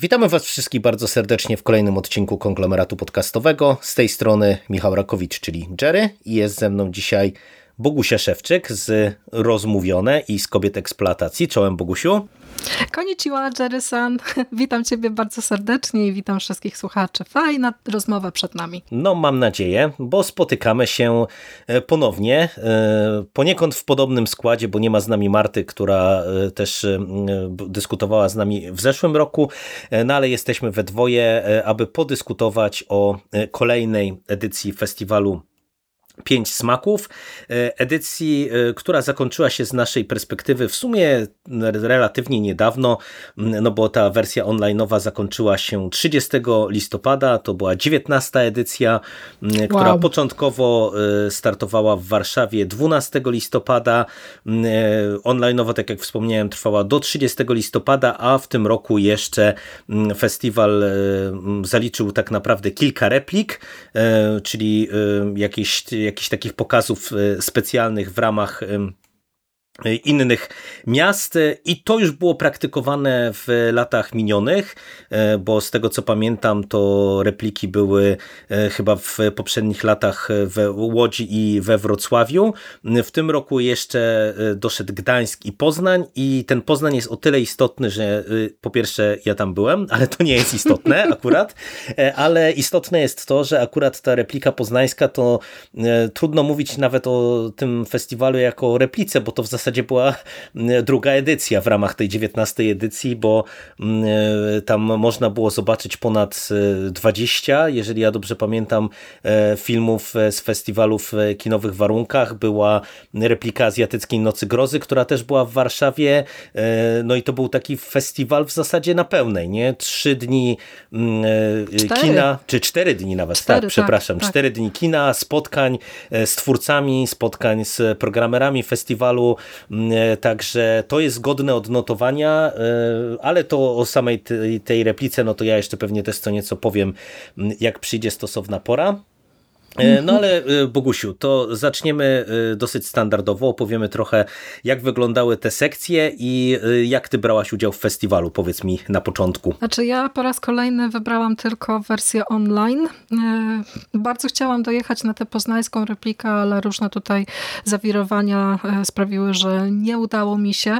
Witamy Was wszystkich bardzo serdecznie w kolejnym odcinku konglomeratu podcastowego. Z tej strony Michał Rakowicz, czyli Jerry, i jest ze mną dzisiaj Bogusia Szewczyk z Rozmówione i z Kobiet Eksploatacji. Czołem Bogusiu. Konnichiwa, Jerry-san. Witam Ciebie bardzo serdecznie i witam wszystkich słuchaczy. Fajna rozmowa przed nami. No, mam nadzieję, bo spotykamy się e, ponownie, e, poniekąd w podobnym składzie, bo nie ma z nami Marty, która e, też dyskutowała z nami w zeszłym roku, no ale jesteśmy we dwoje, aby podyskutować o kolejnej edycji festiwalu pięć smaków, e, edycji, e, która zakończyła się z naszej perspektywy w sumie relatywnie niedawno, no bo ta wersja online'owa zakończyła się 30 listopada, to była 19 edycja, która wow. początkowo e, startowała w Warszawie 12 listopada, online'owa, tak jak wspomniałem, trwała do 30 listopada, a w tym roku jeszcze festiwal zaliczył tak naprawdę kilka replik, czyli jakieś jakichś takich pokazów e, specjalnych w ramach innych miast i to już było praktykowane w latach minionych, e, bo z tego co pamiętam to repliki były e, chyba w poprzednich latach we Łodzi i we Wrocławiu. W tym roku jeszcze e, doszedł Gdańsk i Poznań i ten Poznań jest o tyle istotny, że po pierwsze ja tam byłem, ale to nie jest istotne akurat, ale istotne jest to, że akurat ta replika poznańska to trudno mówić nawet o tym festiwalu jako replice, bo to w zasadzie zasadzie była mm, druga edycja w ramach tej 19 edycji, bo mm, e, tam można było zobaczyć ponad 20, e, jeżeli ja dobrze pamiętam, e, filmów z festiwalu w kinowych warunkach. Była replika Azjatyckiej Nocy Grozy, która też była w Warszawie. No i to był taki festiwal w zasadzie na pełnej, nie? Trzy dni mm, cztery. kina, czy cztery dni nawet, tak, cztery, tak, przepraszam. Tak, cztery dni kina, spotkań z twórcami, spotkań z programerami festiwalu, także to jest godne odnotowania, e, ale to o samej tej replice, no to ja jeszcze pewnie też co nieco powiem, mm, jak przyjdzie stosowna pora. E, no ale e, Bogusiu, to zaczniemy e, dosyć standardowo, opowiemy trochę jak wyglądały te sekcje i jak ty brałaś udział w festiwalu, powiedz mi na początku. Znaczy ja po raz kolejny wybrałam tylko wersję online. Bardzo chciałam dojechać na tę poznańską replikę, ale różne tutaj zawirowania sprawiły, że nie udało mi się.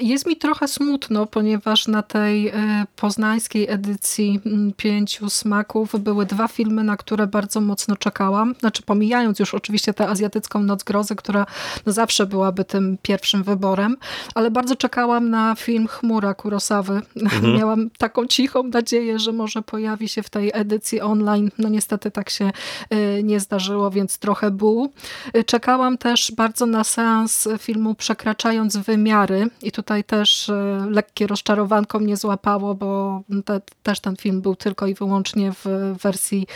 Jest mi trochę smutno, ponieważ na tej poznańskiej edycji pięciu smaków były dwa filmy, na które bardzo mocno czekałam czekałam, znaczy pomijając już oczywiście tę azjatycką Noc Grozy, która no zawsze byłaby tym pierwszym wyborem, ale bardzo czekałam na film Chmura Kurosawy. Mhm. Miałam taką cichą nadzieję, że może pojawi się w tej edycji online. No niestety tak się y, nie zdarzyło, więc trochę był. Y, czekałam też bardzo na seans filmu Przekraczając Wymiary i tutaj też y, lekkie rozczarowanko mnie złapało, bo te, też ten film był tylko i wyłącznie w wersji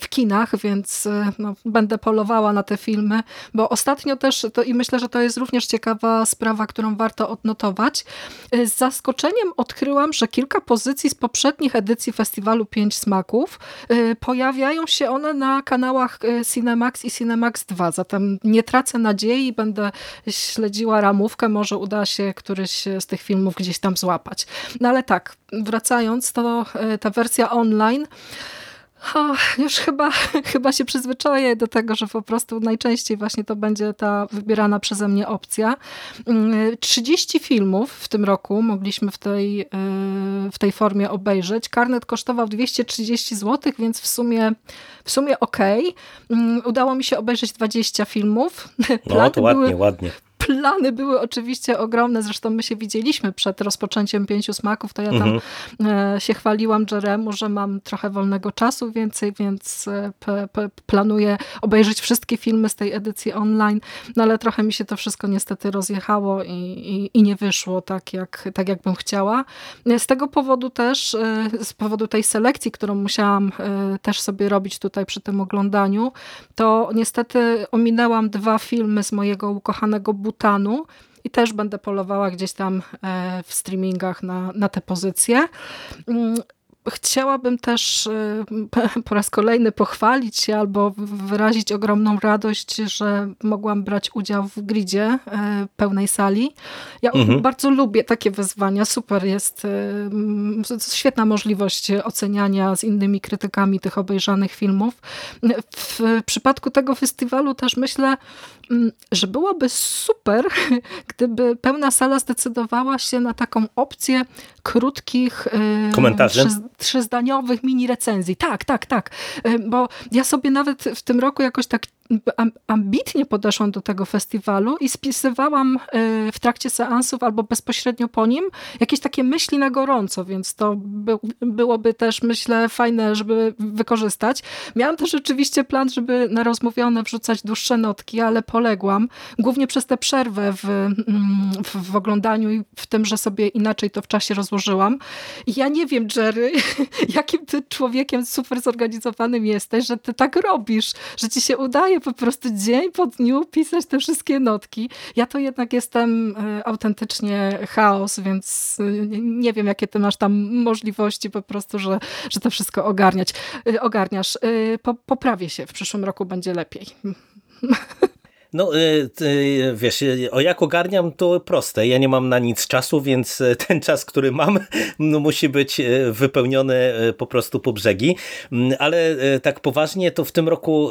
w kinach, więc e, no, będę polowała na te filmy, bo ostatnio też, to, i myślę, że to jest również ciekawa sprawa, którą warto odnotować, e, z zaskoczeniem odkryłam, że kilka pozycji z poprzednich edycji festiwalu Pięć Smaków e, pojawiają się one na kanałach Cinemax i Cinemax 2, zatem nie tracę nadziei, będę śledziła ramówkę, może uda się któryś z tych filmów gdzieś tam złapać. No ale tak, wracając, to ta wersja online o, już chyba, chyba się przyzwyczaję do tego, że po prostu najczęściej właśnie to będzie ta wybierana przeze mnie opcja. 30 mm, filmów w tym roku mogliśmy w tej, e, w tej formie obejrzeć. Karnet kosztował 230 zł, więc w sumie, w sumie ok. Mm, udało mi się obejrzeć 20 filmów. No to ładnie, były, ładnie plany były oczywiście ogromne, zresztą my się widzieliśmy przed rozpoczęciem Pięciu Smaków, to ja tam mhm. się chwaliłam Jeremu, że mam trochę wolnego czasu więcej, więc e, planuję obejrzeć wszystkie filmy z tej edycji online, no ale trochę mi się to wszystko niestety rozjechało i, i, i nie wyszło tak jak, tak, jak bym chciała. Z tego powodu też, e, z powodu tej selekcji, którą musiałam też sobie robić tutaj przy tym oglądaniu, to niestety ominęłam dwa filmy z mojego ukochanego butu I też będę polowała gdzieś tam e, w streamingach na, na te pozycje. Mm, chciałabym też po raz kolejny pochwalić się albo wyrazić ogromną radość, że mogłam brać udział w gridzie pełnej sali. Ja mhm. bardzo lubię takie wyzwania, super jest, świetna możliwość oceniania z innymi krytykami tych obejrzanych filmów. W przypadku tego festiwalu też myślę, że byłoby super, gdyby pełna sala zdecydowała się na taką opcję krótkich komentarzy, trzyzdaniowych mini recenzji. Tak, tak, tak. Bo ja sobie nawet w tym roku jakoś tak ambitnie podeszłam do tego festiwalu i spisywałam e, w trakcie seansów albo bezpośrednio po nim jakieś takie myśli na gorąco, więc to by, byłoby też, myślę, fajne, żeby wykorzystać. Miałam też rzeczywiście plan, żeby na rozmówione wrzucać dłuższe notki, ale poległam, głównie przez tę przerwę w, mm, w, w oglądaniu i w tym, że sobie inaczej to w czasie rozłożyłam. Ja nie wiem, Jerry, jakim ty człowiekiem super zorganizowanym jesteś, że ty tak robisz, że ci się udaje po prostu dzień po dniu pisać te wszystkie notki. Ja to jednak jestem e, autentycznie chaos, więc e, nie wiem, jakie ty masz tam możliwości po prostu, że, że to wszystko ogarniać. E, ogarniasz. Poprawię się, w przyszłym roku będzie lepiej. No, y, wiesz, y, o jak ogarniam, to proste. Ja nie mam na nic czasu, więc y, ten czas, który mam, no, musi być wypełniony po prostu po brzegi. Mm, ale tak poważnie, to w tym roku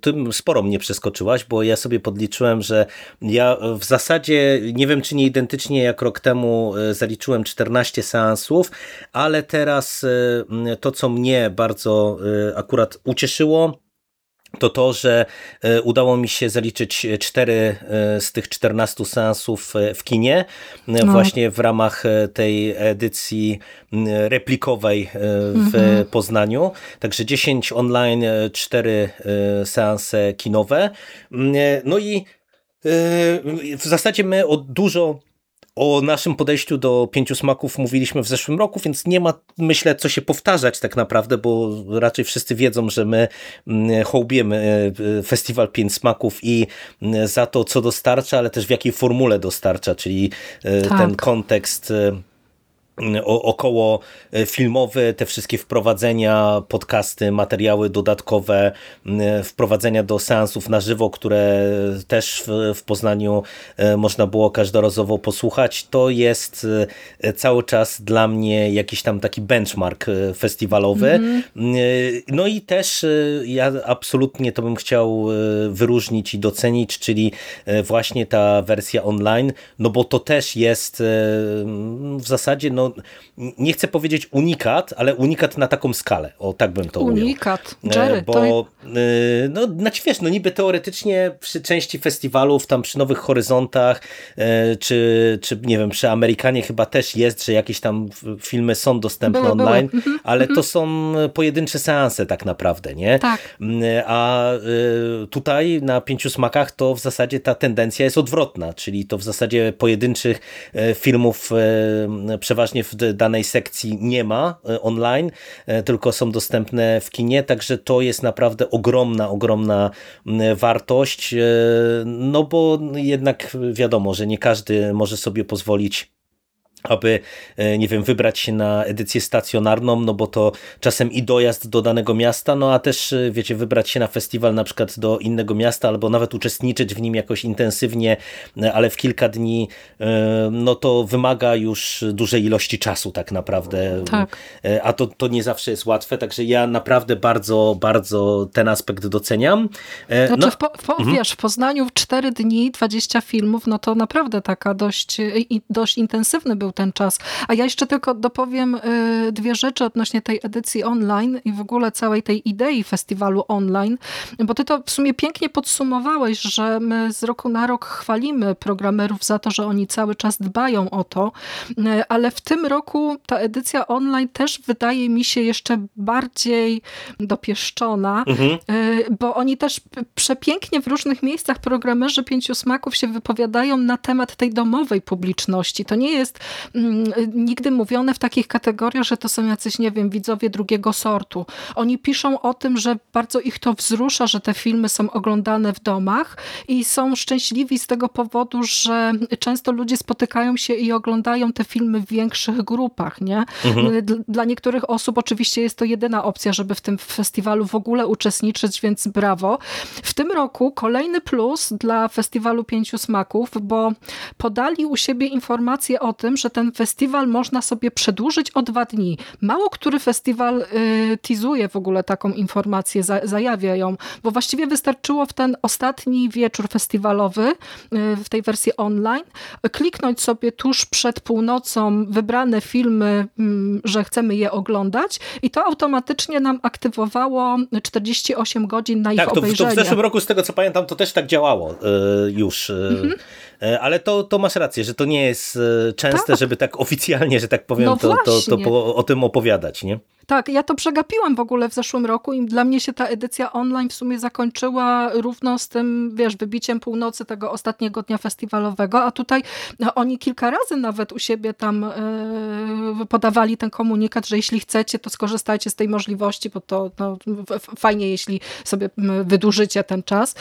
tym sporo mnie przeskoczyłaś, bo ja sobie podliczyłem, że ja w zasadzie, nie wiem czy nie identycznie jak rok temu zaliczyłem 14 seansów, ale teraz to, co mnie bardzo akurat ucieszyło, to to, że e, udało mi się zaliczyć cztery e, z tych 14 seansów e, w kinie, no. właśnie w ramach tej edycji replikowej w mhm. Poznaniu. Także 10 online, 4 seanse kinowe. No i w zasadzie my od dużo o naszym podejściu do pięciu smaków mówiliśmy w zeszłym roku, więc nie ma, myślę, co się powtarzać tak naprawdę, bo raczej wszyscy wiedzą, że my mm, hołbiemy e, festiwal pięć smaków i mm, za to, co dostarcza, ale też w jakiej formule dostarcza, czyli e, tak. ten kontekst e, około e, filmowy, te wszystkie wprowadzenia, podcasty, materiały dodatkowe, wprowadzenia do seansów na żywo, które też w, Poznaniu e, można było każdorazowo posłuchać, to jest e, cały czas dla mnie jakiś tam taki benchmark festiwalowy. Mm -hmm. No i też ja absolutnie to bym chciał wyróżnić i docenić, czyli właśnie ta wersja online, no bo to też jest w zasadzie no no, nie chcę powiedzieć unikat, ale unikat na taką skalę. O, tak bym to ujął. Unikat, e, Jerry. Bo, to... E, no, znaczy wiesz, no niby teoretycznie przy części festiwalów, tam przy Nowych Horyzontach, e, czy, czy nie wiem, przy Amerykanie chyba też jest, że jakieś tam filmy są dostępne były, online, były. Mhm, ale to mhm. są pojedyncze seanse tak naprawdę, nie? Tak. A tutaj na Pięciu Smakach to w zasadzie ta tendencja jest odwrotna, czyli to w zasadzie pojedynczych filmów przeważnie w danej sekcji nie ma e, online, e, tylko są dostępne w kinie, także to jest naprawdę ogromna, ogromna wartość, e, no bo jednak wiadomo, że nie każdy może sobie pozwolić aby, e, nie wiem, wybrać się na edycję stacjonarną, no bo to czasem i dojazd do danego miasta, no a też, e, wiecie, wybrać się na festiwal na przykład do innego miasta, albo nawet uczestniczyć w nim jakoś intensywnie, e, ale w kilka dni, no to wymaga już dużej ilości czasu tak naprawdę, tak. a to, to nie zawsze jest łatwe, także ja naprawdę bardzo, bardzo ten aspekt doceniam. Znaczy, no, w, po, w, mhm. wiesz, w Poznaniu w 4 dni 20 filmów, no to naprawdę taka dość, dość intensywny był ten czas. A ja jeszcze tylko dopowiem y, dwie rzeczy odnośnie tej edycji online i w ogóle całej tej idei festiwalu online, bo ty to w sumie pięknie podsumowałeś, że my z roku na rok chwalimy programerów za to, że oni cały czas dbają o to, y, ale w tym roku ta edycja online też wydaje mi się jeszcze bardziej dopieszczona, mhm. bo oni też przepięknie w różnych miejscach programerzy Pięciu Smaków się wypowiadają na temat tej domowej publiczności. To nie jest nigdy mówione w takich kategoriach, że to są jacyś, nie wiem, widzowie drugiego sortu. Oni piszą o tym, że bardzo ich to wzrusza, że te filmy są oglądane w domach i są szczęśliwi z tego powodu, że często ludzie spotykają się i oglądają te filmy w większych grupach. Nie? Mhm. Dla niektórych osób oczywiście jest to jedyna opcja, żeby w tym festiwalu w ogóle uczestniczyć, więc brawo. W tym roku kolejny plus dla Festiwalu Pięciu Smaków, bo podali u siebie informację o tym, że ten festiwal można sobie przedłużyć o dwa dni. Mało który festiwal y, teasuje w ogóle taką informację, za, zajawia ją, bo właściwie wystarczyło w ten ostatni wieczór festiwalowy y, w tej wersji online kliknąć sobie tuż przed północą wybrane filmy, y, że chcemy je oglądać i to automatycznie nam aktywowało 48 godzin na ich tak, to, obejrzenie. to w zeszłym roku, z tego co pamiętam, to też tak działało y, już. Y, mhm. Ale to, to masz rację, że to nie jest częste, żeby tak oficjalnie, że tak powiem, no to, to, to, to o tym opowiadać, nie? Tak, ja to przegapiłam w ogóle w zeszłym roku i dla mnie się ta edycja online w sumie zakończyła równo z tym, wiesz, wybiciem północy tego ostatniego dnia festiwalowego, a tutaj no, oni kilka razy nawet u siebie tam yy, podawali ten komunikat, że jeśli chcecie, to skorzystajcie z tej możliwości, bo to no, fajnie, jeśli sobie wydłużycie ten czas.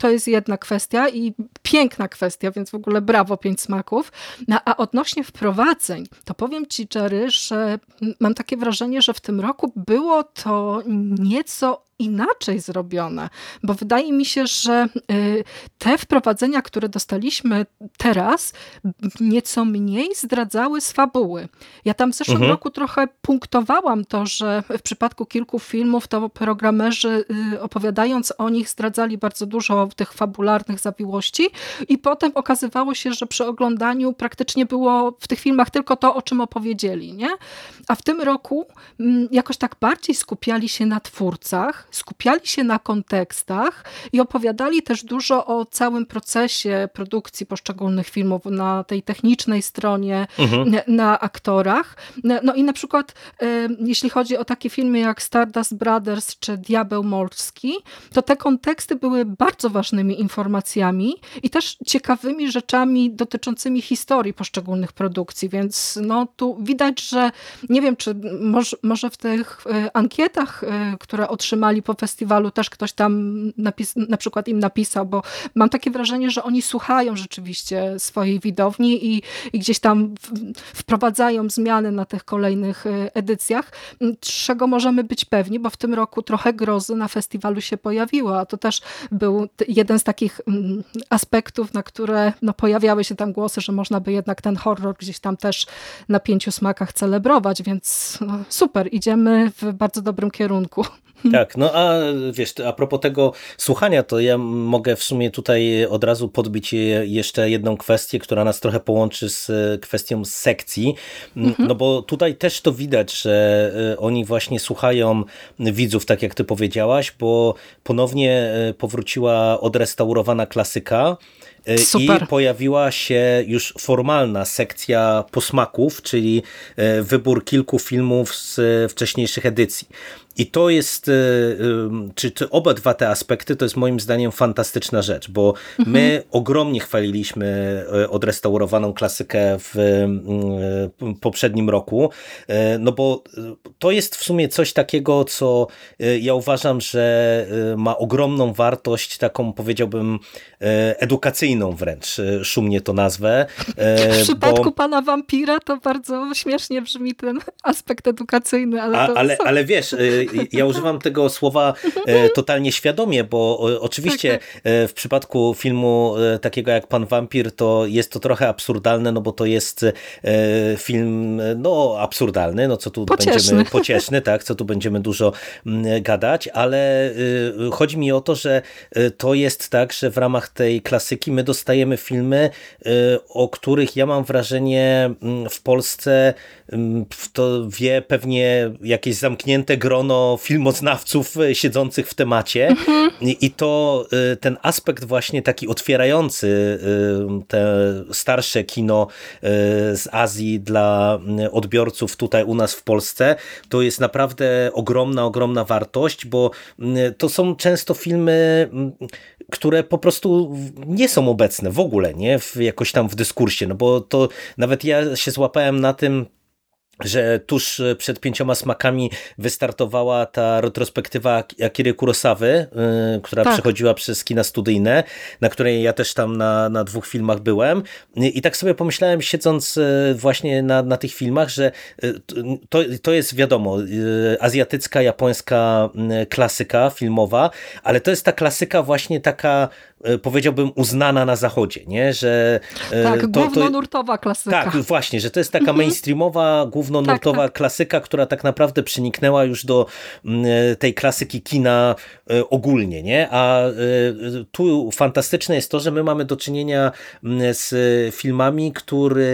To jest jedna kwestia i piękna kwestia, więc w ogóle brawo, pięć smaków. No, a odnośnie wprowadzeń, to powiem ci, Jerry, że mam takie wrażenie, że w tym roku było to nieco inaczej zrobione, bo wydaje mi się, że y, te wprowadzenia, które dostaliśmy teraz, nieco mniej zdradzały z fabuły. Ja tam w zeszłym mhm. roku trochę punktowałam to, że w przypadku kilku filmów to programerzy y, opowiadając o nich zdradzali bardzo dużo tych fabularnych zawiłości i potem okazywało się, że przy oglądaniu praktycznie było w tych filmach tylko to, o czym opowiedzieli. Nie? A w tym roku mm, jakoś tak bardziej skupiali się na twórcach, skupiali się na kontekstach i opowiadali też dużo o całym procesie produkcji poszczególnych filmów na tej technicznej stronie, mhm. na aktorach. No i na przykład jeśli chodzi o takie filmy jak Stardust Brothers czy Diabeł Morski, to te konteksty były bardzo ważnymi informacjami i też ciekawymi rzeczami dotyczącymi historii poszczególnych produkcji, więc no tu widać, że nie wiem, czy może, może w tych e, ankietach, e, które otrzymali po festiwalu też ktoś tam na przykład im napisał, bo mam takie wrażenie, że oni słuchają rzeczywiście swojej widowni i, i gdzieś tam wprowadzają zmiany na tych kolejnych e, edycjach, czego możemy być pewni, bo w tym roku trochę grozy na festiwalu się pojawiło, a to też był jeden z takich aspektów, na które no, pojawiały się tam głosy, że można by jednak ten horror gdzieś tam też na pięciu smakach celebrować, więc no, super, idziemy w bardzo dobrym kierunku. Tak, no a wiesz, a propos tego słuchania, to ja mogę w sumie tutaj od razu podbić jeszcze jedną kwestię, która nas trochę połączy z kwestią sekcji, mhm. no bo tutaj też to widać, że e, oni właśnie słuchają widzów, tak jak ty powiedziałaś, bo ponownie e, powróciła odrestaurowana klasyka, e, Super. I pojawiła się już formalna sekcja posmaków, czyli wybór kilku filmów z wcześniejszych edycji. I to jest, e, czy, czy obydwa te aspekty, to jest moim zdaniem fantastyczna rzecz, bo mhm. my ogromnie chwaliliśmy e, odrestaurowaną klasykę w e, poprzednim roku, no bo to jest w sumie coś takiego, co ja uważam, że ma ogromną wartość, taką powiedziałbym edukacyjną wręcz, szumnie to nazwę. W przypadku bo... pana wampira to bardzo śmiesznie brzmi ten aspekt edukacyjny, ale, to... ale, ale wiesz, ja używam tego słowa e, totalnie świadomie, bo oczywiście tak, tak. E, w przypadku filmu e, takiego jak Pan Wampir, to jest to trochę absurdalne, no bo to jest film no absurdalny, no co tu pocieszny. będziemy, pocieszny, tak, co tu będziemy dużo mm, gadać, ale chodzi mi o to, że to jest tak, że w ramach tej klasyki my my dostajemy filmy, o których ja mam wrażenie mm, w Polsce to wie pewnie jakieś zamknięte grono filmoznawców siedzących w temacie mhm. i to ten aspekt właśnie taki otwierający te starsze kino z Azji dla odbiorców tutaj u nas w Polsce, to jest naprawdę ogromna, ogromna wartość, bo to są często filmy, które po prostu nie są obecne w ogóle, nie? W, jakoś tam w dyskursie, no bo to nawet ja się złapałem na tym, że tuż e, przed pięcioma smakami wystartowała ta retrospektywa Akiry Kurosawy, yy, która tak. przechodziła przez kina studyjne, na której ja też tam na, na dwóch filmach byłem i tak sobie pomyślałem siedząc e, właśnie na, na tych filmach, że to, to jest wiadomo azjatycka, japońska klasyka filmowa, ale to jest ta klasyka właśnie taka E, powiedziałbym uznana na zachodzie, nie? że e, Tak, to, głównonurtowa klasyka. Tak, właśnie, że to jest taka mhm. mainstreamowa, głównonurtowa tak, tak. klasyka, która tak naprawdę przeniknęła już do mm, e, tej klasyki kina ogólnie, nie? A tu fantastyczne jest to, że my mamy do czynienia mm, z filmami, które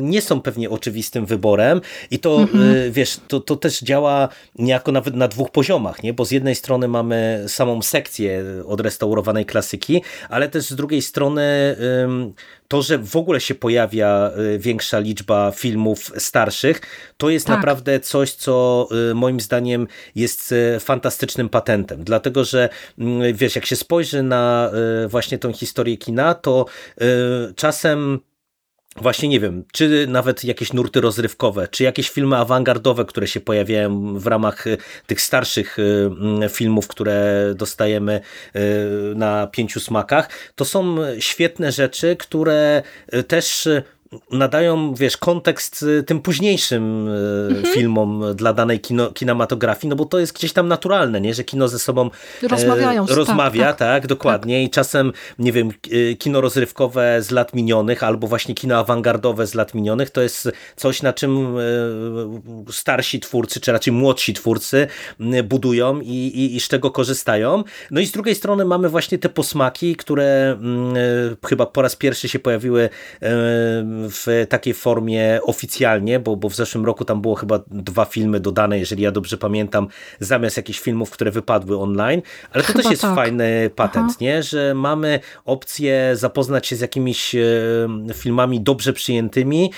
nie są pewnie oczywistym wyborem i to, mhm. wiesz, to, to też działa niejako nawet na dwóch poziomach, nie? Bo z jednej strony mamy samą sekcję odrestaurowanej klasyki, ale też z drugiej strony to, że w ogóle się pojawia y, większa liczba filmów starszych, to jest tak. naprawdę coś, co y, moim zdaniem jest y, fantastycznym patentem. Dlatego, że mm, wiesz, jak się spojrzy na właśnie tą historię kina, to czasem Właśnie nie wiem, czy nawet jakieś nurty rozrywkowe, czy jakieś filmy awangardowe, które się pojawiają w ramach y, tych starszych y, mm, filmów, które dostajemy y, na pięciu smakach, to są świetne rzeczy, które też nadają, wiesz, kontekst y, tym późniejszym y, mhm. filmom dla danej kino, kinematografii, no bo to jest gdzieś tam naturalne, nie, że kino ze sobą e, Rozmawiają, e, rozmawia, tak, tak, tak dokładnie tak. i czasem, nie wiem, y, kino rozrywkowe z lat minionych albo właśnie kino awangardowe z lat minionych, to jest coś, na czym starsi twórcy, czy raczej młodsi twórcy budują i, i, i z czego korzystają. No i z drugiej strony mamy właśnie te posmaki, które mm, chyba po raz pierwszy się pojawiły w takiej formie oficjalnie, bo, bo w zeszłym roku tam było chyba dwa filmy dodane, jeżeli ja dobrze pamiętam, zamiast jakichś filmów, które wypadły online, ale to chyba też jest tak. fajny patent, Aha. nie? że mamy opcję zapoznać się z jakimiś e, filmami dobrze przyjętymi,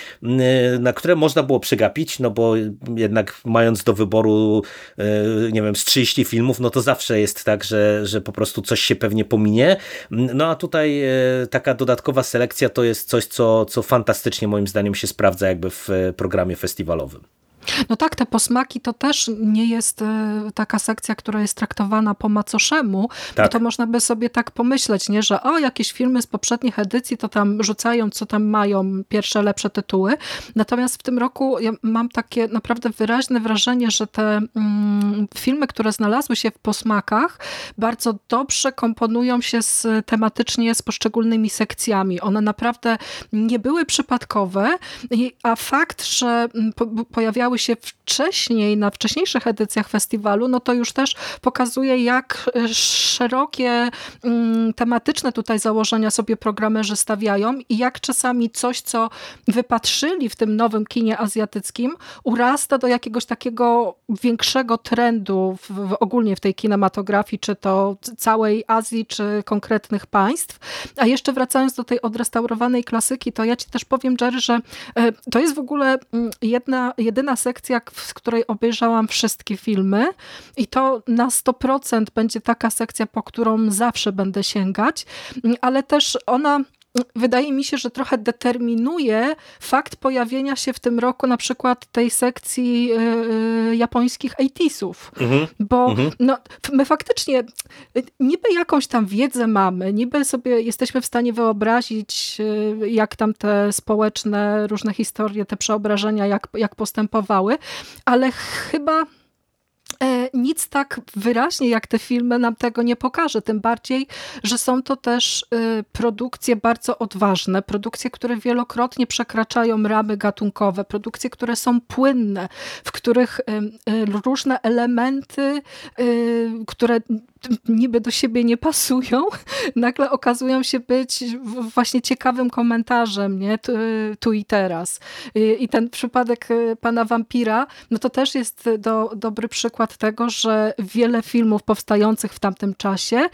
na które można było przegapić, no bo jednak mając do wyboru e, nie wiem, z 30 filmów, no to zawsze jest tak, że, że po prostu coś się pewnie pominie. No a tutaj e, taka dodatkowa selekcja to jest coś, co, co fantastycznie fantastycznie moim zdaniem się sprawdza jakby w programie festiwalowym. No tak, te posmaki to też nie jest e, taka sekcja, która jest traktowana po macoszemu, tak. bo to można by sobie tak pomyśleć, nie, że o, jakieś filmy z poprzednich edycji to tam rzucają, co tam mają, pierwsze lepsze tytuły. Natomiast w tym roku ja mam takie naprawdę wyraźne wrażenie, że te mm, filmy, które znalazły się w posmakach, bardzo dobrze komponują się z, tematycznie z poszczególnymi sekcjami. One naprawdę nie były przypadkowe, a fakt, że mm, po, pojawiały się wcześniej, na wcześniejszych edycjach festiwalu, no to już też pokazuje, jak e, szerokie mm, tematyczne tutaj założenia sobie programerzy stawiają i jak czasami coś, co wypatrzyli w tym nowym kinie azjatyckim, urasta do jakiegoś takiego większego trendu w, w, ogólnie w tej kinematografii, czy to całej Azji, czy konkretnych państw. A jeszcze wracając do tej odrestaurowanej klasyki, to ja ci też powiem, Jerry, że e, to jest w ogóle mm, jedna, jedyna sekcja, w której obejrzałam wszystkie filmy i to na 100% będzie taka sekcja, po którą zawsze będę sięgać, ale też ona wydaje mi się, że trochę determinuje fakt pojawienia się w tym roku na przykład tej sekcji y, japońskich 80 mhm. bo mhm. no, my faktycznie niby jakąś tam wiedzę mamy, niby sobie jesteśmy w stanie wyobrazić y, jak tam te społeczne różne historie, te przeobrażenia jak, jak postępowały, ale chyba E, nic tak wyraźnie jak te filmy nam tego nie pokaże. Tym bardziej, że są to też e, produkcje bardzo odważne, produkcje, które wielokrotnie przekraczają ramy gatunkowe, produkcje, które są płynne, w których e, różne elementy, które niby do siebie nie pasują, nagle okazują się być właśnie ciekawym komentarzem, nie? Tu, tu i teraz. I, I, ten przypadek y, pana wampira, no to też jest do, dobry przykład tego, że wiele filmów powstających w tamtym czasie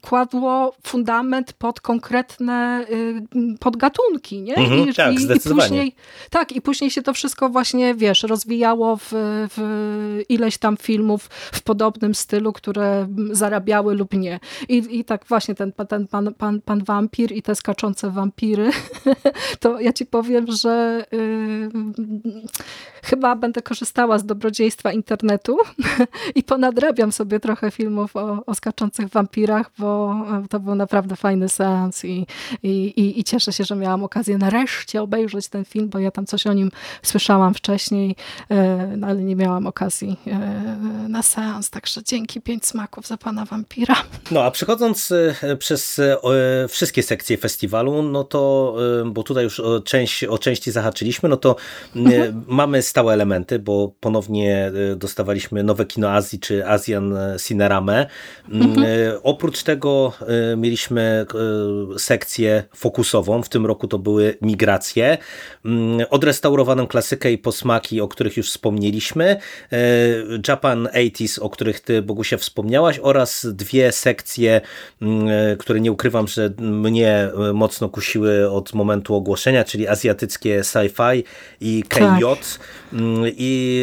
kładło fundament pod konkretne y, podgatunki, nie? Mhm, I, tak, i, zdecydowanie. I później, tak, i później się to wszystko właśnie, wiesz, rozwijało w, w ileś tam filmów w podobnym stylu, które zarabiały lub nie. I, i tak właśnie ten, ten pan, pan, pan wampir i te skaczące wampiry, to ja ci powiem, że yy, chyba będę korzystała z dobrodziejstwa internetu i ponadrabiam sobie trochę filmów o, o skaczących wampirach, bo e, to był naprawdę fajny seans i, i, i, cieszę się, że miałam okazję nareszcie obejrzeć ten film, bo ja tam coś o nim słyszałam wcześniej, e, no, ale nie miałam okazji e, na seans, także dzięki pięć smaków za pana wampira. No a przechodząc przez wszystkie sekcje festiwalu, no to, bo tutaj już o, część, o części zahaczyliśmy, no to mhm. mamy stałe elementy, bo ponownie dostawaliśmy nowe kino Azji, czy Azjan Cinerame. Mhm. Oprócz tego e, mieliśmy e, sekcję fokusową, w tym roku to były migracje, mm, odrestaurowaną klasykę i posmaki, o których już wspomnieliśmy, e, Japan 80s, o których ty Bogusia wspomniałaś oraz dwie sekcje, mm, które nie ukrywam, że mnie mocno kusiły od momentu ogłoszenia, czyli azjatyckie sci-fi i KJ. Tak. Mm, I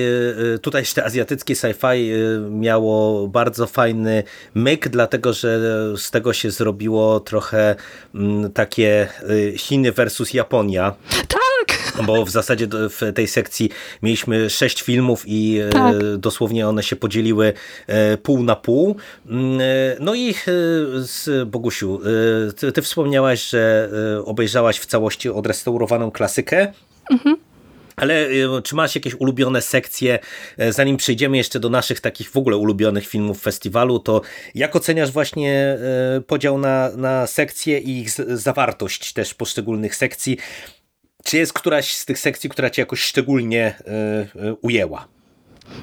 tutaj jeszcze azjatyckie sci-fi miało bardzo fajny myk, dlatego że z tego się zrobiło trochę mm, takie y, Chiny versus Japonia. Tak! Bo w zasadzie w tej sekcji mieliśmy sześć filmów i y, tak. dosłownie one się podzieliły y, pół na pół. Mm, no i z Bogusiu, ty, ty wspomniałaś, że obejrzałaś w całości odrestaurowaną klasykę. Mhm. Ale e, czy masz jakieś ulubione sekcje, e, zanim przejdziemy jeszcze do naszych takich w ogóle ulubionych filmów festiwalu, to jak oceniasz właśnie e, podział na, na sekcje i ich zawartość też poszczególnych sekcji? Czy jest któraś z tych sekcji, która cię jakoś szczególnie ujęła?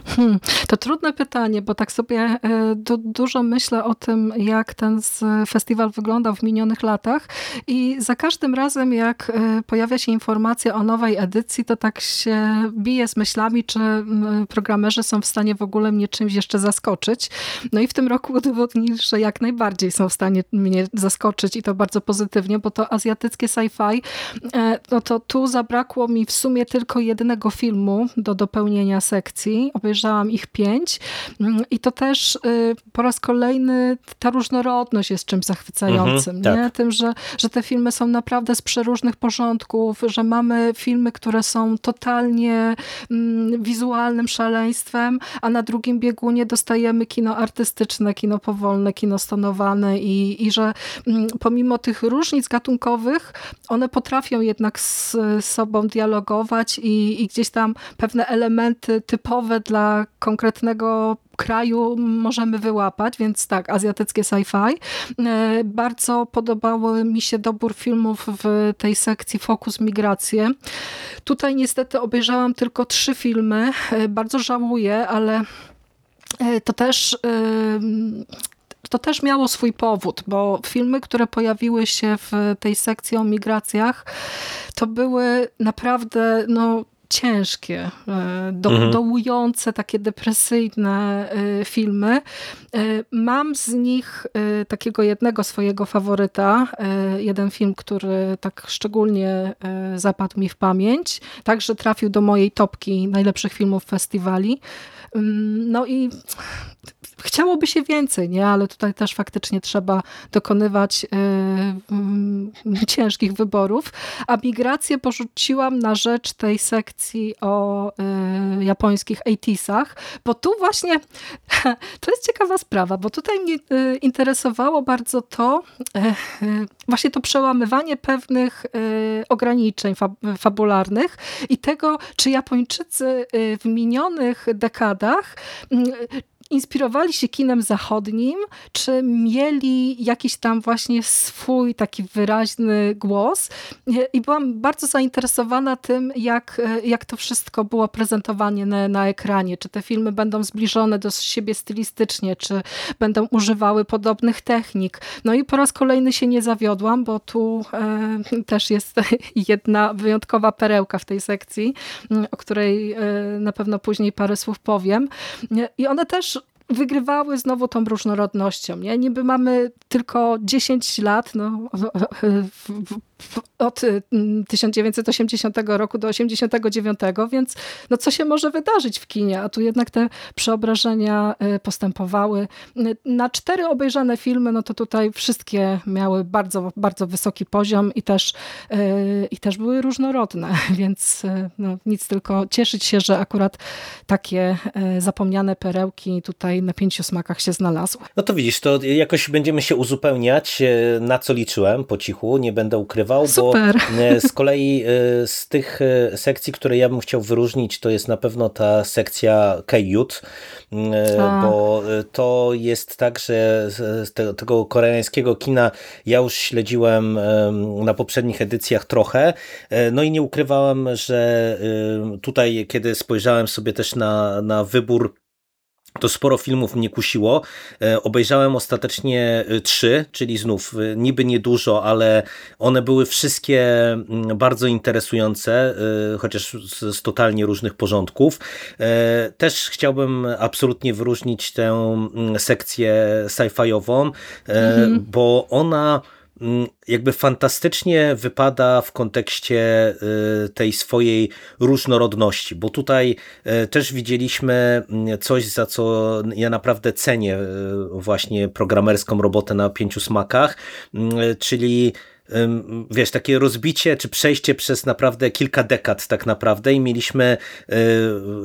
Hmm, to trudne pytanie, bo tak sobie e, du dużo myślę o tym, jak ten festiwal wyglądał w minionych latach i za każdym razem, jak e, pojawia się informacja o nowej edycji, to tak się bije z myślami, czy programerzy są w stanie w ogóle mnie czymś jeszcze zaskoczyć. No i w tym roku udowodnili, że jak najbardziej są w stanie mnie zaskoczyć i to bardzo pozytywnie, bo to azjatyckie sci-fi, e, no to tu zabrakło mi w sumie tylko jednego filmu do dopełnienia sekcji, obejrzałam ich pięć mm, i to też y, po raz kolejny ta różnorodność jest czymś zachwycającym. Mhm, nie? Tak. Tym, że, że te filmy są naprawdę z przeróżnych porządków, że mamy filmy, które są totalnie mm, wizualnym szaleństwem, a na drugim biegunie dostajemy kino artystyczne, kino powolne, kino stonowane i, i że mm, pomimo tych różnic gatunkowych, one potrafią jednak z sobą dialogować i, i gdzieś tam pewne elementy typowe dla konkretnego kraju możemy wyłapać, więc tak, azjatyckie sci-fi. E, bardzo podobały mi się dobór filmów w tej sekcji Fokus Migracje. Tutaj niestety obejrzałam tylko trzy filmy. E, bardzo żałuję, ale e, to też to też miało swój powód, bo filmy, które pojawiły się w tej sekcji o migracjach, to były naprawdę no, ciężkie, e, do, mhm. dołujące, takie depresyjne e, filmy. E, mam z nich takiego jednego swojego faworyta, jeden film, który tak szczególnie zapadł mi w pamięć, także trafił do mojej topki najlepszych filmów festiwali. Mm, no i chciałoby się więcej, nie? ale tutaj też faktycznie trzeba dokonywać yy, ciężkich wyborów. A migrację porzuciłam na rzecz tej sekcji o yy, japońskich 80 bo tu właśnie to jest ciekawa sprawa, bo tutaj mnie yy, interesowało bardzo to, właśnie to przełamywanie pewnych ograniczeń fab fabularnych i tego, czy Japończycy w minionych dekadach inspirowali się kinem zachodnim, czy mieli jakiś tam właśnie swój taki wyraźny głos i byłam bardzo zainteresowana tym, jak, jak to wszystko było prezentowanie na, na ekranie, czy te filmy będą zbliżone do siebie stylistycznie, czy będą używały podobnych technik. No i po raz kolejny się nie zawiodłam, bo tu e, też jest jedna wyjątkowa perełka w tej sekcji, o której e, na pewno później parę słów powiem. I one też wygrywały znowu tą różnorodnością. Nie? Niby mamy tylko 10 lat, no, od 1980 y, roku do 89, więc no co się może wydarzyć w kinie? A tu jednak te przeobrażenia y, postępowały. Y, na cztery obejrzane filmy, no to tutaj wszystkie miały bardzo, bardzo wysoki poziom i też, i też były różnorodne, więc no, nic tylko cieszyć się, że akurat takie zapomniane perełki tutaj na pięciu smakach się znalazły. No to widzisz, to jakoś będziemy się uzupełniać, na co liczyłem po cichu, nie będę ukrywał Super. bo e, z kolei e, z tych e, sekcji, które ja bym chciał wyróżnić, to jest na pewno ta sekcja Kejut, bo to jest tak, że z tego koreańskiego kina ja już śledziłem na poprzednich edycjach trochę, no i nie ukrywałem, że tutaj, kiedy spojrzałem sobie też na, na wybór to sporo filmów mnie kusiło. E, obejrzałem ostatecznie e, trzy, czyli znów e, niby niedużo, ale one były wszystkie mm, bardzo interesujące, chociaż z, totalnie różnych porządków. Też chciałbym absolutnie wyróżnić tę mm, sekcję sci-fiową, mhm. bo ona jakby fantastycznie wypada w kontekście y, tej swojej różnorodności, bo tutaj y, też widzieliśmy mm, coś, za co ja naprawdę cenię y, właśnie programerską robotę na pięciu smakach, mm, czyli wiesz, takie rozbicie czy przejście przez naprawdę kilka dekad tak naprawdę i mieliśmy e,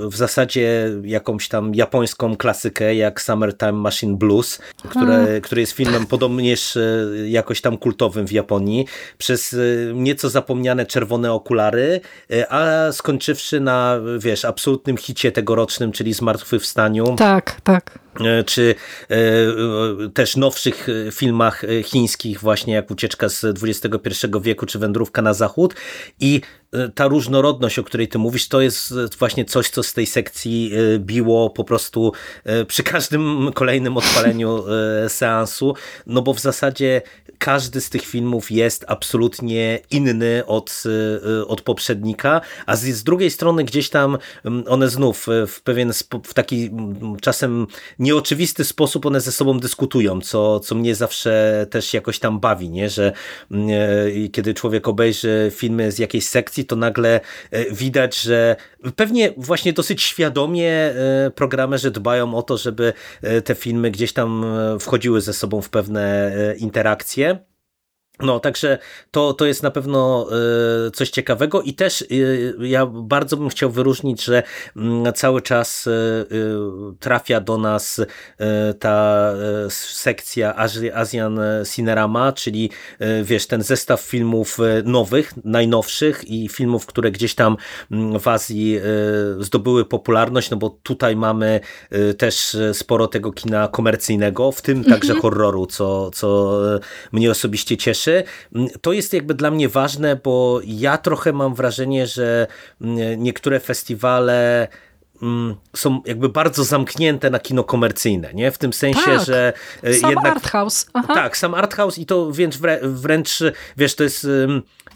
w zasadzie jakąś tam japońską klasykę jak Summertime Machine Blues, które, który jest filmem podobnież e, jakoś tam kultowym w Japonii, przez e, nieco zapomniane czerwone okulary, a skończywszy na, wiesz, absolutnym hicie tegorocznym, czyli Zmartwychwstaniu. Tak, tak. E, czy e, też nowszych e, filmach chińskich, właśnie jak Ucieczka z XXI wieku, czy Wędrówka na zachód. I ta różnorodność, o której ty mówisz, to jest właśnie coś, co z tej sekcji biło po prostu przy każdym kolejnym odpaleniu seansu, no bo w zasadzie każdy z tych filmów jest absolutnie inny od, od poprzednika, a z, z drugiej strony gdzieś tam one znów w pewien, w taki czasem nieoczywisty sposób one ze sobą dyskutują, co, co mnie zawsze też jakoś tam bawi, nie? że mm, e, kiedy człowiek obejrzy filmy z jakiejś sekcji, to nagle e, widać, że pewnie właśnie dosyć świadomie e, programerzy dbają o to, żeby te filmy gdzieś tam wchodziły ze sobą w pewne interakcje. No, także to, to jest na pewno e, coś ciekawego i też e, ja bardzo bym chciał wyróżnić, że mm, cały czas e, trafia do nas ta sekcja Asian Cinerama, czyli wiesz, ten zestaw filmów nowych, najnowszych i filmów, które gdzieś tam mm, w Azji zdobyły popularność, no bo tutaj mamy też sporo tego kina komercyjnego, w tym także mhm. horroru, co, co mnie osobiście cieszy rzeczy. Mm, to jest jakby dla mnie ważne, bo ja trochę mam wrażenie, że mm, niektóre festiwale mm, są jakby bardzo zamknięte na kino komercyjne, nie? W tym sensie, tak, że e, sam jednak... arthouse. Tak, sam arthouse i to wręcz, wręcz, wiesz, to jest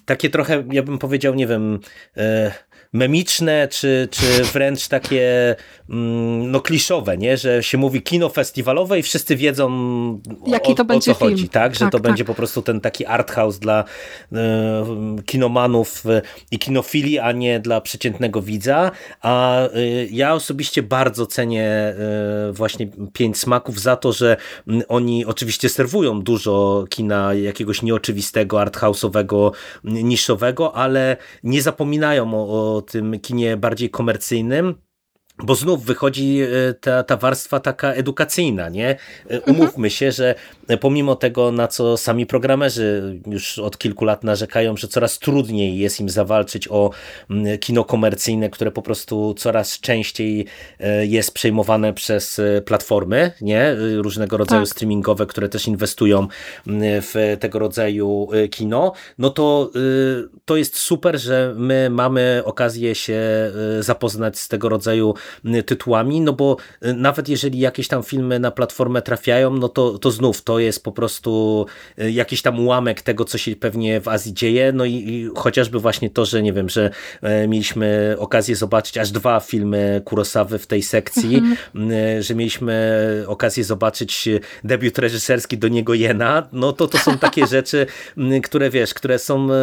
takie trochę, ja bym powiedział, nie wiem, e, memiczne, czy, czy wręcz takie mm, no kliszowe, nie? że się mówi kino festiwalowe i wszyscy wiedzą Jaki o, to będzie o co film. chodzi, tak? że tak, to tak. będzie po prostu ten taki art house dla y, kinomanów y, i kinofili, a nie dla przeciętnego widza, a y, ja osobiście bardzo cenię właśnie Pięć Smaków za to, że mm, oni oczywiście serwują dużo kina jakiegoś nieoczywistego, art house'owego, niszowego, ale nie zapominają o, o tym kinie bardziej komercyjnym bo znów wychodzi e, ta, ta warstwa taka edukacyjna, nie? E, umówmy się, że pomimo tego, na co sami programerzy już od kilku lat narzekają, że coraz trudniej jest im zawalczyć o kino komercyjne, które po prostu coraz częściej e, jest przejmowane przez platformy, nie? Różnego rodzaju tak. streamingowe, które też inwestują w tego rodzaju kino, no to to jest super, że my mamy okazję się zapoznać z tego rodzaju tytułami, no bo nawet jeżeli jakieś tam filmy na platformę trafiają, no to, to znów to jest po prostu y, jakiś tam ułamek tego, co się pewnie w Azji dzieje, no i, i chociażby właśnie to, że nie wiem, że e, mieliśmy okazję zobaczyć aż dwa filmy Kurosawy w tej sekcji, mhm. Y, że mieliśmy okazję zobaczyć debiut reżyserski do niego Jena, no to to są takie rzeczy, które wiesz, które są e,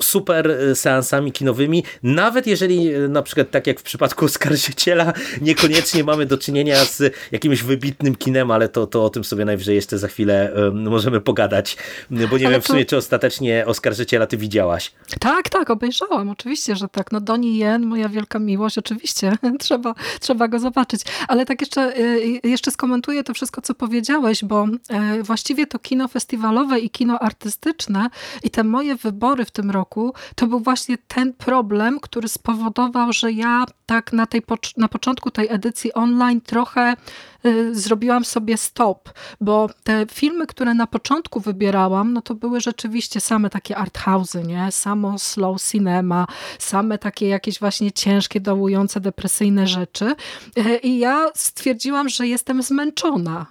super seansami kinowymi, nawet jeżeli na przykład tak jak w przypadku Skarży Oskarżyciela niekoniecznie mamy do czynienia z jakimś wybitnym kinem, ale to, to o tym sobie najwyżej jeszcze za chwilę możemy pogadać, bo nie ale wiem w sumie, czy ostatecznie Oskarżyciela ty widziałaś. Tak, tak, obejrzałam, oczywiście, że tak. No Donnie Yen, moja wielka miłość, oczywiście, trzeba, trzeba go zobaczyć. Ale tak jeszcze, y, jeszcze skomentuję to wszystko, co powiedziałeś, bo e, właściwie to kino festiwalowe i kino artystyczne i te moje wybory w tym roku, to był właśnie ten problem, który spowodował, że ja tak na tej na początku tej edycji online trochę y, zrobiłam sobie stop, bo te filmy, które na początku wybierałam, no to były rzeczywiście same takie art house'y, nie? Samo slow cinema, same takie jakieś właśnie ciężkie, dołujące, depresyjne rzeczy. Y, I ja stwierdziłam, że jestem zmęczona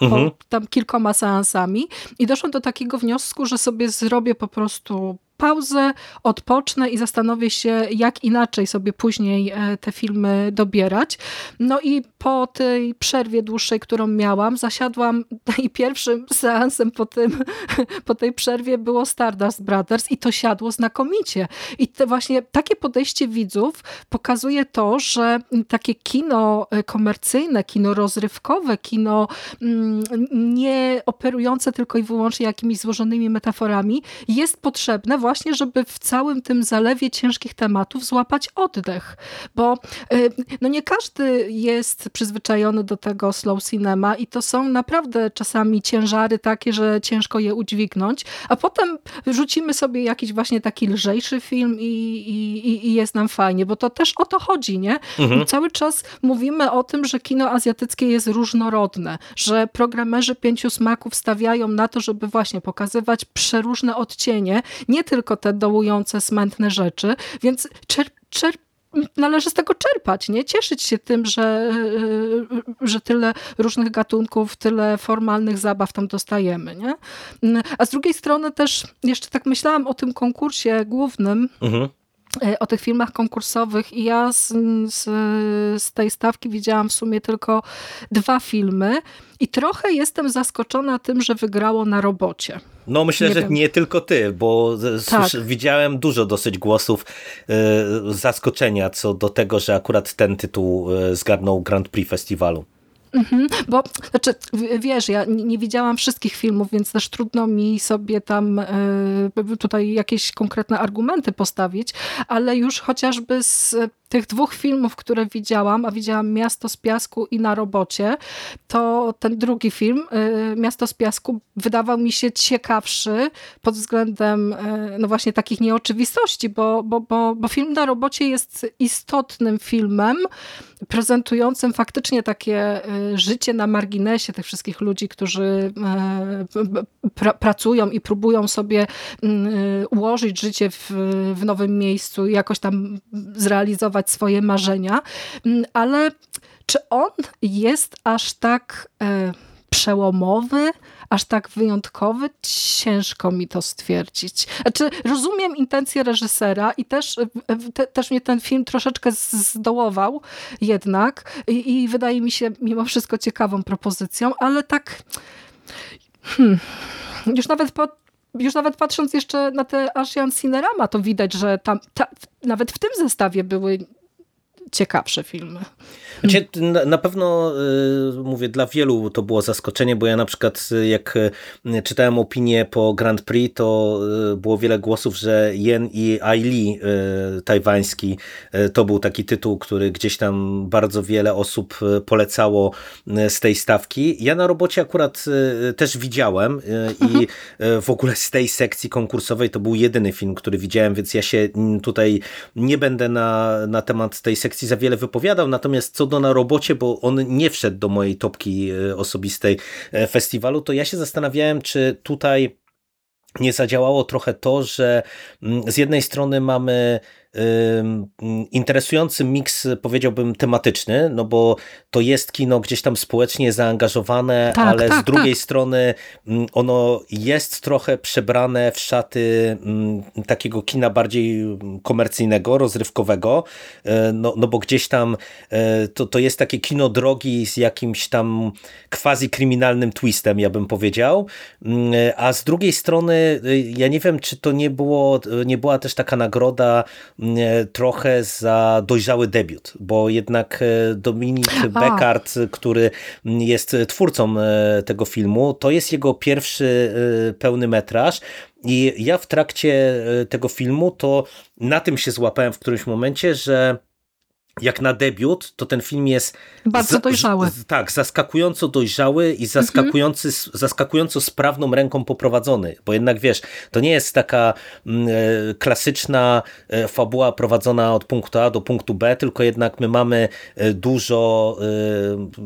mhm. tam kilkoma seansami i doszłam do takiego wniosku, że sobie zrobię po prostu pauzę, odpocznę i zastanowię się, jak inaczej sobie później e, te filmy dobierać. No i po tej przerwie dłuższej, którą miałam, zasiadłam i pierwszym seansem po, tym, po tej przerwie było Stardust Brothers i to siadło znakomicie. I właśnie takie podejście widzów pokazuje to, że takie kino e, komercyjne, kino rozrywkowe, kino mm, nie operujące tylko i wyłącznie jakimiś złożonymi metaforami jest potrzebne właśnie, żeby w całym tym zalewie ciężkich tematów złapać oddech, bo y, no nie każdy jest przyzwyczajony do tego slow cinema i to są naprawdę czasami ciężary takie, że ciężko je udźwignąć, a potem rzucimy sobie jakiś właśnie taki lżejszy film i, i, i jest nam fajnie, bo to też o to chodzi, nie? Mhm. Cały czas mówimy o tym, że kino azjatyckie jest różnorodne, że programerzy pięciu smaków stawiają na to, żeby właśnie pokazywać przeróżne odcienie, nie tylko tylko te dołujące, smętne rzeczy, więc czerp, czerp należy z tego czerpać, nie? Cieszyć się tym, że, że tyle różnych gatunków, tyle formalnych zabaw tam dostajemy, nie? A z drugiej strony też jeszcze tak myślałam o tym konkursie głównym, mhm e, o tych filmach konkursowych i ja z, z, z, tej stawki widziałam w sumie tylko dwa filmy i trochę jestem zaskoczona tym, że wygrało na robocie. No myślę, nie że wiem. nie tylko ty, bo tak. widziałem dużo dosyć głosów y, zaskoczenia co do tego, że akurat ten tytuł y, zgarnął Grand Prix festiwalu. Mhm, bo, znaczy, wiesz, ja nie, nie, widziałam wszystkich filmów, więc też trudno mi sobie tam y, tutaj jakieś konkretne argumenty postawić, ale już chociażby z tych dwóch filmów, które widziałam, a widziałam Miasto z Piasku i Na robocie, to ten drugi film, y, Miasto z Piasku, wydawał mi się ciekawszy pod względem y, no właśnie takich nieoczywistości, bo, bo, bo, bo film Na robocie jest istotnym filmem, prezentującym faktycznie takie y, życie na marginesie tych wszystkich ludzi, którzy pra pracują i próbują sobie ułożyć życie w, w nowym miejscu i jakoś tam zrealizować realizować swoje marzenia, mm, ale czy on jest aż tak e, przełomowy, aż tak wyjątkowy? Ciężko mi to stwierdzić. Znaczy, rozumiem intencje reżysera i też, te, też mnie ten film troszeczkę zdołował jednak i, i wydaje mi się mimo wszystko ciekawą propozycją, ale tak hmm, już nawet po już nawet patrząc jeszcze na te Asian Cinerama, to widać, że tam ta, nawet w tym zestawie były ciekawsze filmy. Znaczy, na, pewno y, mówię, dla wielu to było zaskoczenie, bo ja na przykład jak czytałem opinię po Grand Prix, to było wiele głosów, że Yen i Ai Li tajwański to był taki tytuł, który gdzieś tam bardzo wiele osób polecało z tej stawki. Ja na robocie akurat też widziałem i mhm. w ogóle z tej sekcji konkursowej to był jedyny film, który widziałem, więc ja się tutaj nie będę na, na temat tej sekcji za wiele wypowiadał, natomiast co do na robocie, bo on nie wszedł do mojej topki e, osobistej e, festiwalu, to ja się zastanawiałem, czy tutaj nie zadziałało trochę to, że mm, z jednej strony mamy interesujący miks, powiedziałbym, tematyczny, no bo to jest kino gdzieś tam społecznie zaangażowane, tak, ale tak, z drugiej tak. strony ono jest trochę przebrane w szaty takiego kina bardziej komercyjnego, rozrywkowego, e, no, no bo gdzieś tam e, to, to jest takie kino drogi z jakimś tam quasi kryminalnym twistem, ja bym powiedział, a z drugiej strony e, ja nie wiem, czy to nie było, nie była też taka nagroda trochę za dojrzały debiut, bo jednak e, Dominik Beckart, który jest twórcą e, tego filmu, to jest jego pierwszy e, pełny metraż. I ja w trakcie tego filmu to na tym się złapałem w którymś momencie, że jak na debiut, to ten film jest bardzo dojrzały. Tak, zaskakująco dojrzały i zaskakujący, mhm. zaskakująco sprawną ręką poprowadzony, bo jednak wiesz, to nie jest taka mm, e, klasyczna e, fabuła prowadzona od punktu A do punktu B, tylko jednak my mamy e, dużo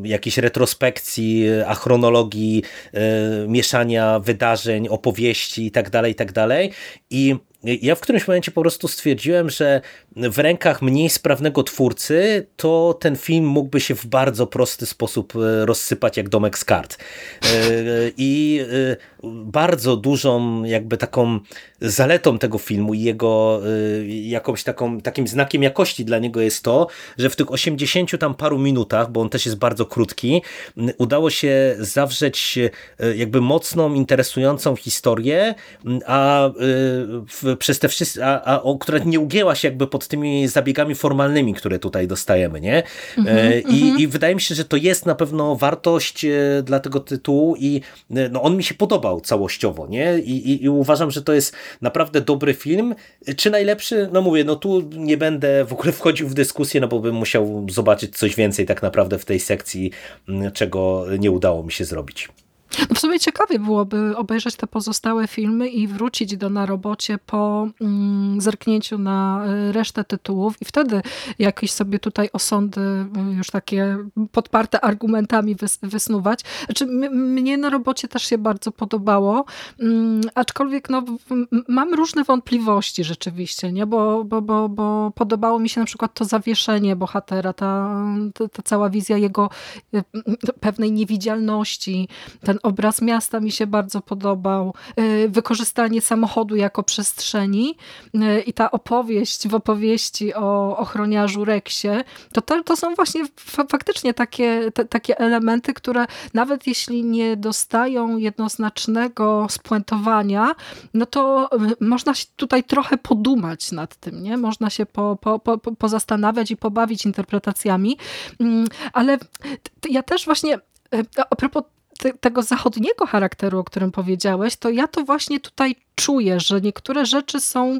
e, jakiejś retrospekcji, a chronologii, e, mieszania wydarzeń, opowieści i tak dalej, i tak dalej. I ja w którymś momencie po prostu stwierdziłem, że w rękach mniej sprawnego twórcy to ten film mógłby się w bardzo prosty sposób e, rozsypać jak domek z kart. E, I e, bardzo dużą jakby taką zaletą tego filmu i jego jakąś taką, takim znakiem jakości dla niego jest to, że w tych 80 tam paru minutach, bo on też jest bardzo krótki, udało się zawrzeć jakby mocną, interesującą historię, a przez te wszystkie, a, a, która nie ugięła się jakby pod tymi zabiegami formalnymi, które tutaj dostajemy, nie? Mm -hmm, I, -hmm. I wydaje mi się, że to jest na pewno wartość e, dla tego tytułu i e, no, on mi się całościowo, nie? I, i, I uważam, że to jest naprawdę dobry film. Czy najlepszy? No mówię, no tu nie będę w ogóle wchodził w dyskusję, no bo bym musiał zobaczyć coś więcej tak naprawdę w tej sekcji, czego nie udało mi się zrobić. No w sumie ciekawie byłoby obejrzeć te pozostałe filmy i wrócić do na robocie po mm, zerknięciu na y, resztę tytułów i wtedy jakieś sobie tutaj osądy y, już takie podparte argumentami wys, wysnuwać. Znaczy, mnie na robocie też się bardzo podobało, mm, aczkolwiek no, mam różne wątpliwości rzeczywiście, nie? Bo, bo, bo, bo podobało mi się na przykład to zawieszenie bohatera, ta, ta, ta cała wizja jego y, pewnej niewidzialności, ten obraz miasta mi się bardzo podobał, y, wykorzystanie samochodu jako przestrzeni y, i ta opowieść w opowieści o ochroniarzu Reksie, to, to, to są właśnie faktycznie takie, te, takie elementy, które nawet jeśli nie dostają jednoznacznego spuentowania, no to y, można się tutaj trochę podumać nad tym, nie? Można się po, po, po, pozastanawiać i pobawić interpretacjami, mm, ale ja też właśnie a propos te, tego zachodniego charakteru, o którym powiedziałeś, to ja to właśnie tutaj czuję, że niektóre rzeczy są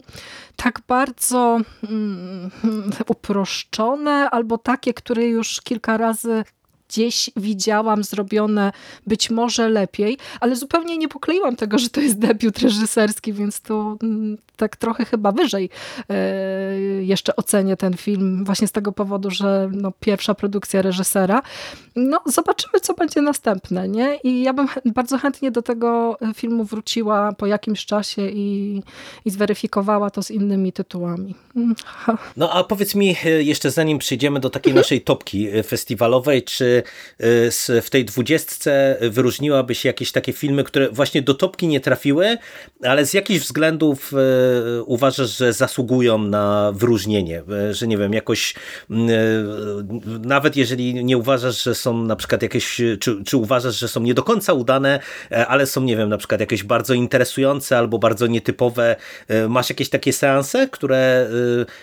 tak bardzo mm, uproszczone albo takie, które już kilka razy gdzieś widziałam zrobione być może lepiej, ale zupełnie nie pokleiłam tego, że to jest debiut reżyserski, więc tu mm, tak trochę chyba wyżej e, jeszcze ocenię ten film właśnie z tego powodu, że no, pierwsza produkcja reżysera. No zobaczymy, co będzie następne, nie? I ja bym bardzo chętnie do tego filmu wróciła po jakimś czasie i, i zweryfikowała to z innymi tytułami. No a powiedz mi e, jeszcze zanim przejdziemy do takiej mhm. naszej topki e, festiwalowej, czy w tej dwudziestce wyróżniłabyś jakieś takie filmy, które właśnie do topki nie trafiły, ale z jakichś względów e, uważasz, że zasługują na wyróżnienie, e, że nie wiem, jakoś e, nawet jeżeli nie uważasz, że są na przykład jakieś, czy, czy uważasz, że są nie do końca udane, ale są, nie wiem, na przykład jakieś bardzo interesujące albo bardzo nietypowe, masz jakieś takie seanse, które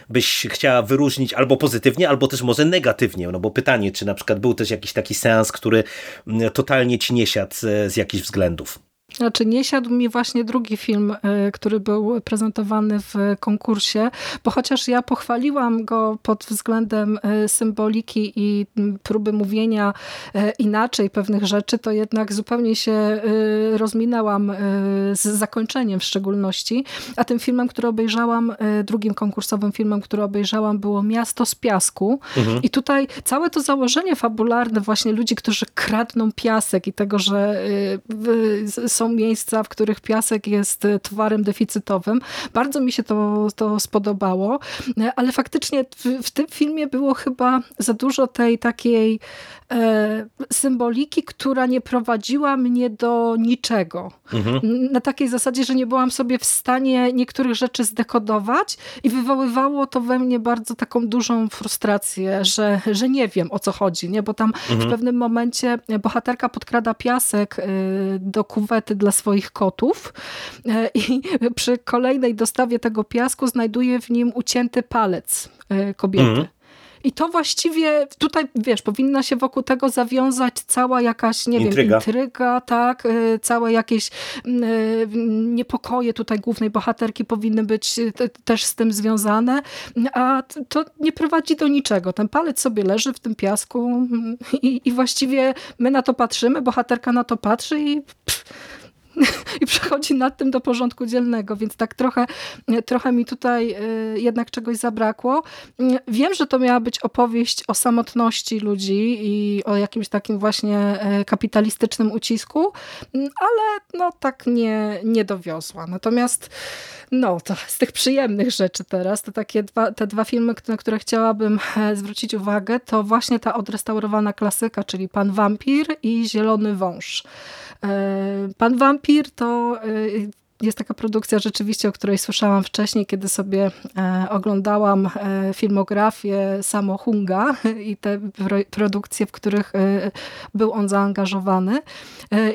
byś chciała wyróżnić albo pozytywnie, albo też może negatywnie, no bo pytanie, czy na przykład był też jakiś taki seans, który totalnie ci nie siadł z jakichś względów. Znaczy nie siadł mi właśnie drugi film, e, który był prezentowany w konkursie, bo chociaż ja pochwaliłam go pod względem e, symboliki i próby mówienia e, inaczej pewnych rzeczy, to jednak zupełnie się rozminęłam z zakończeniem w szczególności. A tym filmem, który obejrzałam, drugim konkursowym filmem, który obejrzałam było Miasto z Piasku. Mhm. I tutaj całe to założenie fabularne właśnie ludzi, którzy kradną piasek i tego, że są miejsca, w których piasek jest e, towarem deficytowym. Bardzo mi się to, to spodobało, e, ale faktycznie w, w tym filmie było chyba za dużo tej takiej symboliki, która nie prowadziła mnie do niczego. Mhm. Na takiej zasadzie, że nie byłam sobie w stanie niektórych rzeczy zdekodować i wywoływało to we mnie bardzo taką dużą frustrację, że, że nie wiem o co chodzi, nie? bo tam mhm. w pewnym momencie bohaterka podkrada piasek do kuwety dla swoich kotów e, i przy kolejnej dostawie tego piasku znajduje w nim ucięty palec e, kobiety. Mm. I to właściwie tutaj, wiesz, powinna się wokół tego zawiązać cała jakaś, nie intryga. wiem, intryga, tak, e, całe jakieś niepokoje tutaj głównej bohaterki powinny być też z tym związane, a to nie prowadzi do niczego. Ten palec sobie leży w tym piasku mm, i, i właściwie my na to patrzymy, bohaterka na to patrzy i pff, i przechodzi nad tym do porządku dzielnego, więc tak trochę, trochę mi tutaj y, jednak czegoś zabrakło. Wiem, że to miała być opowieść o samotności ludzi i o jakimś takim właśnie e, kapitalistycznym ucisku, ale no tak nie, nie dowiozła. Natomiast no, to z tych przyjemnych rzeczy teraz, to takie dwa, te dwa filmy, na które chciałabym e, zwrócić uwagę, to właśnie ta odrestaurowana klasyka, czyli Pan Wampir i Zielony Wąż. E, Pan Wampir to e, jest taka produkcja rzeczywiście, o której słyszałam wcześniej, kiedy sobie e, oglądałam filmografię Samo Hunga i te produkcje, w których był on zaangażowany.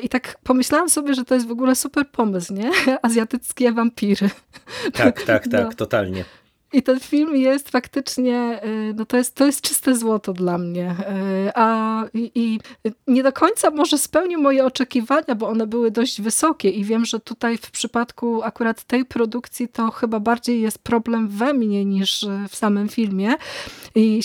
I tak pomyślałam sobie, że to jest w ogóle super pomysł, nie? Azjatyckie wampiry. Tak, tak, tak, no. totalnie. I ten film jest faktycznie, y, no to jest, to jest czyste złoto dla mnie. Y, a i, i, nie do końca może spełnił moje oczekiwania, bo one były dość wysokie i wiem, że tutaj w przypadku akurat tej produkcji to chyba bardziej jest problem we mnie niż w samym filmie. I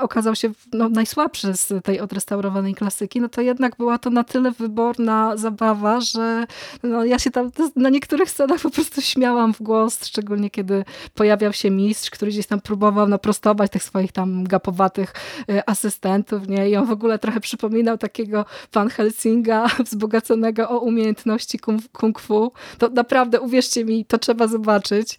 okazał się no, najsłabszy z tej odrestaurowanej klasyki, no to jednak była to na tyle wyborna zabawa, że no, ja się tam na niektórych scenach po prostu śmiałam w głos, szczególnie kiedy pojawiał się mistrz, który gdzieś tam próbował naprostować tych swoich tam gapowatych y, asystentów, nie? I on w ogóle trochę przypominał takiego Van Helsinga wzbogaconego o umiejętności kung fu. To naprawdę, uwierzcie mi, to trzeba zobaczyć.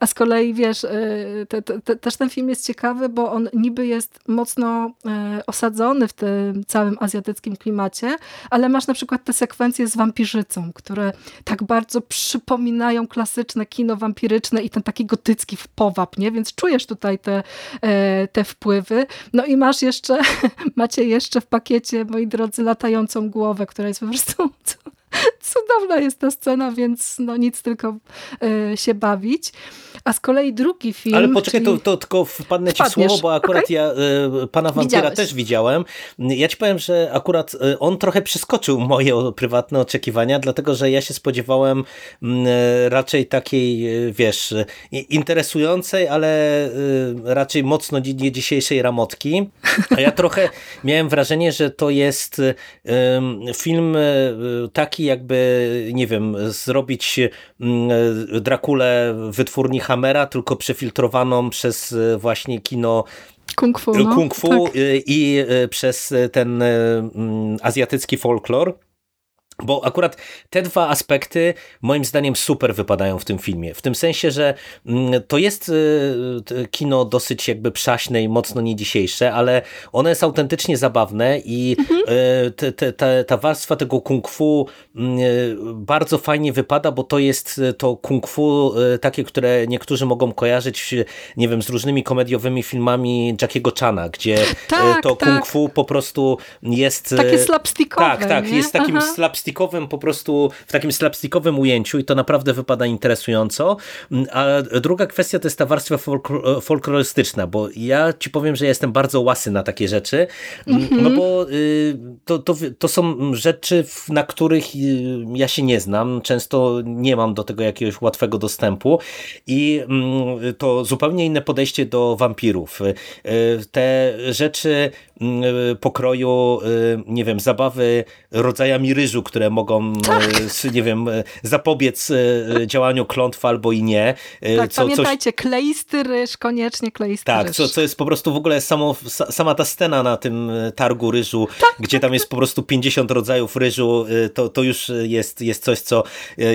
A z kolei, wiesz, y, te, te, też ten film jest ciekawy, bo on niby jest mocno y, osadzony w tym całym azjatyckim klimacie, ale masz na przykład te sekwencje z wampirzycą, które tak bardzo przypominają klasyczne kino wampiryczne i ten taki gotycki powab, nie? Więc czujesz tutaj te, e, te wpływy. No i masz jeszcze, macie jeszcze w pakiecie, moi drodzy, latającą głowę, która jest po prostu cudowna jest ta scena, więc no nic, tylko y, się bawić. A z kolei drugi film... Ale poczekaj, czyli... to, to tylko wpadnę ci słowo, bo akurat okay. ja y, Pana Wampira też widziałem. Ja ci powiem, że akurat y, on trochę przeskoczył moje prywatne oczekiwania, dlatego, że ja się spodziewałem raczej takiej, wiesz, interesującej, ale raczej mocno nie dzisiejszej ramotki. A ja trochę miałem wrażenie, że to jest film taki jakby, nie wiem, zrobić Drakulę wytwórni Hammera, tylko przefiltrowaną przez e, właśnie kino Kung fu, no. Kung fu tak. i, i przez ten azjatycki folklor. Bo akurat te dwa aspekty moim zdaniem super wypadają w tym filmie. W tym sensie, że mm, to jest y, kino dosyć jakby przaśne i mocno nie dzisiejsze, ale ono jest autentycznie zabawne i mhm. Y, te, te, te, ta warstwa tego kung fu mm, y, bardzo fajnie wypada, bo to jest to kung fu takie, które niektórzy mogą kojarzyć, nie wiem, z różnymi komediowymi filmami Jackiego Chana, gdzie tak, to tak. kung fu po prostu jest... Takie slapstickowe, Tak, tak, nie? jest takim Aha. Slapstickowym po prostu, w takim slapstickowym ujęciu i to naprawdę wypada interesująco. A druga kwestia to jest ta warstwa folklorystyczna, bo ja ci powiem, że ja jestem bardzo łasy na takie rzeczy, mm -hmm. no bo y, to, to, to są rzeczy, na których y, ja się nie znam, często nie mam do tego jakiegoś łatwego dostępu i mm, to zupełnie inne podejście do wampirów. Y, te rzeczy mm, pokroju, nie wiem, zabawy rodzajami ryżu, które mogą, tak. E, nie wiem, e, zapobiec e, działaniu klątw albo i nie. Tak, co, pamiętajcie, coś... kleisty ryż, koniecznie kleisty tak, ryż. Tak, co, co jest po prostu w ogóle samo, sama ta scena na tym targu ryżu, tak, gdzie tak, tam jest tak. po prostu 50 rodzajów ryżu, to, to już jest, jest coś, co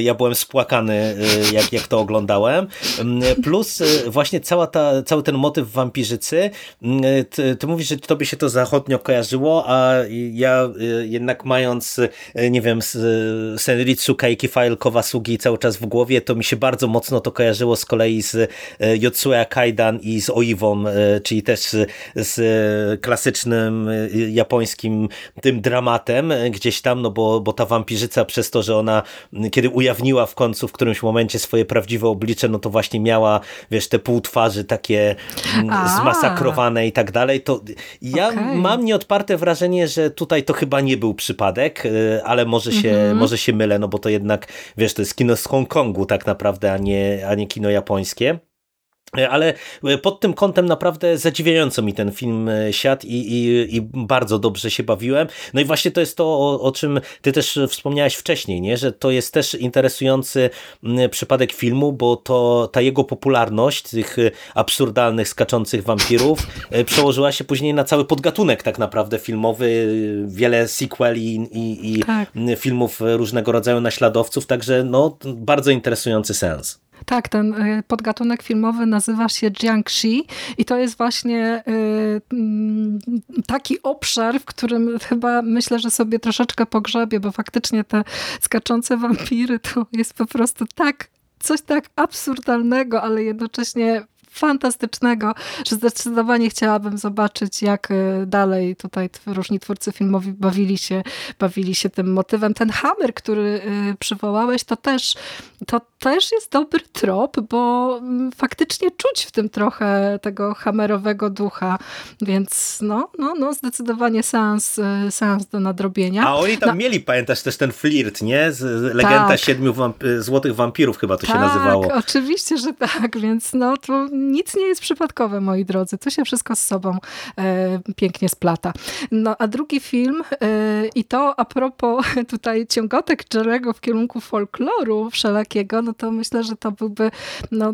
ja byłem spłakany, jak, jak to oglądałem. Mm, plus właśnie cała ta, cały ten motyw wampirzycy, mm, ty, ty mówisz, że tobie się to zachodnio kojarzyło, a ja jednak mając, nie wiem, Senritsu Kaiki File Kowasugi cały czas w głowie, to mi się bardzo mocno to kojarzyło z kolei z e, Yotsuya Kaidan i z Oiwą, czyli też z klasycznym japońskim tym dramatem gdzieś tam, no bo, bo ta wampirzyca przez to, że ona kiedy ujawniła w końcu w którymś momencie swoje prawdziwe oblicze, no to właśnie miała, wiesz, te półtwarzy takie A. zmasakrowane i tak dalej, to ja okay. Mam nieodparte wrażenie, że tutaj to chyba nie był przypadek, ale może się, mhm. może się mylę, no bo to jednak, wiesz, to jest kino z Hongkongu tak naprawdę, a nie, a nie kino japońskie. Ale pod tym kątem naprawdę zadziwiająco mi ten film e, siadł i, i, i, bardzo dobrze się bawiłem. No i właśnie to jest to, o, o, czym ty też wspomniałeś wcześniej, nie? że to jest też interesujący przypadek filmu, bo to ta jego popularność tych absurdalnych, skaczących wampirów e, przełożyła się później na cały podgatunek tak naprawdę filmowy, wiele sequeli i, i tak. filmów różnego rodzaju naśladowców, także no, bardzo interesujący sens. Tak, ten y, podgatunek filmowy nazywa się Jiangxi i to jest właśnie y, mm, taki obszar, w którym chyba myślę, że sobie troszeczkę pogrzebie, bo faktycznie te skaczące wampiry to jest po prostu tak coś tak absurdalnego, ale jednocześnie fantastycznego, że zdecydowanie chciałabym zobaczyć, jak e, dalej tutaj różni twórcy filmowi bawili się, bawili się tym motywem. Ten hammer, który e, przywołałeś, to też, to też jest dobry trop, bo mm, faktycznie czuć w tym trochę tego hammerowego ducha, więc no, no, no zdecydowanie seans, e, seans do nadrobienia. A oni tam no. mieli, pamiętasz, też ten flirt, nie? Z, legenda tak. siedmiu wamp złotych wampirów chyba to tak, się nazywało. oczywiście, że tak, więc no to nic nie jest przypadkowe, moi drodzy. To się wszystko z sobą e, pięknie splata. No a drugi film e, i to a propos tutaj ciągotek Jerego w kierunku folkloru wszelakiego, no to myślę, że to byłby no,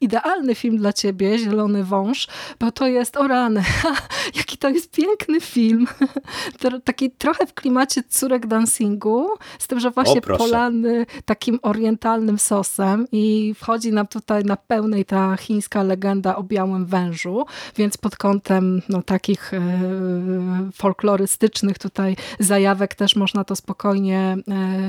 idealny film dla ciebie, Zielony Wąż, bo to jest o rany. Jaki to jest piękny film. Taki trochę w klimacie córek dancingu, z tym, że właśnie polany takim orientalnym sosem i wchodzi nam tutaj na pełnej ta chińska legenda o białym wężu, więc pod kątem no, takich e, folklorystycznych tutaj zajawek też można to spokojnie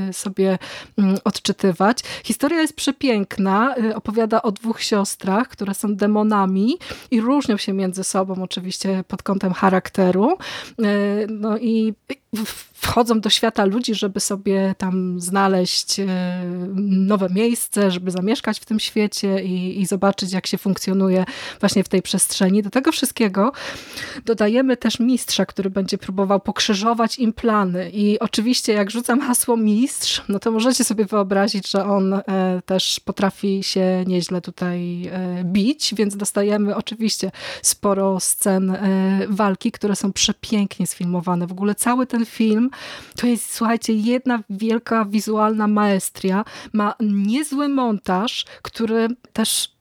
e, sobie mm, odczytywać. Historia jest przepiękna, e, opowiada o dwóch siostrach, siostrach, które są demonami i różnią się między sobą oczywiście pod kątem charakteru. E, no i wchodzą do świata ludzi, żeby sobie tam znaleźć e, nowe miejsce, żeby zamieszkać w tym świecie i, i, zobaczyć, jak się funkcjonuje właśnie w tej przestrzeni. Do tego wszystkiego dodajemy też mistrza, który będzie próbował pokrzyżować im plany. I oczywiście, jak rzucam hasło mistrz, no to możecie sobie wyobrazić, że on e, też potrafi się nieźle tutaj e, bić, więc dostajemy oczywiście sporo scen walki, które są przepięknie sfilmowane. W ogóle cały ten film to jest, słuchajcie, jedna wielka wizualna maestria. Ma niezły montaż, który też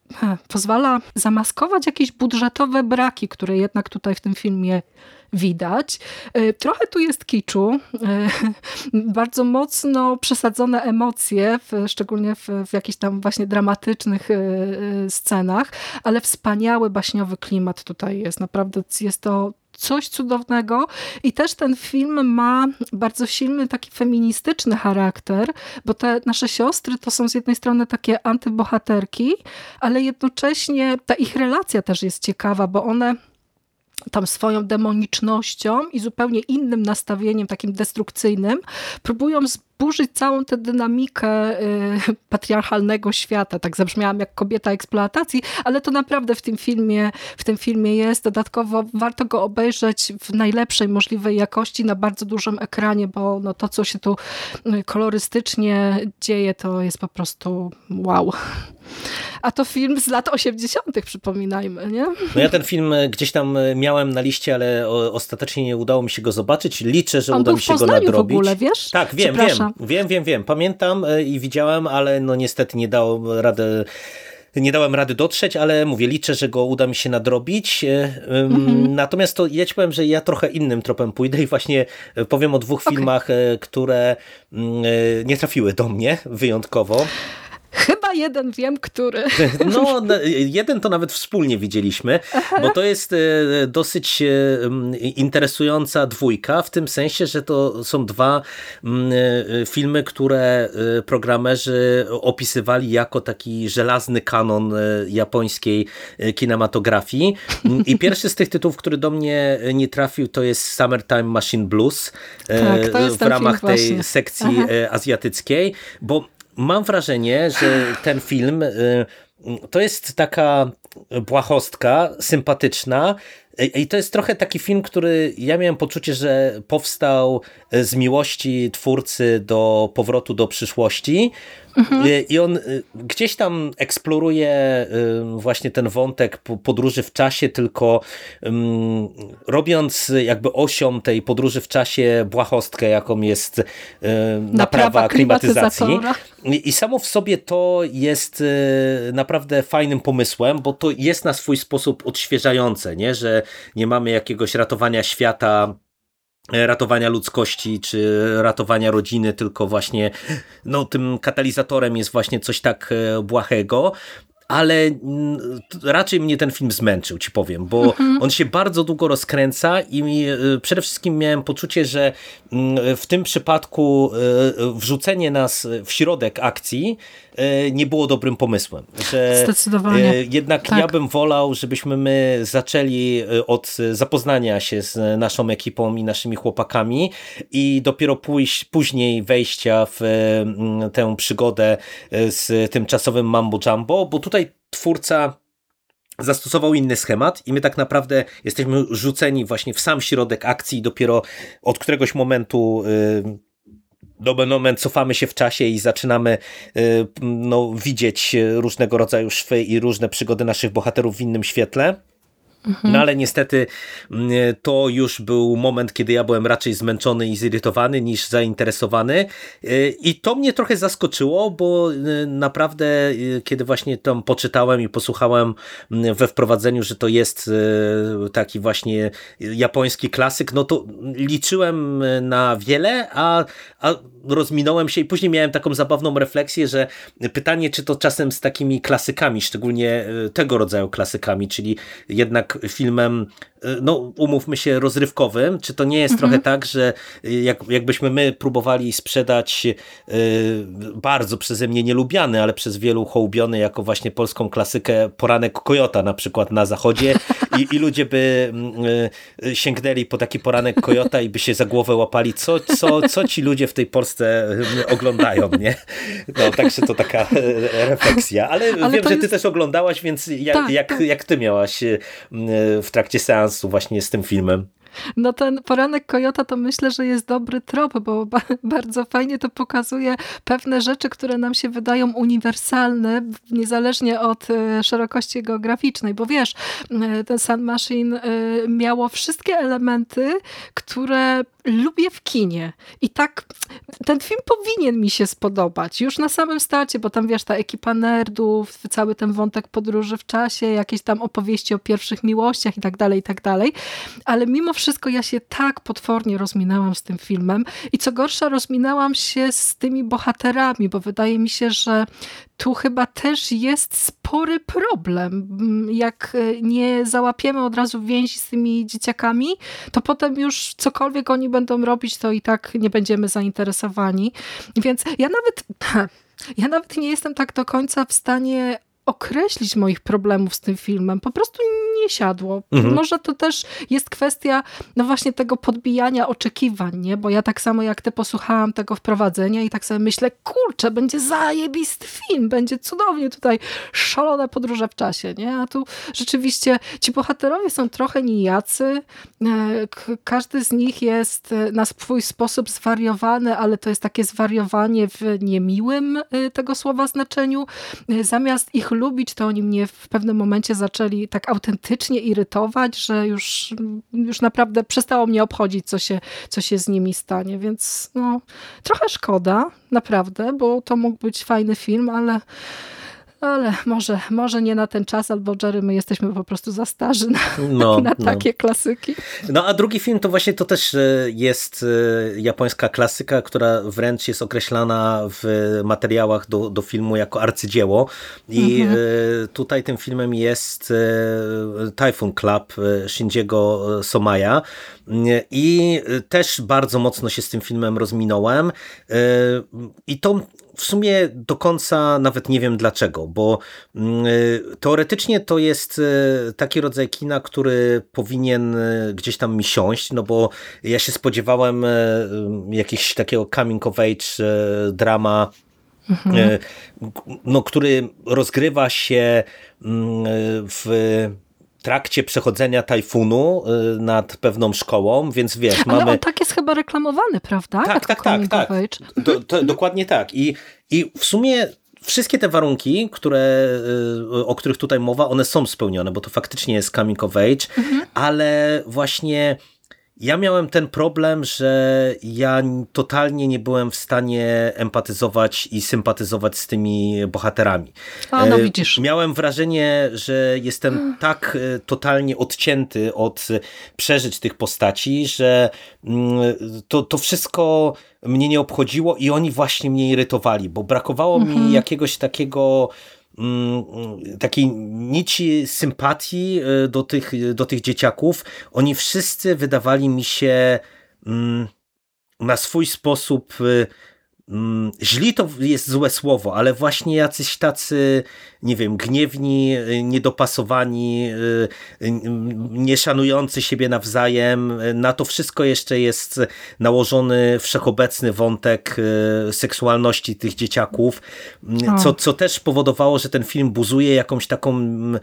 pozwala zamaskować jakieś budżetowe braki, które jednak tutaj w tym filmie widać. E, trochę tu jest kiczu, e, bardzo mocno przesadzone emocje, szczególnie w, w jakichś tam właśnie dramatycznych e, scenach, ale wspaniały baśniowy klimat tutaj jest. Naprawdę jest to coś cudownego i też ten film ma bardzo silny taki feministyczny charakter, bo te nasze siostry to są z jednej strony takie antybohaterki, ale jednocześnie ta ich relacja też jest ciekawa, bo one tam swoją demonicznością i zupełnie innym nastawieniem, takim destrukcyjnym, próbują zburzyć całą tę dynamikę y, patriarchalnego świata. Tak zabrzmiałam jak kobieta eksploatacji, ale to naprawdę w tym filmie, w tym filmie jest. Dodatkowo warto go obejrzeć w najlepszej możliwej jakości na bardzo dużym ekranie, bo no, to, co się tu y, kolorystycznie dzieje, to jest po prostu wow. A to film z lat 80., przypominajmy, nie? No ja ten film y, gdzieś tam miałem na liście, ale ostatecznie nie udało mi się go zobaczyć. Liczę, że On uda mi się go nadrobić. w ogóle, wiesz? Tak, wiem, wiem. Wiem, wiem, wiem. Pamiętam e, i widziałem, ale no niestety nie dało rady nie dałem rady dotrzeć, ale mówię, liczę, że go uda mi się nadrobić. E, mhm. Natomiast to ja ci powiem, że ja trochę innym tropem pójdę i właśnie e, powiem o dwóch okay. filmach, które mm, nie trafiły do mnie wyjątkowo. Chyba jeden wiem, który. No, jeden to nawet wspólnie widzieliśmy, Aha. bo to jest e, dosyć e, interesująca dwójka, w tym sensie, że to są dwa e, filmy, które programerzy opisywali jako taki żelazny kanon japońskiej kinematografii. I pierwszy z tych tytułów, który do mnie nie trafił, to jest Summertime Machine Blues tak, w ramach tej sekcji Aha. azjatyckiej, bo mam wrażenie, że ten film y, to jest taka błahostka, sympatyczna, i to jest trochę taki film, który ja miałem poczucie, że powstał z miłości twórcy do powrotu do przyszłości. Mhm. I on y, gdzieś tam eksploruje y, właśnie ten wątek podróży w czasie, tylko robiąc jakby osią tej podróży w czasie błahostkę, jaką jest y, naprawa, klimatyzacji. I samo w sobie to jest naprawdę fajnym pomysłem, bo to jest na swój sposób odświeżające, nie? że nie mamy jakiegoś ratowania świata ratowania ludzkości, czy ratowania rodziny, tylko właśnie no, tym katalizatorem jest właśnie coś tak e, błahego ale mm, raczej mnie ten film zmęczył, ci powiem, bo mhm. on się bardzo długo rozkręca i e, przede wszystkim miałem poczucie, że mm, w tym przypadku wrzucenie nas w środek akcji E, nie było dobrym pomysłem. Że Zdecydowanie. E, jednak tak. ja bym wolał, żebyśmy my zaczęli e, od zapoznania się z naszą ekipą i naszymi chłopakami i dopiero pójść, później wejścia w tę przygodę z tymczasowym Mambo Jumbo, bo tutaj twórca zastosował inny schemat i my tak naprawdę jesteśmy rzuceni właśnie w sam środek akcji i dopiero od któregoś momentu nomen moment cofamy się w czasie i zaczynamy y, no, widzieć różnego rodzaju szwy i różne przygody naszych bohaterów w innym świetle. Mhm. No ale niestety mm, to już był moment, kiedy ja byłem raczej zmęczony i zirytowany niż zainteresowany y, i to mnie trochę zaskoczyło, bo y, naprawdę kiedy właśnie tam poczytałem i posłuchałem mm, we wprowadzeniu, że to jest taki właśnie japoński klasyk, no to liczyłem na wiele, a, a rozminąłem się i później miałem taką zabawną refleksję, że pytanie, czy to czasem z takimi klasykami, szczególnie tego rodzaju klasykami, czyli jednak filmem no umówmy się, rozrywkowym, czy to nie jest mhm. trochę tak, że e, jak, jakbyśmy my próbowali sprzedać y, bardzo przeze mnie nielubiany, ale przez wielu hołbiony jako właśnie polską klasykę Poranek Kojota na przykład na zachodzie i, i ludzie by y, sięgnęli po taki Poranek Kojota i by się za głowę łapali, co, co, co ci ludzie w tej Polsce oglądają, nie? No, także to taka refleksja, ale, ale wiem, że ty też oglądałaś, więc jak, tak, jak, tak. jak ty miałaś w trakcie seansu seansu właśnie z tym filmem. No ten poranek Kojota to myślę, że jest dobry trop, bo ba bardzo fajnie to pokazuje pewne rzeczy, które nam się wydają uniwersalne, niezależnie od e, szerokości geograficznej, bo wiesz, e, ten Sun Machine e, miało wszystkie elementy, które lubię w kinie. I tak ten film powinien mi się spodobać. Już na samym starcie, bo tam wiesz, ta ekipa nerdów, cały ten wątek podróży w czasie, jakieś tam opowieści o pierwszych miłościach i tak dalej, i tak dalej, ale mimo wszystko ja się tak potwornie rozminęłam z tym filmem. I co gorsza rozminęłam się z tymi bohaterami, bo wydaje mi się, że tu chyba też jest spory problem. Jak e, nie załapiemy od razu więzi z tymi dzieciakami, to potem już cokolwiek oni będą robić, to i tak nie będziemy zainteresowani. Więc ja nawet... Ja nawet nie jestem tak do końca w stanie określić moich problemów z tym filmem. Po prostu nie siadło. Mhm. Może to też jest kwestia no właśnie tego podbijania oczekiwań, nie? Bo ja tak samo jak ty posłuchałam tego wprowadzenia i tak sobie myślę, kurczę, będzie zajebisty film, będzie cudownie tutaj szalone podróże w czasie, nie? A tu rzeczywiście ci bohaterowie są trochę nijacy. E, każdy z nich jest e, na swój sposób zwariowany, ale to jest takie zwariowanie w niemiłym e, tego słowa znaczeniu. Zamiast ich lubić, to oni mnie w pewnym momencie zaczęli tak autentycznie irytować, że już, już naprawdę przestało mnie obchodzić, co się, co się z nimi stanie, więc no, trochę szkoda, naprawdę, bo to mógł być fajny film, ale ale może, może nie na ten czas, albo Jerry, my jesteśmy po prostu za starzy na, no, na no. takie no. klasyki. No a drugi film to właśnie to też e, jest e, japońska klasyka, która wręcz jest określana w materiałach do, do filmu jako arcydzieło i mhm. E, tutaj tym filmem jest Typhoon Club Shinjiego Somaya i też bardzo mocno się z tym filmem rozminąłem i to w sumie do końca nawet nie wiem dlaczego, bo mm, y, teoretycznie to jest y, taki rodzaj kina, który powinien y, gdzieś tam mi siąść, no bo ja się spodziewałem jakiegoś takiego coming of age drama mhm. no, który rozgrywa się mm, w trakcie przechodzenia tajfunu y, nad pewną szkołą, więc wiesz, Ale mamy... on tak jest chyba reklamowany, prawda? Tak, tak, tak, tak. Do, to, dokładnie tak. I, I w sumie wszystkie te warunki, które, y, o których tutaj mowa, one są spełnione, bo to faktycznie jest coming of age, mhm. ale właśnie ja miałem ten problem, że ja totalnie nie byłem w stanie empatyzować i sympatyzować z tymi bohaterami. A, no e, widzisz. Miałem wrażenie, że jestem tak e, totalnie odcięty od przeżyć tych postaci, że mm, to, to wszystko mnie nie obchodziło i oni właśnie mnie irytowali, bo brakowało mhm. mi jakiegoś takiego Mm, takiej nici sympatii e, do tych, do tych dzieciaków. Oni wszyscy wydawali mi się mm, na swój sposób e, Mm, źli to jest złe słowo, ale właśnie jacyś tacy, nie wiem, gniewni, niedopasowani, y, y, nieszanujący siebie nawzajem. Na to wszystko jeszcze jest nałożony wszechobecny wątek y, seksualności tych dzieciaków, mm, co, co też powodowało, że ten film buzuje jakąś taką mm,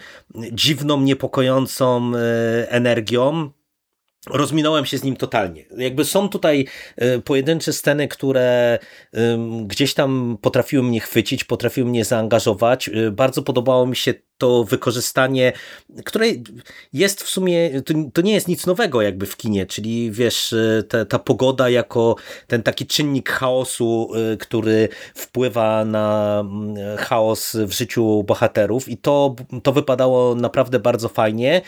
dziwną, niepokojącą energią rozminąłem się z nim totalnie. Jakby są tutaj e, pojedyncze sceny, które gdzieś tam potrafiły mnie chwycić, potrafiły mnie zaangażować. E, bardzo podobało mi się to wykorzystanie, które jest w sumie, to, to nie jest nic nowego jakby w kinie, czyli wiesz, e, ta, ta pogoda jako ten taki czynnik chaosu, który wpływa na chaos w życiu bohaterów i to, to wypadało naprawdę bardzo fajnie,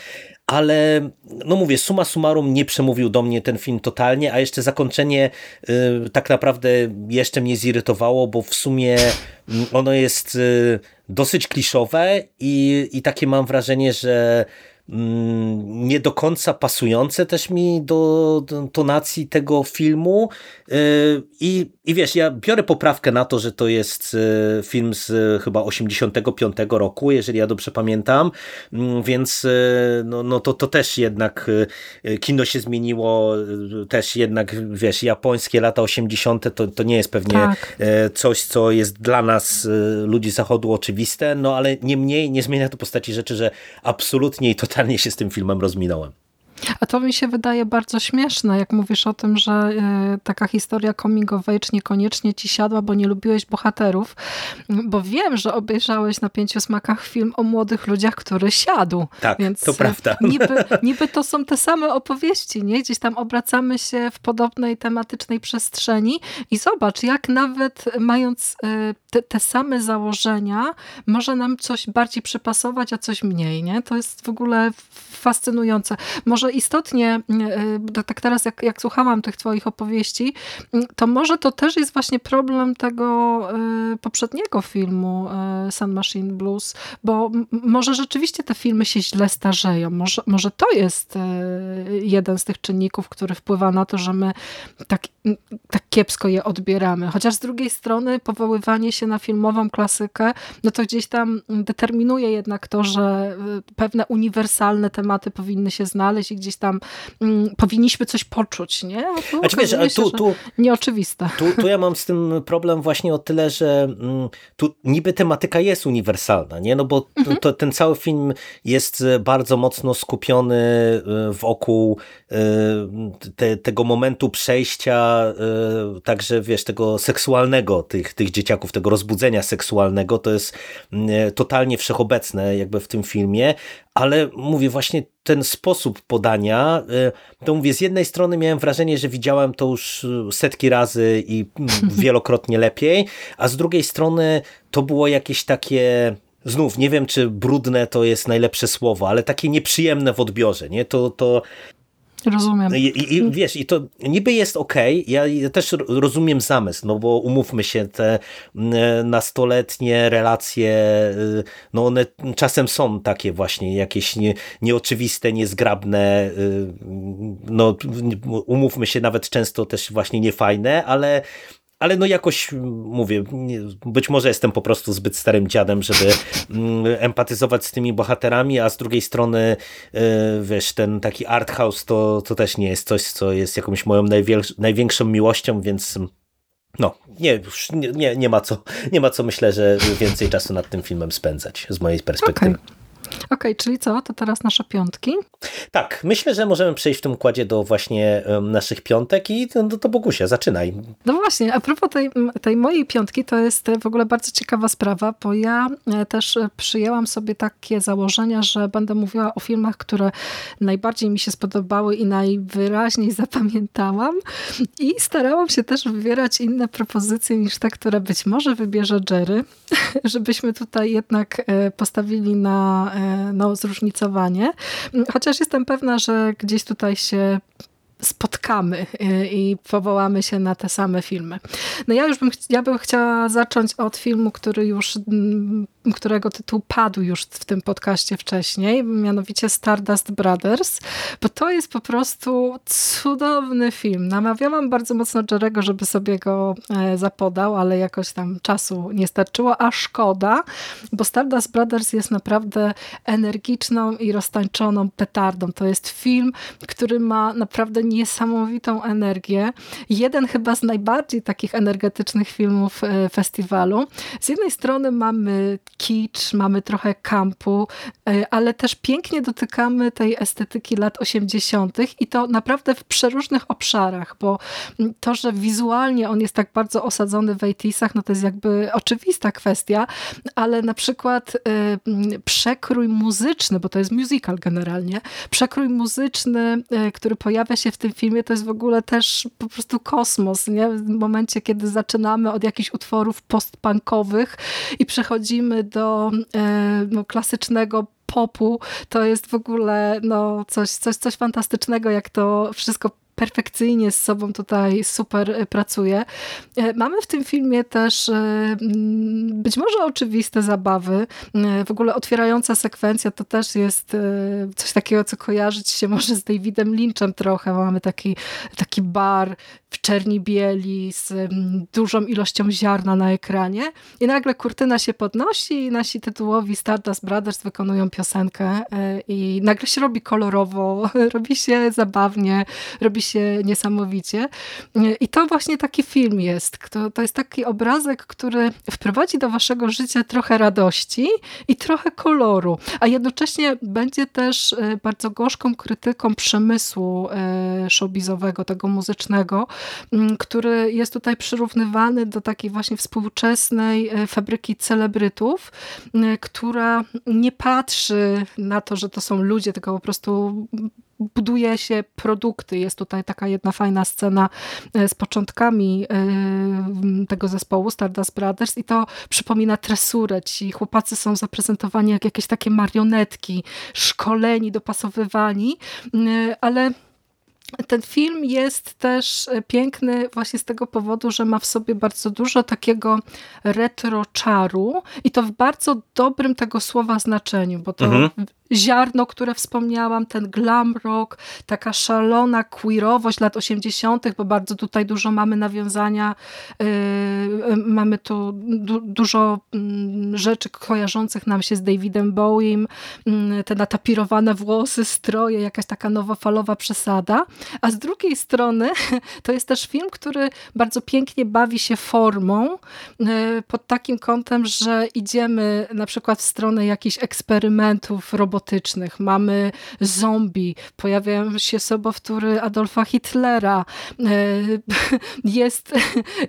ale no mówię, suma summarum nie przemówił do mnie ten film totalnie, a jeszcze zakończenie y, tak naprawdę jeszcze mnie zirytowało, bo w sumie mm, ono jest y, dosyć kliszowe i, i takie mam wrażenie, że nie do końca pasujące też mi do, do tonacji tego filmu y, I, i wiesz, ja biorę poprawkę na to, że to jest y, film z y, chyba 85 roku, jeżeli ja dobrze pamiętam, mm, więc no, no to, to też jednak kino się zmieniło, też jednak wiesz, japońskie lata 80 to, to nie jest pewnie tak. coś, co jest dla nas ludzi zachodu oczywiste, no ale niemniej nie zmienia to postaci rzeczy, że absolutnie i totalnie totalnie się z tym filmem rozminąłem. A to mi się wydaje bardzo śmieszne, jak mówisz o tym, że e, taka historia coming of age niekoniecznie ci siadła, bo nie lubiłeś bohaterów, bo wiem, że obejrzałeś na Pięciu Smakach film o młodych ludziach, który siadł. Tak, Więc to prawda. Niby, niby to są te same opowieści, nie? Gdzieś tam obracamy się w podobnej tematycznej przestrzeni i zobacz, jak nawet mając e, te, te same założenia, może nam coś bardziej przypasować, a coś mniej, nie? To jest w ogóle fascynujące. Może istotnie, e, tak teraz jak, jak słuchałam tych twoich opowieści, to może to też jest właśnie problem tego e, poprzedniego filmu Sun Machine Blues, bo może rzeczywiście te filmy się źle starzeją. Może, może to jest jeden z tych czynników, który wpływa na to, że my tak, tak kiepsko je odbieramy. Chociaż z drugiej strony powoływanie się na filmową klasykę, no to gdzieś tam determinuje jednak to, że y, pewne uniwersalne tematy powinny się znaleźć i gdzieś tam mm, powinniśmy coś poczuć, nie? A tu, znaczy, wiesz, się, tu, tu, nieoczywiste. Tu, tu ja mam z tym problem właśnie o tyle, że mm, tu niby tematyka jest uniwersalna, nie? No bo mhm. to, ten cały film jest bardzo mocno skupiony y, wokół y, te, tego momentu przejścia także, wiesz, tego seksualnego tych, tych dzieciaków, tego rozbudzenia seksualnego, to jest mm, totalnie wszechobecne jakby w tym filmie, ale mówię właśnie ten sposób podania, y, to mówię, z jednej strony miałem wrażenie, że widziałem to już setki razy i mm, wielokrotnie lepiej, a z drugiej strony to było jakieś takie znów nie wiem, czy brudne to jest najlepsze słowo, ale takie nieprzyjemne w odbiorze. Nie? To, to Rozumiem. I, I, wiesz, i to niby jest ok, ja, ja, też rozumiem zamysł, no bo umówmy się, te nastoletnie relacje, y, no one czasem są takie właśnie jakieś nie, nieoczywiste, niezgrabne, y, no umówmy się, nawet często też właśnie niefajne, ale ale no jakoś mówię, być może jestem po prostu zbyt starym dziadem, żeby mm, empatyzować z tymi bohaterami, a z drugiej strony y, wiesz, ten taki art house to, to też nie jest coś, co jest jakąś moją największą miłością, więc no, nie, nie, nie, ma co, nie ma co myślę, że więcej czasu nad tym filmem spędzać z mojej perspektywy. Okay. Okej, okay, czyli co? To teraz nasze piątki? Tak, myślę, że możemy przejść w tym układzie do właśnie naszych piątek i to, to Bogusia, zaczynaj. No właśnie, a propos tej, tej mojej piątki, to jest w ogóle bardzo ciekawa sprawa, bo ja e, też e, przyjęłam sobie takie założenia, że będę mówiła o filmach, które najbardziej mi się spodobały i najwyraźniej zapamiętałam i starałam się też wybierać inne propozycje niż te, które być może wybierze Jerry, żebyśmy tutaj jednak e, postawili na no, zróżnicowanie. Chociaż jestem pewna, że gdzieś tutaj się spotkamy y, i powołamy się na te same filmy. No ja już bym, ja bym chciała zacząć od filmu, który już mm, którego tytuł padł już w tym podcaście wcześniej, mianowicie Stardust Brothers, bo to jest po prostu cudowny film. Namawiałam bardzo mocno Jerego, żeby sobie go e, zapodał, ale jakoś tam czasu nie starczyło, a szkoda, bo Stardust Brothers jest naprawdę energiczną i roztańczoną petardą. To jest film, który ma naprawdę niesamowitą energię. Jeden chyba z najbardziej takich energetycznych filmów e, festiwalu. Z jednej strony mamy kicz, mamy trochę kampu, e, ale też pięknie dotykamy tej estetyki lat 80. i to naprawdę w przeróżnych obszarach, bo to, że wizualnie on jest tak bardzo osadzony w 80 no to jest jakby oczywista kwestia, ale na przykład e, przekrój muzyczny, bo to jest musical generalnie, przekrój muzyczny, e, który pojawia się w tym filmie, to jest w ogóle też po prostu kosmos, nie? W momencie, kiedy zaczynamy od jakichś utworów postpunkowych i przechodzimy do e, no, klasycznego popu, to jest w ogóle no, coś, coś, coś fantastycznego, jak to wszystko perfekcyjnie z sobą tutaj super e, pracuje. E, mamy w tym filmie też być może oczywiste zabawy. W ogóle otwierająca sekwencja to też jest coś takiego, co kojarzyć się może z Davidem Lynchem trochę. Mamy taki, taki bar w czerni bieli, z mm, dużą ilością ziarna na ekranie i nagle kurtyna się podnosi i nasi tytułowi Stardust Brothers wykonują piosenkę e, i nagle się robi kolorowo, robi się zabawnie, robi się niesamowicie. I to właśnie taki film jest. To, to jest taki obrazek, który wprowadzi do waszego życia trochę radości i trochę koloru, a jednocześnie będzie też e, bardzo gorzką krytyką przemysłu e, showbizowego, tego muzycznego, który jest tutaj przyrównywany do takiej właśnie współczesnej e, fabryki celebrytów, która nie patrzy na to, że to są ludzie, tylko po prostu buduje się produkty. Jest tutaj taka jedna fajna scena e, z początkami e, tego zespołu Stardust Brothers i to przypomina tresurę. Ci chłopacy są zaprezentowani jak jakieś takie marionetki, szkoleni, dopasowywani, ale ten film jest też e, piękny właśnie z tego powodu, że ma w sobie bardzo dużo takiego retro czaru i to w bardzo dobrym tego słowa znaczeniu, bo to mhm ziarno, które wspomniałam, ten glam rock, taka szalona queerowość lat 80., bo bardzo tutaj dużo mamy nawiązania, yy, mamy tu du dużo yy, rzeczy kojarzących nam się z Davidem Bowiem, yy, te natapirowane włosy, stroje, jakaś taka nowofalowa przesada, a z drugiej strony to jest też film, który bardzo pięknie bawi się formą y, pod takim kątem, że idziemy na przykład w stronę jakichś eksperymentów robotycznych, mamy zombie, pojawiają się sobowtóry Adolfa Hitlera. E, jest,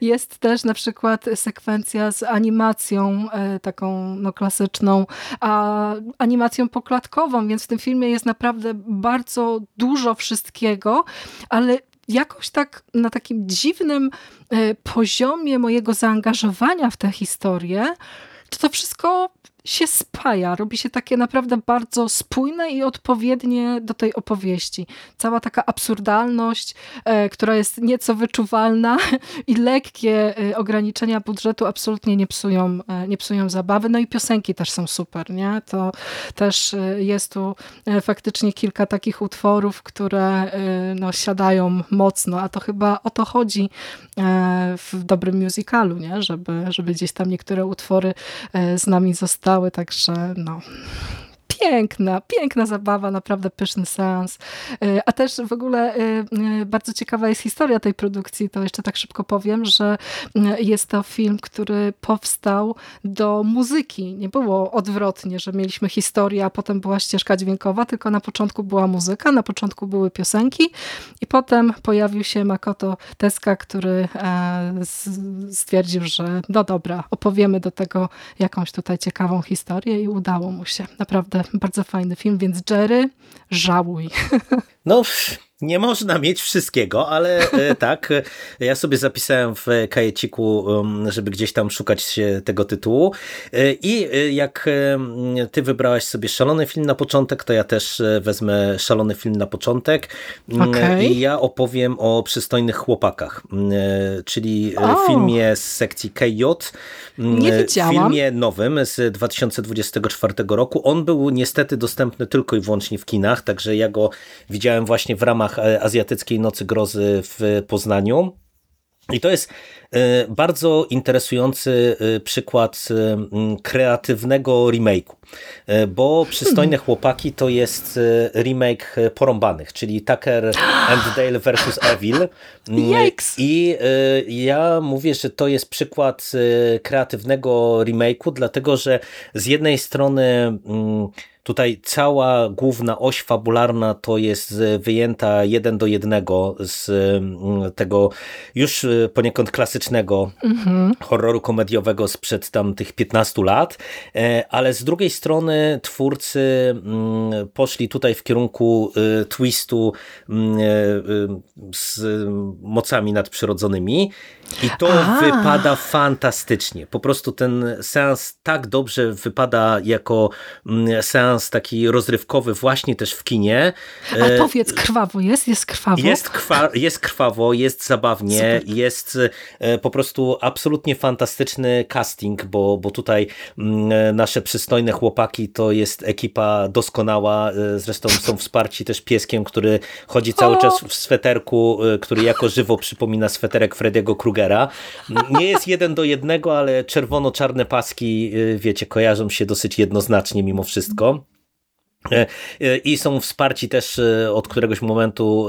jest też na przykład sekwencja z animacją e, taką no, klasyczną, a animacją poklatkową, więc w tym filmie jest naprawdę bardzo dużo wszystkiego, ale jakoś tak na takim dziwnym e, poziomie mojego zaangażowania w tę historię, to to wszystko się spaja, robi się takie naprawdę bardzo spójne i odpowiednie do tej opowieści. Cała taka absurdalność, e, która jest nieco wyczuwalna i lekkie e, ograniczenia budżetu absolutnie nie psują, e, nie psują zabawy. No i piosenki też są super, nie? To też e, jest tu e, faktycznie kilka takich utworów, które e, no, siadają mocno, a to chyba o to chodzi w dobrym musicalu, nie? Żeby, żeby gdzieś tam niektóre utwory z nami zostały także no, piękna, piękna zabawa, naprawdę pyszny seans. Y, a też w ogóle y, y, bardzo ciekawa jest historia tej produkcji, to jeszcze tak szybko powiem, że jest to film, który powstał do muzyki. Nie było odwrotnie, że mieliśmy historię, a potem była ścieżka dźwiękowa, tylko na początku była muzyka, na początku były piosenki i potem pojawił się Makoto Teska, który e, stwierdził, że no dobra, opowiemy do tego jakąś tutaj ciekawą historię i udało mu się. Naprawdę bardzo fajny film, więc Jerry, żałuj. No, nie można mieć wszystkiego, ale e, tak, e, ja sobie zapisałem w kajeciku, um, żeby gdzieś tam szukać tego tytułu e, i jak ty wybrałaś sobie szalony film na początek, to ja też wezmę szalony film na początek mm, okay. i ja opowiem o przystojnych chłopakach, mm, czyli oh. filmie z sekcji KJ, mm, Nie widziałam. filmie nowym z 2024 roku. On był niestety dostępny tylko i wyłącznie w kinach, także ja go widziałem właśnie w ramach ramach e, Azjatyckiej Nocy Grozy w Poznaniu. I to jest e, bardzo interesujący e, przykład kreatywnego remake'u, bo Przystojne hmm. Chłopaki to jest remake Porąbanych, czyli Tucker and Dale vs. Evil. Yikes. I ja mówię, że to jest przykład kreatywnego remake'u, dlatego że z jednej strony Tutaj cała główna oś fabularna to jest wyjęta jeden do jednego z mm, tego już y, poniekąd klasycznego mhm. horroru komediowego sprzed tam tych 15 lat, e, ale z drugiej strony twórcy mm, poszli tutaj w kierunku twistu mm, e, z mocami nadprzyrodzonymi I to A. wypada fantastycznie. Po prostu ten seans tak dobrze wypada jako mm, seans taki rozrywkowy właśnie też w kinie. Ale powiedz, krwawo jest? Jest krwawo? Jest, krwa, jest krwawo, jest zabawnie, Super. jest e, po prostu absolutnie fantastyczny casting, bo, bo tutaj mm, nasze przystojne chłopaki to jest ekipa doskonała, e, zresztą są wsparci też pieskiem, który chodzi cały o. czas w sweterku, e, który jako żywo przypomina sweterek Frediego Krugera. Nie jest jeden do jednego, ale czerwono-czarne paski, wiecie, kojarzą się dosyć jednoznacznie mimo wszystko. E, e, I są wsparci też e, od któregoś momentu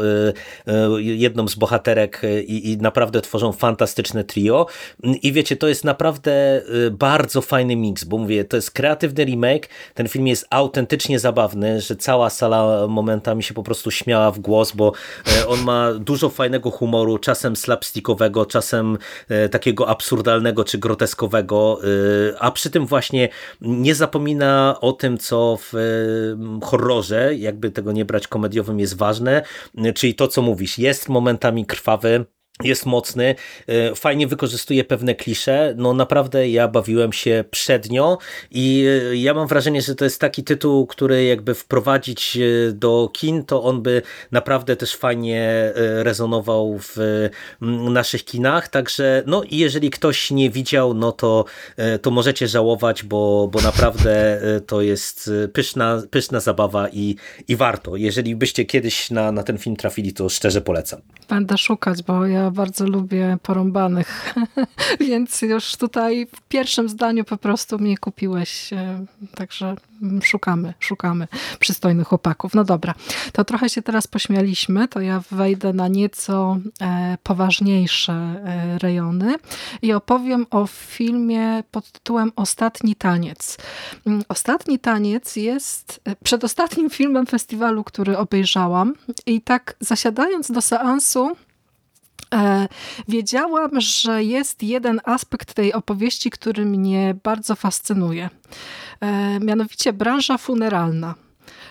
jedną z bohaterek i, i, naprawdę tworzą fantastyczne trio. I wiecie, to jest naprawdę bardzo fajny miks, bo mówię, to jest kreatywny remake, ten film jest autentycznie zabawny, że cała sala momentami się po prostu śmiała w głos, bo on ma dużo fajnego humoru, czasem slapstickowego, czasem takiego absurdalnego czy groteskowego, a przy tym właśnie nie zapomina o tym, co w horrorze, jakby tego nie brać komediowym, jest ważne, czyli to, co mówisz, jest momentami krwawy, jest mocny, e, fajnie wykorzystuje pewne klisze, no naprawdę ja bawiłem się przednio i e, ja mam wrażenie, że to jest taki tytuł, który jakby wprowadzić e, do kin, to on by naprawdę też fajnie rezonował w naszych kinach, także no i jeżeli ktoś nie widział, no to, to możecie żałować, bo, bo naprawdę to jest pyszna, pyszna zabawa i, i warto. Jeżeli byście kiedyś na, na ten film trafili, to szczerze polecam. Będę szukać, bo ja bardzo lubię porąbanych, więc już tutaj w pierwszym zdaniu po prostu mnie kupiłeś, e, także szukamy, szukamy przystojnych chłopaków. No dobra, to trochę się teraz pośmialiśmy, to ja wejdę na nieco e, poważniejsze e, rejony i opowiem o filmie pod tytułem Ostatni taniec. Mm, Ostatni taniec jest przedostatnim filmem festiwalu, który obejrzałam i tak zasiadając do seansu wiedziałam, że jest jeden aspekt tej opowieści, który mnie bardzo fascynuje. E, mianowicie branża funeralna.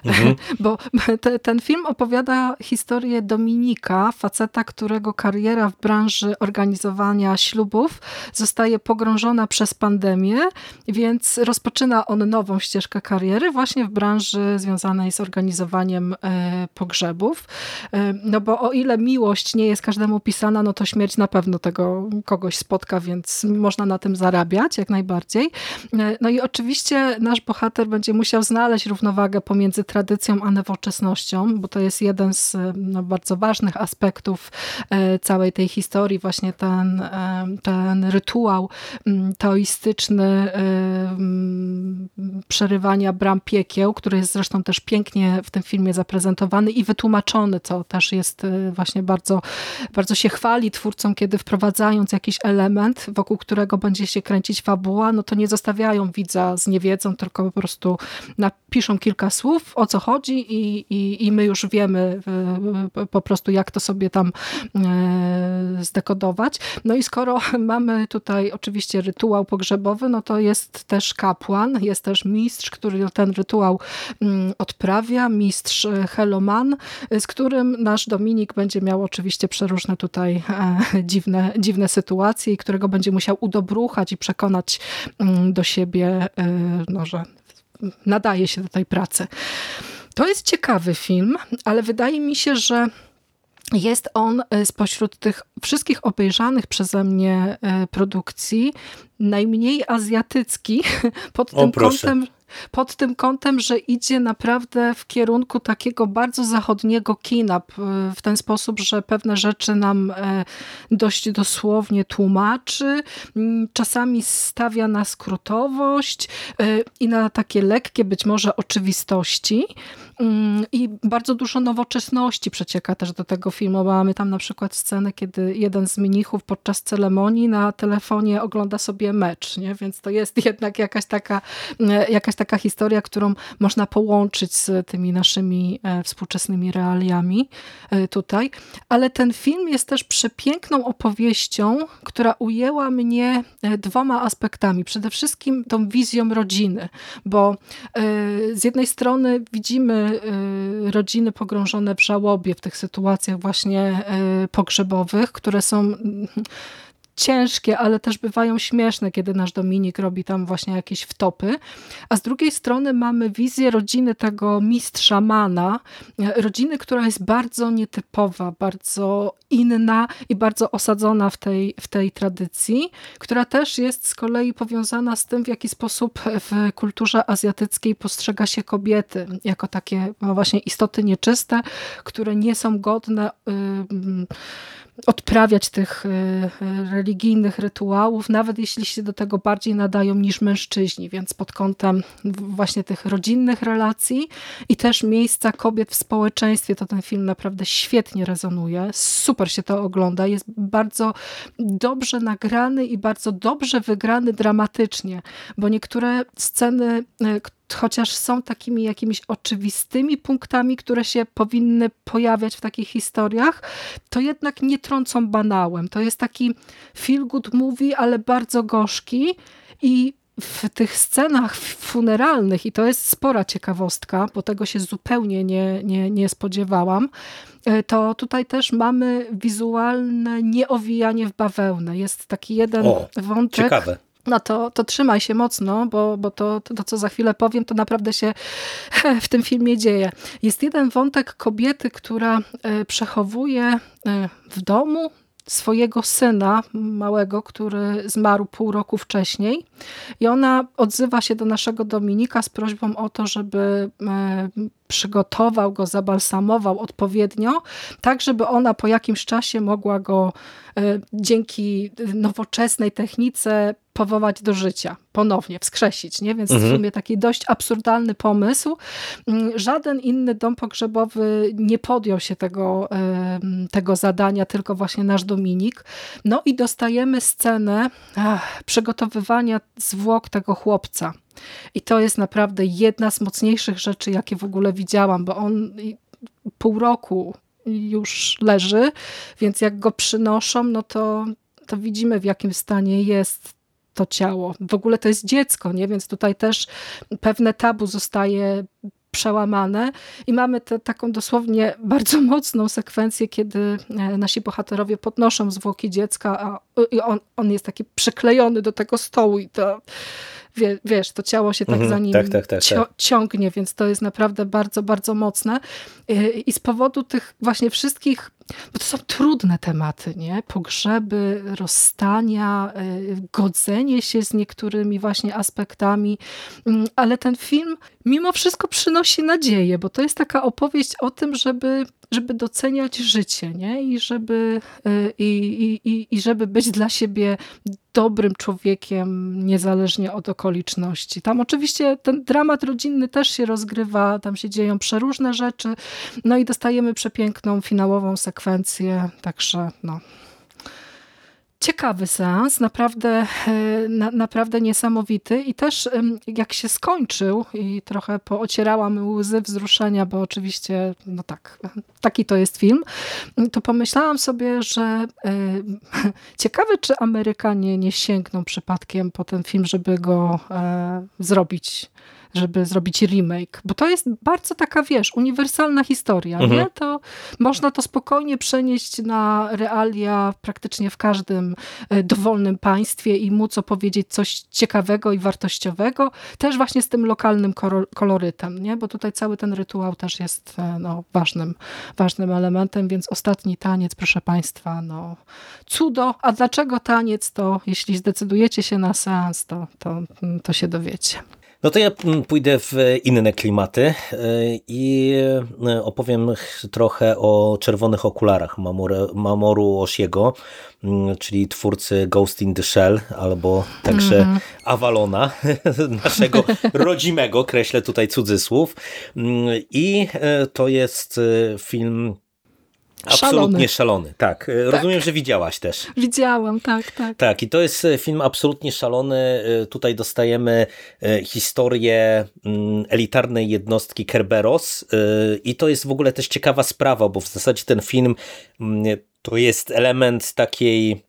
Mhm. Bo te, ten film opowiada historię Dominika, faceta, którego kariera w branży organizowania ślubów zostaje pogrążona przez pandemię, więc rozpoczyna on nową ścieżkę kariery właśnie w branży związanej z organizowaniem e, pogrzebów. E, no bo o ile miłość nie jest każdemu pisana, no to śmierć na pewno tego kogoś spotka, więc można na tym zarabiać jak najbardziej. E, no i oczywiście nasz bohater będzie musiał znaleźć równowagę pomiędzy tradycją, a nowoczesnością, bo to jest jeden z no, bardzo ważnych aspektów e, całej tej historii, właśnie ten, e, ten rytuał mm, taoistyczny e, mm, przerywania bram piekieł, który jest zresztą też pięknie w tym filmie zaprezentowany i wytłumaczony, co też jest właśnie bardzo, bardzo się chwali twórcom, kiedy wprowadzając jakiś element, wokół którego będzie się kręcić fabuła, no to nie zostawiają widza z niewiedzą, tylko po prostu napiszą kilka słów, o co chodzi i, i, i my już wiemy e, po prostu jak to sobie tam e, zdekodować. No i skoro mamy tutaj oczywiście rytuał pogrzebowy, no to jest też kapłan, jest też mistrz, który ten rytuał mm, odprawia, mistrz Heloman, z którym nasz Dominik będzie miał oczywiście przeróżne tutaj e, dziwne, dziwne sytuacje i którego będzie musiał udobruchać i przekonać mm, do siebie, no, że nadaje się do tej pracy. To jest ciekawy film, ale wydaje mi się, że jest on e, spośród tych wszystkich obejrzanych przeze mnie e, produkcji najmniej azjatycki pod o, tym proszę. kątem pod tym kątem, że idzie naprawdę w kierunku takiego bardzo zachodniego kina, w ten sposób, że pewne rzeczy nam e, dość dosłownie tłumaczy, czasami stawia na skrótowość i na takie lekkie być może oczywistości, I bardzo dużo nowoczesności przecieka też do tego filmu. Mamy tam na przykład scenę, kiedy jeden z mnichów podczas ceremonii na telefonie ogląda sobie mecz, nie? więc to jest jednak jakaś taka, e, jakaś taka historia, którą można połączyć z tymi naszymi e, współczesnymi realiami e, tutaj. Ale ten film jest też przepiękną opowieścią, która ujęła mnie dwoma aspektami. Przede wszystkim tą wizją rodziny, bo z jednej strony widzimy Y, rodziny pogrążone w żałobie w tych sytuacjach właśnie y, pogrzebowych, które są ciężkie, ale też bywają śmieszne, kiedy nasz Dominik robi tam właśnie jakieś wtopy. A z drugiej strony mamy wizję rodziny tego mistrza Mana, rodziny, która jest bardzo nietypowa, bardzo inna i bardzo osadzona w tej, w tej tradycji, która też jest z kolei powiązana z tym, w jaki sposób w kulturze azjatyckiej postrzega się kobiety jako takie no właśnie istoty nieczyste, które nie są godne y, odprawiać tych y, y, religijnych rytuałów, nawet jeśli się do tego bardziej nadają niż mężczyźni, więc pod kątem właśnie tych rodzinnych relacji i też miejsca kobiet w społeczeństwie, to ten film naprawdę świetnie rezonuje, super się to ogląda, jest bardzo dobrze nagrany i bardzo dobrze wygrany dramatycznie, bo niektóre sceny, y, chociaż są takimi jakimiś oczywistymi punktami, które się powinny pojawiać w takich historiach, to jednak nie trącą banałem. To jest taki feel good movie, ale bardzo gorzki i w tych scenach funeralnych, i to jest spora ciekawostka, bo tego się zupełnie nie, nie, nie spodziewałam, e, to tutaj też mamy wizualne nieowijanie w bawełnę. Jest taki jeden o, wątek. Ciekawe no to, to trzymaj się mocno, bo, bo to, to, to, co za chwilę powiem, to naprawdę się w tym filmie dzieje. Jest jeden wątek kobiety, która e, przechowuje e, w domu swojego syna małego, który zmarł pół roku wcześniej i ona odzywa się do naszego Dominika z prośbą o to, żeby e, przygotował go, zabalsamował odpowiednio, tak żeby ona po jakimś czasie mogła go dzięki nowoczesnej technice powołać do życia, ponownie wskrzesić, nie? Więc mhm. w sumie taki dość absurdalny pomysł. Mm, żaden inny dom pogrzebowy nie podjął się tego, tego zadania, tylko właśnie nasz Dominik. No i dostajemy scenę ach, przygotowywania zwłok tego chłopca. I to jest naprawdę jedna z mocniejszych rzeczy, jakie w ogóle widziałam, bo on pół roku już leży, więc jak go przynoszą, no to, to widzimy w jakim stanie jest to ciało. W ogóle to jest dziecko, nie? więc tutaj też pewne tabu zostaje przełamane i mamy te, taką dosłownie bardzo mocną sekwencję, kiedy e, nasi bohaterowie podnoszą zwłoki dziecka, a on, on jest taki przyklejony do tego stołu i to wie, wiesz, to ciało się tak mhm, za nim tak, tak, tak, tak. ciągnie, więc to jest naprawdę bardzo, bardzo mocne i z powodu tych właśnie wszystkich bo to są trudne tematy, nie? Pogrzeby, rozstania, y, godzenie się z niektórymi właśnie aspektami, mm, ale ten film mimo wszystko przynosi nadzieję, bo to jest taka opowieść o tym, żeby, żeby doceniać życie, nie? I żeby, y, i, i, i żeby być dla siebie dobrym człowiekiem, niezależnie od okoliczności. Tam oczywiście ten dramat rodzinny też się rozgrywa, tam się dzieją przeróżne rzeczy, no i dostajemy przepiękną finałową sekwencję, także no, ciekawy seans, naprawdę, e, na, naprawdę niesamowity i też jak się skończył i trochę poocierałam łzy wzruszenia, bo oczywiście, no tak, taki to jest film, to pomyślałam sobie, że e, ciekawe, czy Amerykanie nie sięgną przypadkiem po ten film, żeby go e, zrobić żeby zrobić remake, bo to jest bardzo taka, wiesz, uniwersalna historia, mhm. nie? To można to spokojnie przenieść na realia praktycznie w każdym e, dowolnym państwie i móc opowiedzieć coś ciekawego i wartościowego, też właśnie z tym lokalnym kolorytem, nie? Bo tutaj cały ten rytuał też jest e, no, ważnym, ważnym elementem, więc ostatni taniec, proszę Państwa, no cudo. A dlaczego taniec? To jeśli zdecydujecie się na seans, to, to, to się dowiecie. No to ja pójdę w inne klimaty e, i e, opowiem trochę o czerwonych okularach Mamoru Oshiego, mm, czyli twórcy Ghost in the Shell, albo także mm -hmm. Avalona, naszego rodzimego, kreślę tutaj cudzysłów. I e, to jest film Absolutnie szalony. szalony, tak. tak. Rozumiem, że widziałaś też. Widziałam, tak, tak. Tak, i to jest e, film absolutnie szalony. E, tutaj dostajemy e, historię mm, elitarnej jednostki Kerberos i to jest w ogóle też ciekawa sprawa, bo w zasadzie ten film mm, to jest element takiej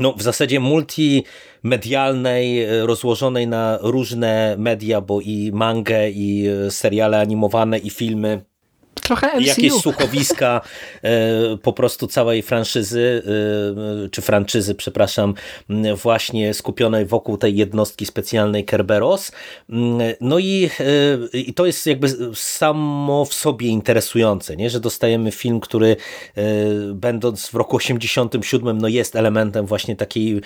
no, w zasadzie multimedialnej, rozłożonej na różne media, bo i mangę, i seriale animowane, i filmy Trochę MCU. jakieś słuchowiska po prostu całej franszyzy, czy franczyzy, przepraszam, właśnie skupionej wokół tej jednostki specjalnej Kerberos. No i, i to jest jakby samo w sobie interesujące, nie? że dostajemy film, który będąc w roku 87 no jest elementem właśnie takiej,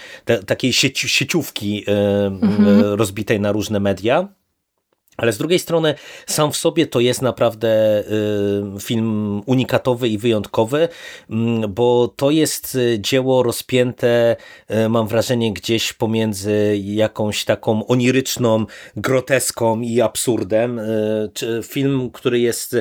takiej sieci, sieciówki mhm. rozbitej na różne media. Ale z drugiej strony sam w sobie to jest naprawdę y, film unikatowy i wyjątkowy, mm, bo to jest y, dzieło rozpięte, y, mam wrażenie, gdzieś pomiędzy jakąś taką oniryczną groteską i absurdem. Film, który jest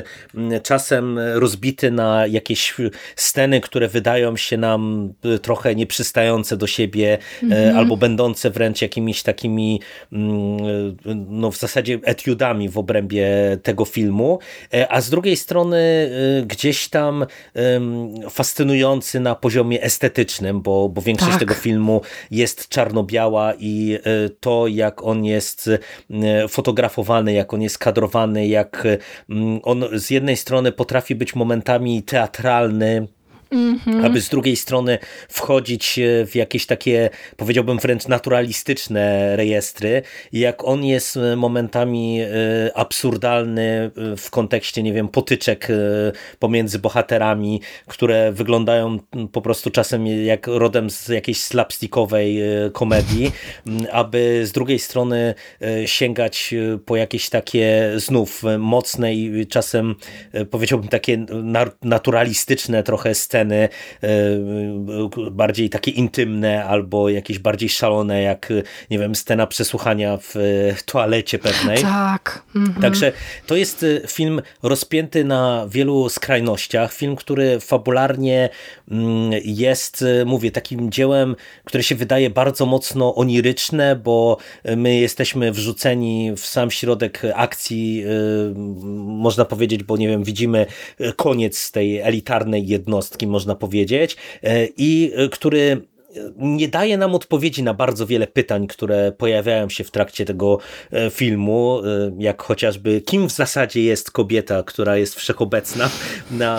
czasem rozbity na jakieś sceny, które wydają się nam trochę nieprzystające do siebie, mm -hmm. albo będące wręcz jakimiś takimi, mm, no w zasadzie etiudami etiudami w obrębie tego filmu, e, a z drugiej strony e, gdzieś tam fascynujący na poziomie estetycznym, bo, bo większość tak. tego filmu jest czarno-biała i e, to jak on jest fotografowany, jak on jest kadrowany, jak on z jednej strony potrafi być momentami teatralny, -hmm. aby z drugiej strony wchodzić e, w jakieś takie, powiedziałbym wręcz naturalistyczne rejestry. Jak on jest e, momentami e, absurdalny w kontekście, nie wiem, potyczek pomiędzy bohaterami, które wyglądają po prostu czasem jak rodem z jakiejś slapstickowej komedii, aby z drugiej strony sięgać po jakieś takie znów mocne i czasem powiedziałbym takie naturalistyczne trochę sceny sceny e, bardziej takie intymne albo jakieś bardziej szalone, jak nie wiem, scena przesłuchania w e, toalecie pewnej. Tak. Mhm. Także to jest e, film rozpięty na wielu skrajnościach. Film, który fabularnie mm, jest, mówię, takim dziełem, które się wydaje bardzo mocno oniryczne, bo my jesteśmy wrzuceni w sam środek akcji, można powiedzieć, bo nie wiem, widzimy koniec tej elitarnej jednostki, można powiedzieć, e, i e, który nie daje nam odpowiedzi na bardzo wiele pytań, które pojawiają się w trakcie tego e, filmu, jak chociażby kim w zasadzie jest kobieta, która jest wszechobecna na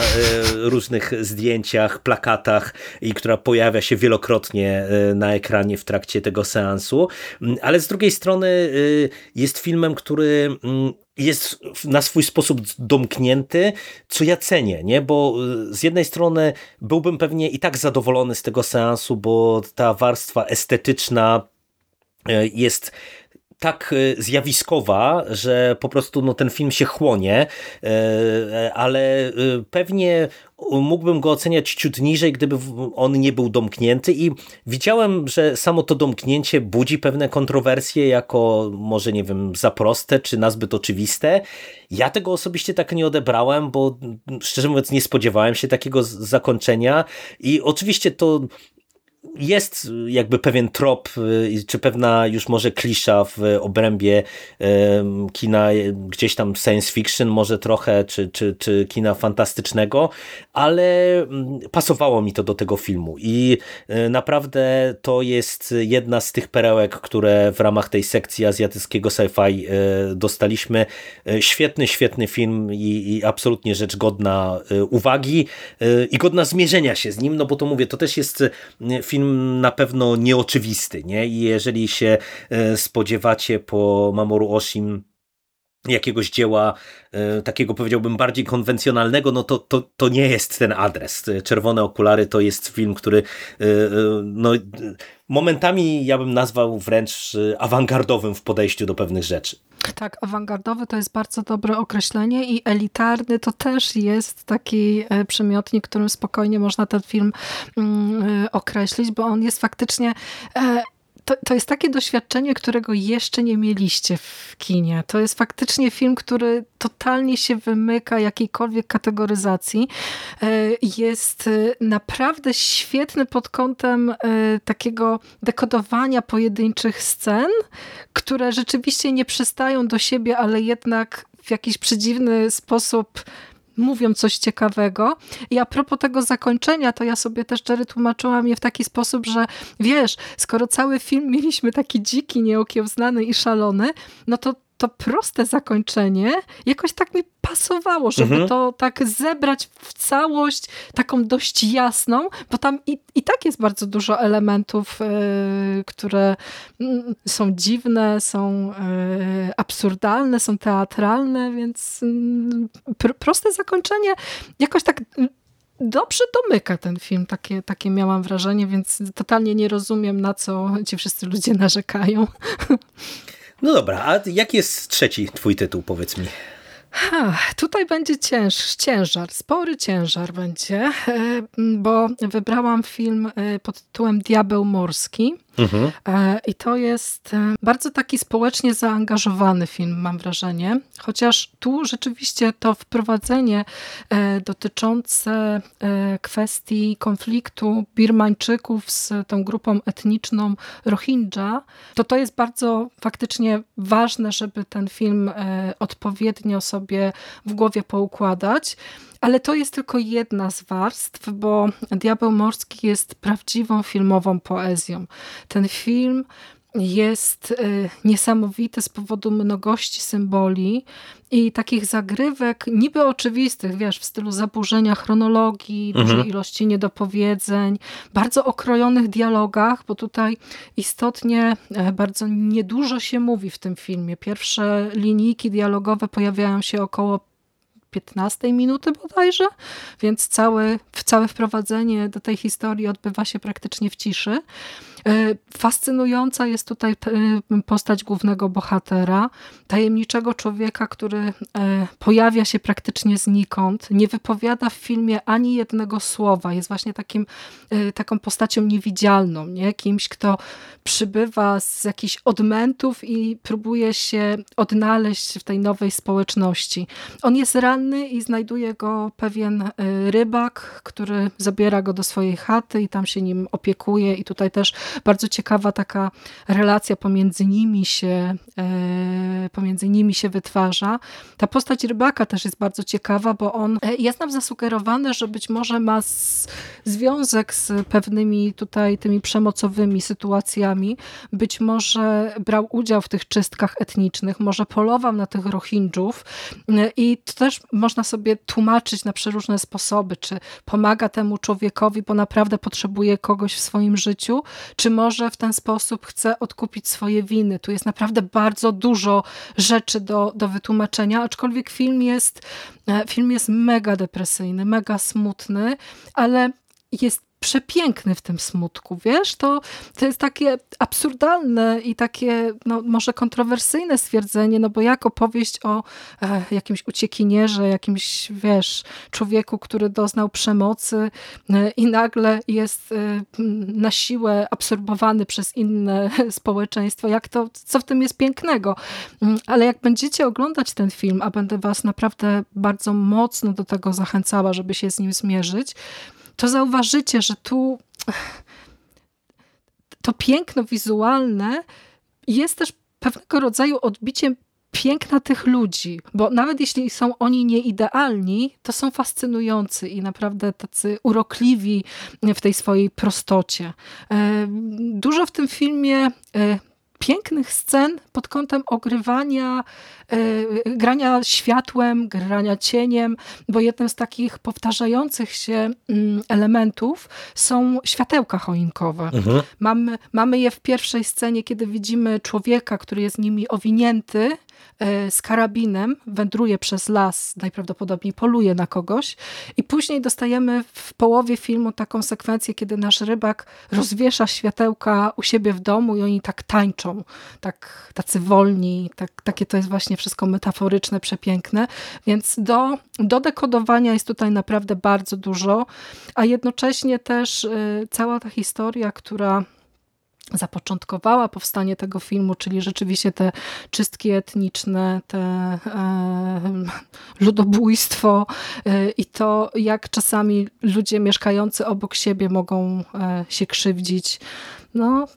różnych zdjęciach, plakatach i która pojawia się wielokrotnie na ekranie w trakcie tego seansu, mm, ale z drugiej strony jest filmem, który mm, jest na swój sposób domknięty, co ja cenię, nie? bo y, z jednej strony byłbym pewnie i tak zadowolony z tego seansu, bo ta warstwa estetyczna y, jest tak y, zjawiskowa, że po prostu no, ten film się chłonie, ale pewnie mógłbym go oceniać ciut niżej, gdyby on nie był domknięty i widziałem, że samo to domknięcie budzi pewne kontrowersje jako może, nie wiem, za proste, czy nazbyt oczywiste. Ja tego osobiście tak nie odebrałem, bo szczerze mówiąc nie spodziewałem się takiego zakończenia i oczywiście to jest jakby pewien trop, y, czy pewna już może klisza w obrębie kina gdzieś tam science fiction może trochę, czy, czy, czy kina fantastycznego, ale mm, pasowało mi to do tego filmu i y, naprawdę to jest jedna z tych perełek, które w ramach tej sekcji azjatyckiego sci-fi y, dostaliśmy. Świetny, świetny film i, i absolutnie rzecz godna uwagi i godna zmierzenia się z nim, no bo to mówię, to też jest film na pewno nieoczywisty, nie? I jeżeli się e, spodziewacie po Mamoru Oshim jakiegoś dzieła e, takiego powiedziałbym bardziej konwencjonalnego, no to, to, to nie jest ten adres. Czerwone okulary to jest film, który e, no, momentami ja bym nazwał wręcz awangardowym w podejściu do pewnych rzeczy. Tak, awangardowy to jest bardzo dobre określenie i elitarny to też jest taki e, przymiotnik, którym spokojnie można ten film mm, e, określić, bo on jest faktycznie e, to, to jest takie doświadczenie, którego jeszcze nie mieliście w kinie. To jest faktycznie film, który totalnie się wymyka jakiejkolwiek kategoryzacji. E, jest e, naprawdę świetny pod kątem e, takiego dekodowania pojedynczych scen, które rzeczywiście nie przystają do siebie, ale jednak w jakiś przedziwny sposób mówią coś ciekawego. I a propos tego zakończenia, to ja sobie też Jerry tłumaczyłam je w taki sposób, że wiesz, skoro cały film mieliśmy taki dziki, nieokiełznany i szalony, no to to proste zakończenie jakoś tak mi pasowało, żeby mhm. to tak zebrać w całość taką dość jasną, bo tam i, i tak jest bardzo dużo elementów, yy, które yy, są dziwne, są yy, absurdalne, są teatralne, więc y, pr proste zakończenie jakoś tak dobrze domyka ten film, takie, takie miałam wrażenie, więc totalnie nie rozumiem, na co ci wszyscy ludzie narzekają. No dobra, a jaki jest trzeci twój tytuł, powiedz mi? Ha, tutaj będzie cięż, ciężar, spory ciężar będzie, e, bo wybrałam film e, pod tytułem Diabeł Morski. Mhm. E, I to jest bardzo taki społecznie zaangażowany film, mam wrażenie. Chociaż tu rzeczywiście to wprowadzenie dotyczące kwestii konfliktu Birmańczyków z tą grupą etniczną Rohingya, to to jest bardzo faktycznie ważne, żeby ten film odpowiednio sobie w głowie poukładać. Ale to jest tylko jedna z warstw, bo Diabeł Morski jest prawdziwą filmową poezją. Ten film jest y, niesamowity z powodu mnogości symboli i takich zagrywek niby oczywistych, wiesz, w stylu zaburzenia chronologii, mhm. dużej ilości niedopowiedzeń, bardzo okrojonych dialogach, bo tutaj istotnie e, bardzo niedużo się mówi w tym filmie. Pierwsze linijki dialogowe pojawiają się około 15 minuty bodajże, więc całe, całe wprowadzenie do tej historii odbywa się praktycznie w ciszy. E, fascynująca jest tutaj e, postać głównego bohatera, tajemniczego człowieka, który e, pojawia się praktycznie znikąd, nie wypowiada w filmie ani jednego słowa, jest właśnie takim, taką postacią niewidzialną, nie? kimś, kto przybywa z jakichś odmętów i próbuje się odnaleźć w tej nowej społeczności. On jest ranny i znajduje go pewien rybak, który zabiera go do swojej chaty i tam się nim opiekuje i tutaj też bardzo ciekawa taka relacja pomiędzy nimi się, e, pomiędzy nimi się wytwarza. Ta postać rybaka też jest bardzo ciekawa, bo on e, jest nam zasugerowany, że być może ma związek z pewnymi tutaj tymi przemocowymi sytuacjami. Być może brał udział w tych czystkach etnicznych, może polował na tych Rohingjów e, i to też można sobie tłumaczyć na przeróżne sposoby, czy pomaga temu człowiekowi, bo naprawdę potrzebuje kogoś w swoim życiu, czy może w ten sposób chce odkupić swoje winy. Tu jest naprawdę bardzo dużo rzeczy do, do wytłumaczenia, aczkolwiek film jest, e, film jest mega depresyjny, mega smutny, ale jest przepiękny w tym smutku, wiesz? To, to jest takie absurdalne i takie no, może kontrowersyjne stwierdzenie, no bo jak opowieść o e, jakimś uciekinierze, jakimś, wiesz, człowieku, który doznał przemocy e, i nagle jest e, na siłę absorbowany przez inne społeczeństwo. Jak to, co w tym jest pięknego? Mm, ale jak będziecie oglądać ten film, a będę was naprawdę bardzo mocno do tego zachęcała, żeby się z nim zmierzyć, to zauważycie, że tu to piękno wizualne jest też pewnego rodzaju odbiciem piękna tych ludzi, bo nawet jeśli są oni nieidealni, to są fascynujący i naprawdę tacy urokliwi w tej swojej prostocie. E, dużo w tym filmie e, pięknych scen pod kątem ogrywania, yy, grania światłem, grania cieniem, bo jednym z takich powtarzających się yy, elementów są światełka choinkowe. Mhm. Mamy, mamy je w pierwszej scenie, kiedy widzimy człowieka, który jest nimi owinięty z karabinem, wędruje przez las, najprawdopodobniej poluje na kogoś i później dostajemy w połowie filmu taką sekwencję, kiedy nasz rybak rozwiesza światełka u siebie w domu i oni tak tańczą, tak, tacy wolni, tak, takie to jest właśnie wszystko metaforyczne, przepiękne, więc do, do dekodowania jest tutaj naprawdę bardzo dużo, a jednocześnie też y, cała ta historia, która zapoczątkowała powstanie tego filmu, czyli rzeczywiście te czystki etniczne, te e, ludobójstwo e, i to, jak czasami ludzie mieszkający obok siebie mogą e, się krzywdzić. No,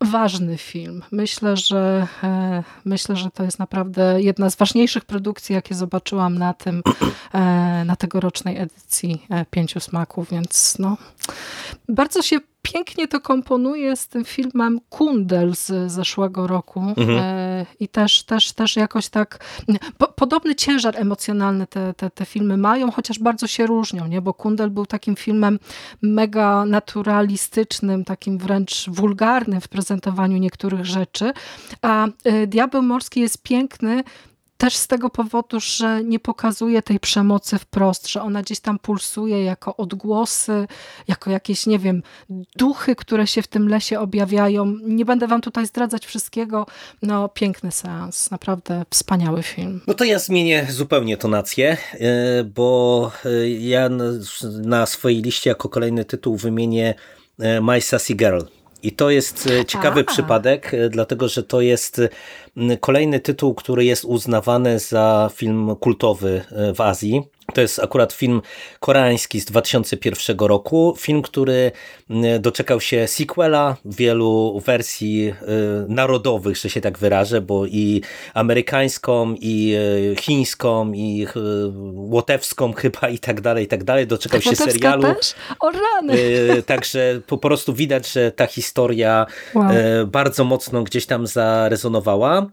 ważny film. Myślę, że e, myślę, że to jest naprawdę jedna z ważniejszych produkcji, jakie zobaczyłam na tym, e, na tegorocznej edycji e, Pięciu Smaków, więc no, bardzo się pięknie to komponuje z tym filmem Kundel z zeszłego roku mhm. E, i też, też, też jakoś tak po, podobny ciężar emocjonalny te, te, te filmy mają, chociaż bardzo się różnią, nie? bo Kundel był takim filmem mega naturalistycznym, takim wręcz wulgarnym w prezentowaniu niektórych rzeczy, a e, Diabeł Morski jest piękny też z tego powodu, że nie pokazuje tej przemocy wprost, że ona gdzieś tam pulsuje jako odgłosy, jako jakieś, nie wiem, duchy, które się w tym lesie objawiają. Nie będę wam tutaj zdradzać wszystkiego. No, piękny seans, naprawdę wspaniały film. No to ja zmienię zupełnie tonację, e, bo e, ja na swojej liście jako kolejny tytuł wymienię e, My Sassy Girl. I to jest ciekawy A. przypadek, dlatego że to jest Kolejny tytuł, który jest uznawany za film kultowy e, w Azji, to jest akurat film koreański z 2001 roku. Film, który doczekał się sequela, wielu wersji e, narodowych, że się tak wyrażę, bo i amerykańską, i e, chińską, i łotewską chyba i tak dalej, i tak dalej. Doczekał się serialu. Też? O rany! Także po prostu widać, że ta historia wow. bardzo mocno gdzieś tam zarezonowała.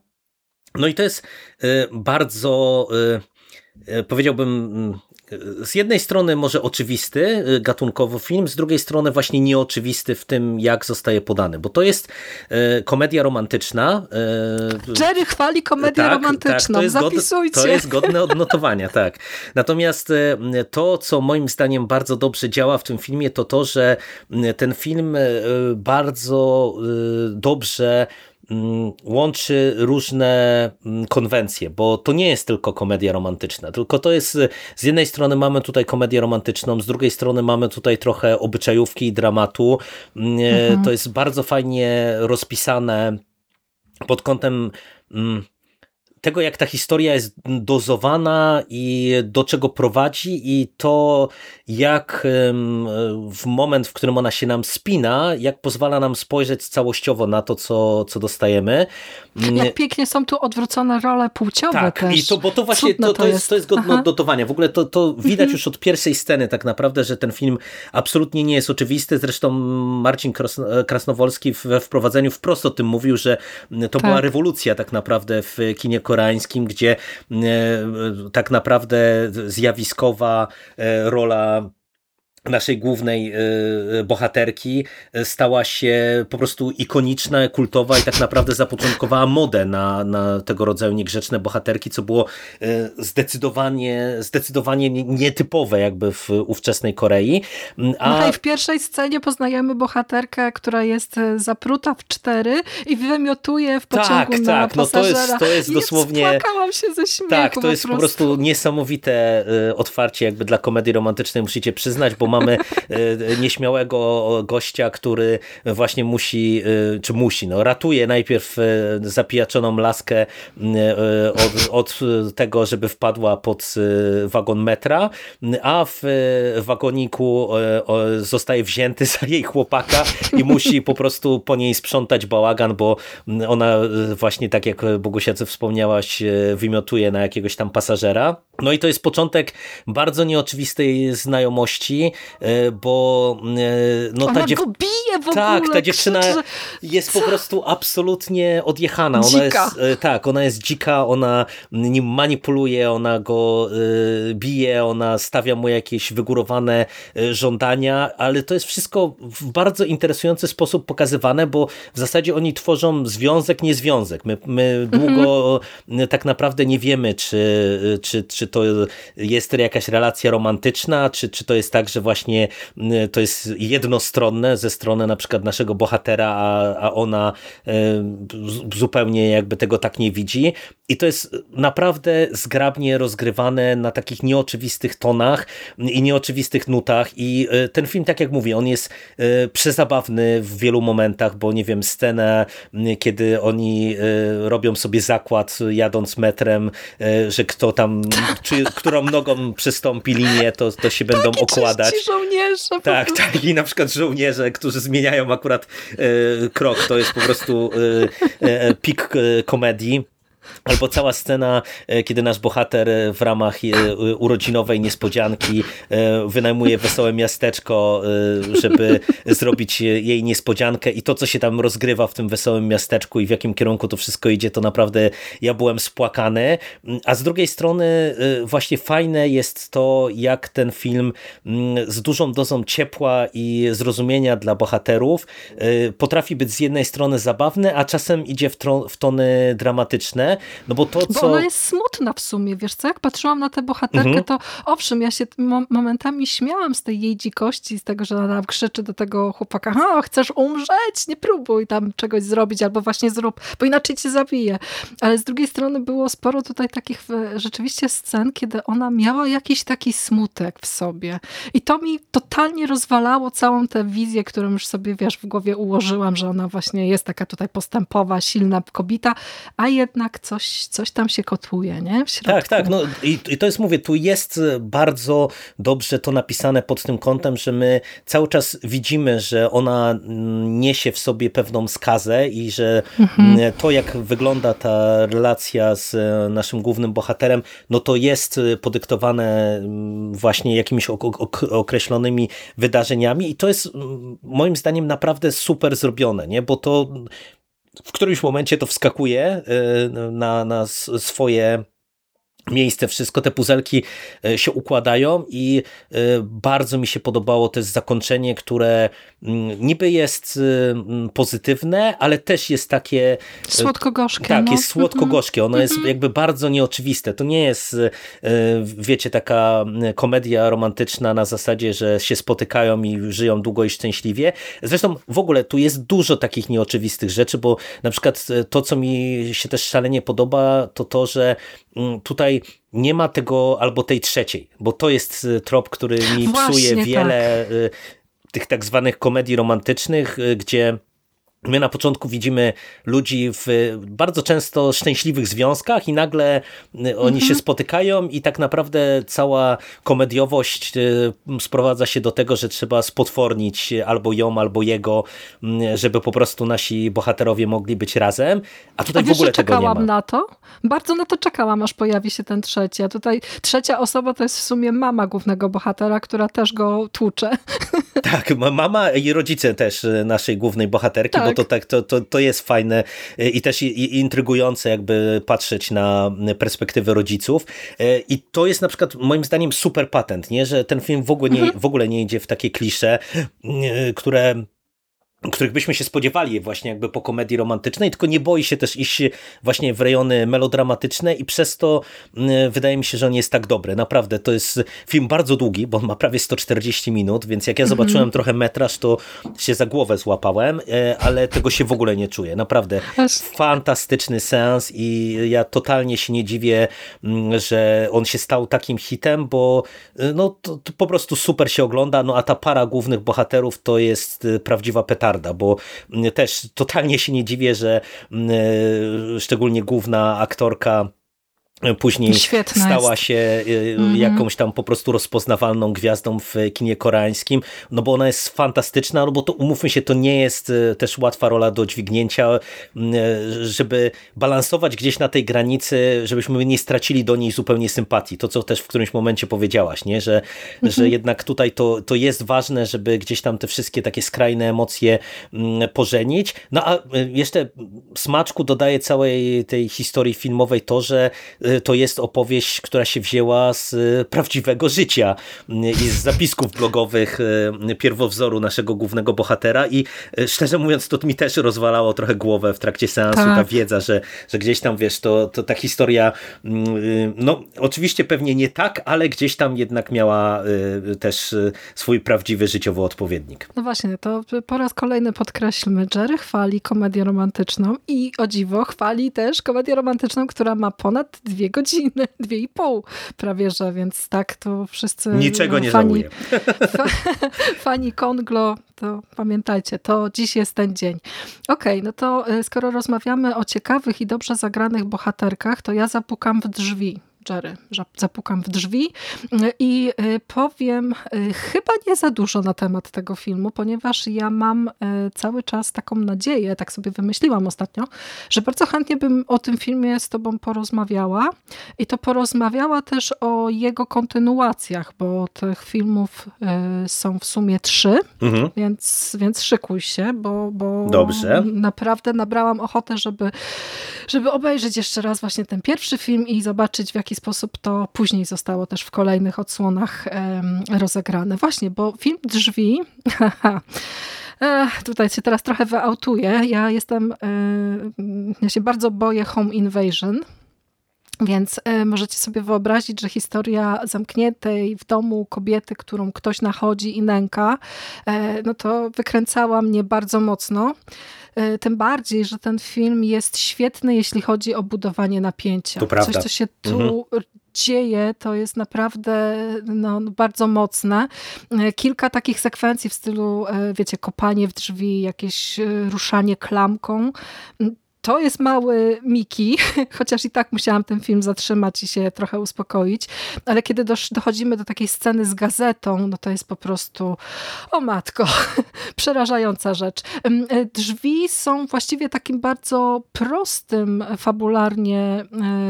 No i to jest y, bardzo, y, y, powiedziałbym, z jednej strony może oczywisty gatunkowo film, z drugiej strony właśnie nieoczywisty w tym, jak zostaje podany, bo to jest komedia romantyczna. Jerry chwali komedię tak, romantyczną, tak, to zapisujcie. to jest godne odnotowania, tak. Natomiast to, co moim zdaniem bardzo dobrze działa w tym filmie, to to, że ten film bardzo dobrze łączy różne mm, konwencje, bo to nie jest tylko komedia romantyczna, tylko to jest z jednej strony mamy tutaj komedię romantyczną, z drugiej strony mamy tutaj trochę obyczajówki i dramatu. Mm, e, mhm. To jest bardzo fajnie rozpisane pod kątem tego, jak ta historia jest dozowana i do czego prowadzi i to, jak w moment, w którym ona się nam spina, jak pozwala nam spojrzeć całościowo na to, co, co dostajemy. Jak mm, pięknie są tu odwrócone role płciowe tak, też. i to, bo to właśnie to, to, jest, to jest godne Aha. dotowania. W ogóle to, to widać mhm. już od pierwszej sceny tak naprawdę, że ten film absolutnie nie jest oczywisty. Zresztą Marcin Krasnowolski we wprowadzeniu wprost o tym mówił, że to tak. była rewolucja tak naprawdę w kinie koreańskim, gdzie e, tak naprawdę zjawiskowa e, rola naszej głównej y, bohaterki y, stała się po prostu ikoniczna, kultowa i tak naprawdę zapoczątkowała modę na, na tego rodzaju niegrzeczne bohaterki, co było zdecydowanie, zdecydowanie nietypowe jakby w ówczesnej Korei. A... No i w pierwszej scenie poznajemy bohaterkę, która jest zapruta w cztery i wymiotuje w pociągu tak, na tak. No to jest, to jest dosłownie... Płakałam się ze śmiechu Tak, to jest po prostu. po prostu niesamowite otwarcie jakby dla komedii romantycznej, musicie przyznać, bo mamy e, nieśmiałego gościa, który właśnie musi, e, czy musi, no ratuje najpierw e, zapijaczoną laskę od, od tego, żeby wpadła pod wagon metra, a w wagoniku zostaje wzięty za jej chłopaka i musi po prostu po niej sprzątać bałagan, bo ona właśnie tak jak Bogusia, co wspomniałaś, wymiotuje na jakiegoś tam pasażera. No i to jest początek bardzo nieoczywistej znajomości, bo e, no, ta dziew... Tak, ogóle, ta dziewczyna krzyczy, jest po prostu absolutnie odjechana. Ona dzika. jest, e, tak, ona jest dzika, ona nim manipuluje, ona go bije, ona stawia mu jakieś wygórowane żądania, ale to jest wszystko w bardzo interesujący sposób pokazywane, bo w zasadzie oni tworzą związek, niezwiązek. My, my długo mhm. tak naprawdę nie wiemy, czy, czy, czy to jest jakaś relacja romantyczna, czy, czy to jest tak, że właśnie y, to jest jednostronne ze strony na przykład naszego bohatera, a, a ona y, zupełnie jakby tego tak nie widzi. I to jest naprawdę zgrabnie rozgrywane na takich nieoczywistych tonach i nieoczywistych nutach. I y, ten film, tak jak mówię, on jest przezabawny w wielu momentach, bo nie wiem, scenę, kiedy oni robią sobie zakład jadąc metrem, że kto tam, czy, którą nogą przystąpi linię, to, to się będą okładać żołnierze. Tak, tak. I na przykład żołnierze, którzy zmieniają akurat e, krok. To jest po prostu e, e, pik komedii. Albo cała scena, e, kiedy nasz bohater e, w ramach e, urodzinowej niespodzianki wynajmuje wesołe miasteczko, żeby zrobić jej niespodziankę i to, co się tam rozgrywa w tym wesołym miasteczku i w jakim kierunku to wszystko idzie, to naprawdę ja byłem spłakany. A z drugiej strony właśnie fajne jest to, jak ten film mm, z dużą dozą ciepła i zrozumienia dla bohaterów potrafi być z jednej strony zabawny, a czasem idzie w, w tony dramatyczne, no bo to, co... Bo ona jest smutna w sumie, wiesz co, jak patrzyłam na tę bohaterkę, mhm. to owszem, ja się momentami śmiałam z tej jej dzikości, z tego, że ona krzyczy do tego chłopaka, a chcesz umrzeć? Nie próbuj tam czegoś zrobić, albo właśnie zrób, bo inaczej cię zabije. Ale z drugiej strony było sporo tutaj takich rzeczywiście scen, kiedy ona miała jakiś taki smutek w sobie. I to mi totalnie rozwalało całą tę wizję, którą już sobie, wiesz, w głowie ułożyłam, że ona właśnie jest taka tutaj postępowa, silna kobieta, a jednak coś, coś tam się kotłuje, nie? Tak, tak. No i, i to jest, mówię, tu jest bardzo dobrze to napisane pod tym kątem, że my cały czas widzimy, że ona mm, niesie w sobie pewną skazę i że mhm. Mm, to, jak wygląda ta relacja z e, naszym głównym bohaterem, no to jest podyktowane mm, właśnie jakimiś określonymi wydarzeniami i to jest moim zdaniem naprawdę super zrobione, nie? bo to w którymś momencie to wskakuje y, na, na swoje miejsce, wszystko te puzelki e, się układają i e, bardzo mi się podobało też zakończenie, które mm, niby jest e, pozytywne, ale też jest takie... Słodko-gorzkie. Tak, no. jest słodko-gorzkie. Ono jest mhm. jakby bardzo nieoczywiste. To nie jest, wiecie, taka komedia romantyczna na zasadzie, że się spotykają i żyją długo i szczęśliwie. Zresztą w ogóle tu jest dużo takich nieoczywistych rzeczy, bo na przykład to, co mi się też szalenie podoba, to to, że mm, nie ma tego albo tej trzeciej, bo to jest y, trop, który mi Właśnie psuje wiele tak. tych tak zwanych komedii romantycznych, y, gdzie My na początku widzimy ludzi w bardzo często szczęśliwych związkach i nagle y, oni mhm. się spotykają i tak naprawdę cała komediowość y, sprowadza się do tego, że trzeba spotwornić albo ją, albo jego, mm, żeby po prostu nasi bohaterowie mogli być razem, a tutaj a wiesz, w ogóle tego nie ma. na to? Bardzo na to czekałam, aż pojawi się ten trzeci, a tutaj trzecia osoba to jest w sumie mama głównego bohatera, która też go tłucze. Tak, mama i rodzice też y, naszej głównej bohaterki, tak bo to, tak, to, to, to jest fajne i też intrygujące jakby patrzeć na perspektywę rodziców i to jest na przykład moim zdaniem super patent, nie? że ten film w ogóle nie, mhm. w ogóle nie idzie w takie klisze, które których byśmy się spodziewali właśnie jakby po komedii romantycznej, tylko nie boi się też iść właśnie w rejony melodramatyczne i przez to mm, wydaje mi się, że on jest tak dobry. Naprawdę, to jest film bardzo długi, bo on ma prawie 140 minut, więc jak ja mhm. zobaczyłem mm -hmm. trochę metraż, to się za głowę złapałem, e, ale tego się w ogóle nie czuję. Naprawdę fantastyczny sens i ja totalnie się nie dziwię, mm, że on się stał takim hitem, bo e, no to, to po prostu super się ogląda, no a ta para głównych bohaterów to jest e, prawdziwa petarda bo też totalnie się nie dziwię, że mm, e, szczególnie główna aktorka Później Świetna stała jest. się mm -hmm. jakąś tam po prostu rozpoznawalną gwiazdą w kinie koreańskim, no bo ona jest fantastyczna, no bo to umówmy się, to nie jest e, też łatwa rola do dźwignięcia, żeby balansować gdzieś na tej granicy, żebyśmy nie stracili do niej zupełnie sympatii. To, co też w którymś momencie powiedziałaś, nie? Że, -hmm. że jednak tutaj to, to jest ważne, żeby gdzieś tam te wszystkie takie skrajne emocje pożenić. No a jeszcze smaczku dodaje całej tej historii filmowej to, że to jest opowieść, która się wzięła z y, prawdziwego życia y, i z zapisków blogowych pierwowzoru naszego głównego bohatera i szczerze mówiąc to mi też rozwalało trochę głowę w trakcie seansu tak. ta wiedza, że, że gdzieś tam wiesz, to, to ta historia mm, no oczywiście pewnie nie tak, ale gdzieś tam jednak miała też swój prawdziwy życiowy odpowiednik. No właśnie, to po raz kolejny podkreślmy, Jerry chwali komedię romantyczną i o dziwo chwali też komedię romantyczną, która ma ponad dwie godziny, dwie i pół prawie, że, więc tak to wszyscy... Niczego nie fani, żałuję. Fani Konglo, to pamiętajcie, to dziś jest ten dzień. Okej, okay, no to y, skoro rozmawiamy o ciekawych i dobrze zagranych bohaterkach, to ja zapukam w drzwi Jerry, zapukam w drzwi i powiem chyba nie za dużo na temat tego filmu, ponieważ ja mam cały czas taką nadzieję, tak sobie wymyśliłam ostatnio, że bardzo chętnie bym o tym filmie z tobą porozmawiała i to porozmawiała też o jego kontynuacjach, bo tych filmów są w sumie trzy, mhm. więc, więc szykuj się, bo, bo Dobrze. naprawdę nabrałam ochotę, żeby, żeby obejrzeć jeszcze raz właśnie ten pierwszy film i zobaczyć w jaki sposób to później zostało też w kolejnych odsłonach rozegrane. Właśnie, bo film Drzwi tutaj się teraz trochę wyautuję. Ja jestem, ja się bardzo boję home invasion. Więc możecie sobie wyobrazić, że historia zamkniętej w domu kobiety, którą ktoś nachodzi i nęka, no to wykręcała mnie bardzo mocno. Tym bardziej, że ten film jest świetny, jeśli chodzi o budowanie napięcia. To prawda. Coś, co się tu mhm dzieje, to jest naprawdę no, bardzo mocne. Kilka takich sekwencji w stylu, wiecie, kopanie w drzwi, jakieś ruszanie klamką to jest mały Miki, chociaż i tak musiałam ten film zatrzymać i się trochę uspokoić, ale kiedy dochodzimy do takiej sceny z gazetą, no to jest po prostu, o matko, przerażająca rzecz. E, drzwi są właściwie takim bardzo prostym fabularnie e,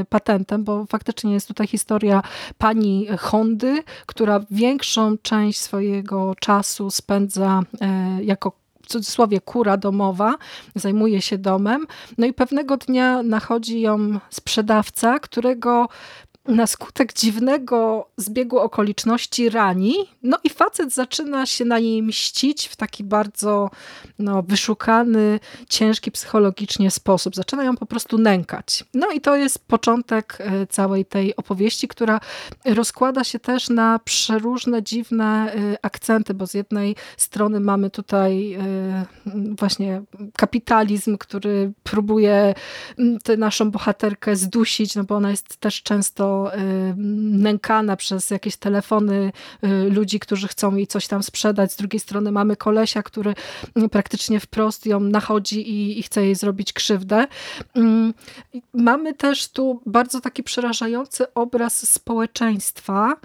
patentem, bo faktycznie jest tutaj historia pani Hondy, która większą część swojego czasu spędza e, jako cudzysłowie kura domowa, zajmuje się domem. No i pewnego dnia nachodzi ją sprzedawca, którego na skutek dziwnego zbiegu okoliczności rani, no i facet zaczyna się na niej mścić w taki bardzo no, wyszukany, ciężki psychologicznie sposób. Zaczyna ją po prostu nękać. No i to jest początek e, całej tej opowieści, która rozkłada się też na przeróżne, dziwne e, akcenty, bo z jednej strony mamy tutaj e, właśnie kapitalizm, który próbuje tę naszą bohaterkę zdusić, no bo ona jest też często Nękana przez jakieś telefony y, ludzi, którzy chcą jej coś tam sprzedać. Z drugiej strony mamy kolesia, który praktycznie wprost ją nachodzi i, i chce jej zrobić krzywdę. Mm, mamy też tu bardzo taki przerażający obraz społeczeństwa,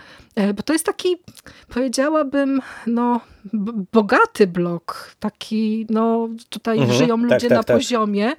bo to jest taki, powiedziałabym, no bogaty blok, taki, no tutaj mhm, żyją tak, ludzie tak, tak, na tak. poziomie.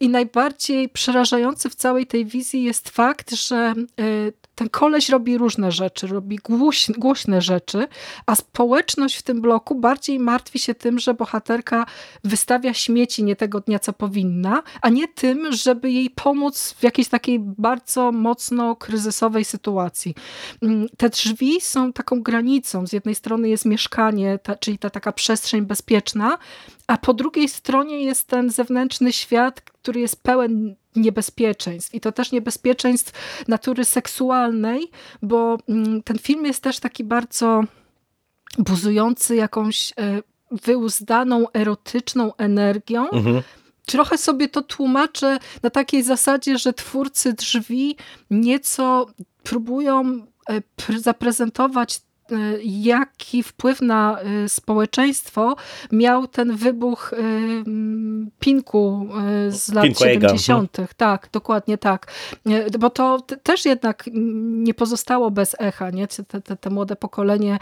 I najbardziej przerażający w całej tej wizji jest fakt, że y, ten koleś robi różne rzeczy, robi głośne, głośne rzeczy, a społeczność w tym bloku bardziej martwi się tym, że bohaterka wystawia śmieci nie tego dnia, co powinna, a nie tym, żeby jej pomóc w jakiejś takiej bardzo mocno kryzysowej sytuacji. Mm, te drzwi są taką granicą. Z jednej strony jest mieszkanie, ta, czyli ta taka przestrzeń bezpieczna, a po drugiej stronie jest ten zewnętrzny świat, który jest pełen niebezpieczeństw. I to też niebezpieczeństw natury seksualnej, bo mm, ten film jest też taki bardzo buzujący jakąś e, wyuzdaną, erotyczną energią. Mhm. Trochę sobie to tłumaczę na takiej zasadzie, że twórcy drzwi nieco próbują e, zaprezentować jaki wpływ na y, społeczeństwo miał ten wybuch y, mm, Pinku z lat Pinku 70. Ega. Tak, dokładnie tak. Bo to też jednak nie pozostało bez echa. Nie? Te, te, te młode pokolenie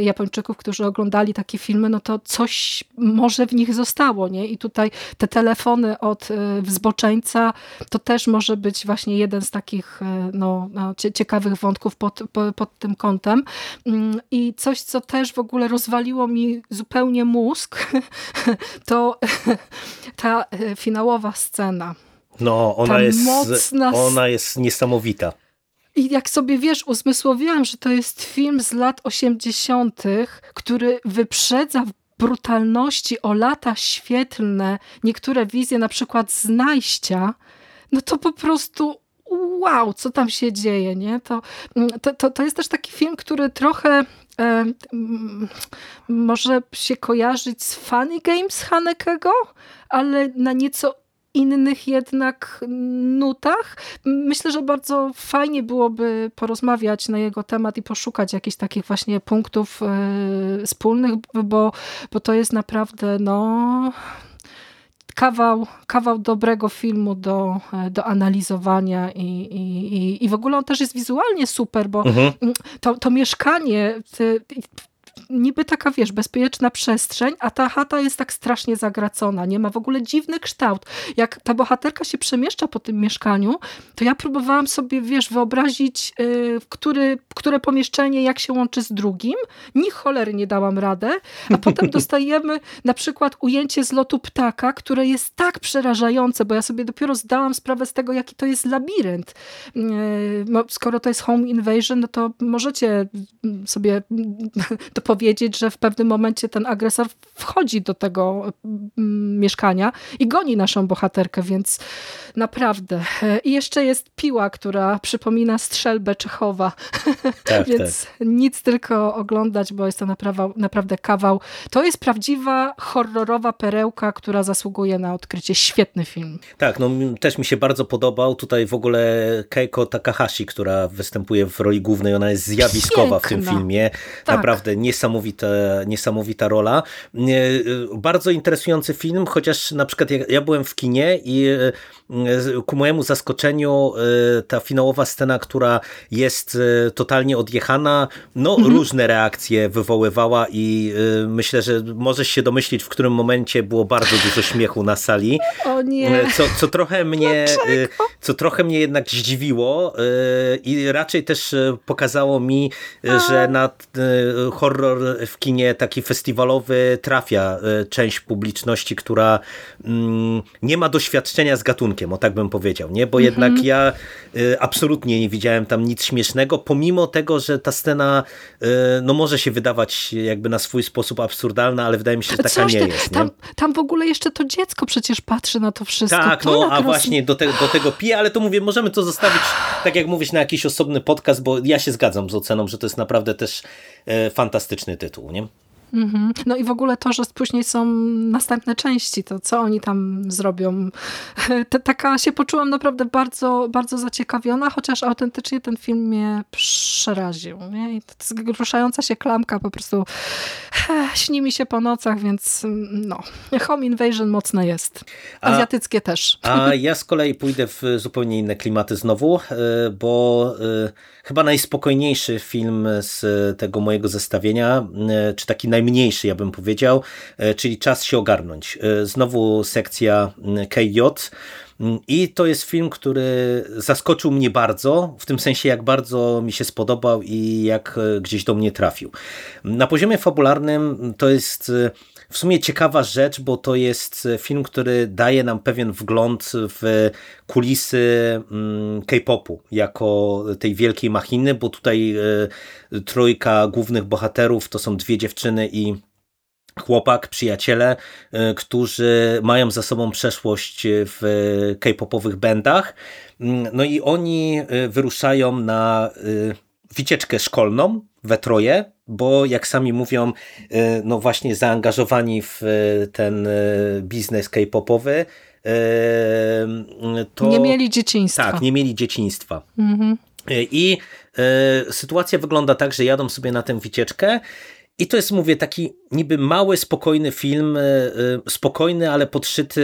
Japończyków, którzy oglądali takie filmy, no to coś może w nich zostało. Nie? I tutaj te telefony od wzboczeńca to też może być właśnie jeden z takich no, no ciekawych wątków pod, pod tym kątem. I coś, co też w ogóle rozwaliło mi zupełnie mózg, to ta e, finałowa scena. No, ona, jest, mocna... ona jest niesamowita. I jak sobie wiesz, uzmysłowiłam, że to jest film z lat 80., który wyprzedza w brutalności o lata świetlne niektóre wizje, na przykład z najścia, no to po prostu wow, co tam się dzieje, nie? To, to, to jest też taki film, który trochę e, może się kojarzyć z Funny Games Hanekego, ale na nieco innych jednak nutach. Myślę, że bardzo fajnie byłoby porozmawiać na jego temat i poszukać jakichś takich właśnie punktów e, wspólnych, bo, bo to jest naprawdę no kawał, kawał dobrego filmu do, do analizowania i, i, i w ogóle on też jest wizualnie super, bo mhm. to, to mieszkanie, niby taka, wiesz, bezpieczna przestrzeń, a ta chata jest tak strasznie zagracona, nie ma w ogóle dziwny kształt. Jak ta bohaterka się przemieszcza po tym mieszkaniu, to ja próbowałam sobie, wiesz, wyobrazić, yy, który, które pomieszczenie jak się łączy z drugim. Ni cholery nie dałam radę, a potem dostajemy na przykład ujęcie z lotu ptaka, które jest tak przerażające, bo ja sobie dopiero zdałam sprawę z tego, jaki to jest labirynt. Yy, skoro to jest home invasion, no to możecie sobie to powiedzieć, że w pewnym momencie ten agresor wchodzi do tego mm, mieszkania i goni naszą bohaterkę, więc naprawdę. I jeszcze jest piła, która przypomina strzelbę Czechowa, tak, więc tak. nic tylko oglądać, bo jest to naprawdę, naprawdę kawał. To jest prawdziwa horrorowa perełka, która zasługuje na odkrycie. Świetny film. Tak, no też mi się bardzo podobał. Tutaj w ogóle Keiko Takahashi, która występuje w roli głównej, ona jest zjawiskowa Piękna. w tym filmie. Tak. Naprawdę niesamowite, niesamowita rola. Bardzo interesujący film, chociaż na przykład ja, ja byłem w kinie i ku mojemu zaskoczeniu e, ta finałowa scena, która jest totalnie odjechana, no mhm. różne reakcje wywoływała i myślę, że możesz się domyślić, w którym momencie było bardzo dużo śmiechu na sali. O nie. Co, co trochę mnie, co trochę mnie jednak zdziwiło i raczej też pokazało mi, A. że na horror w kinie taki festiwalowy trafia część publiczności, która mm, nie ma doświadczenia z gatunkiem, o tak bym powiedział, nie? Bo jednak mhm. ja y, absolutnie nie widziałem tam nic śmiesznego, pomimo tego, że ta scena y, no może się wydawać jakby na swój sposób absurdalna, ale wydaje mi się, że taka Coś nie ty, jest. Tam, tam w ogóle jeszcze to dziecko przecież patrzy na to wszystko. Tak, to no a właśnie do, te, do tego pije, ale to mówię, możemy to zostawić, tak jak mówisz, na jakiś osobny podcast, bo ja się zgadzam z oceną, że to jest naprawdę też e, fantastyczny tytuł, nie? Mhm. No i w ogóle to, że później są następne części, to co oni tam zrobią. taka się poczułam naprawdę bardzo, bardzo zaciekawiona, chociaż autentycznie ten film mnie przeraził. Nie? I ruszająca się klamka po prostu śni mi się po nocach, więc no, Home Invasion mocne jest. Azjatyckie a, też. A ja z kolei pójdę w zupełnie inne klimaty znowu, e, bo e, chyba najspokojniejszy film z tego mojego zestawienia, e, czy taki najmniejszy, ja bym powiedział, e, czyli Czas się ogarnąć. E, znowu sekcja KJ. I to jest film, który zaskoczył mnie bardzo, w tym sensie jak bardzo mi się spodobał i jak gdzieś do mnie trafił. Na poziomie fabularnym to jest w sumie ciekawa rzecz, bo to jest film, który daje nam pewien wgląd w kulisy mm, K-popu jako tej wielkiej machiny, bo tutaj e, trójka głównych bohaterów to są dwie dziewczyny i chłopak, przyjaciele, e, którzy mają za sobą przeszłość w K-popowych bandach. Mm, no i oni e, wyruszają na wycieczkę szkolną we troje, bo jak sami mówią, e, no właśnie zaangażowani w e, ten e, biznes K-popowy, to... Nie mieli dzieciństwa. Tak, nie mieli dzieciństwa. Mhm. I sytuacja wygląda tak, że jadą sobie na tę wycieczkę i to jest, mówię, taki niby mały, spokojny film, spokojny, ale podszyty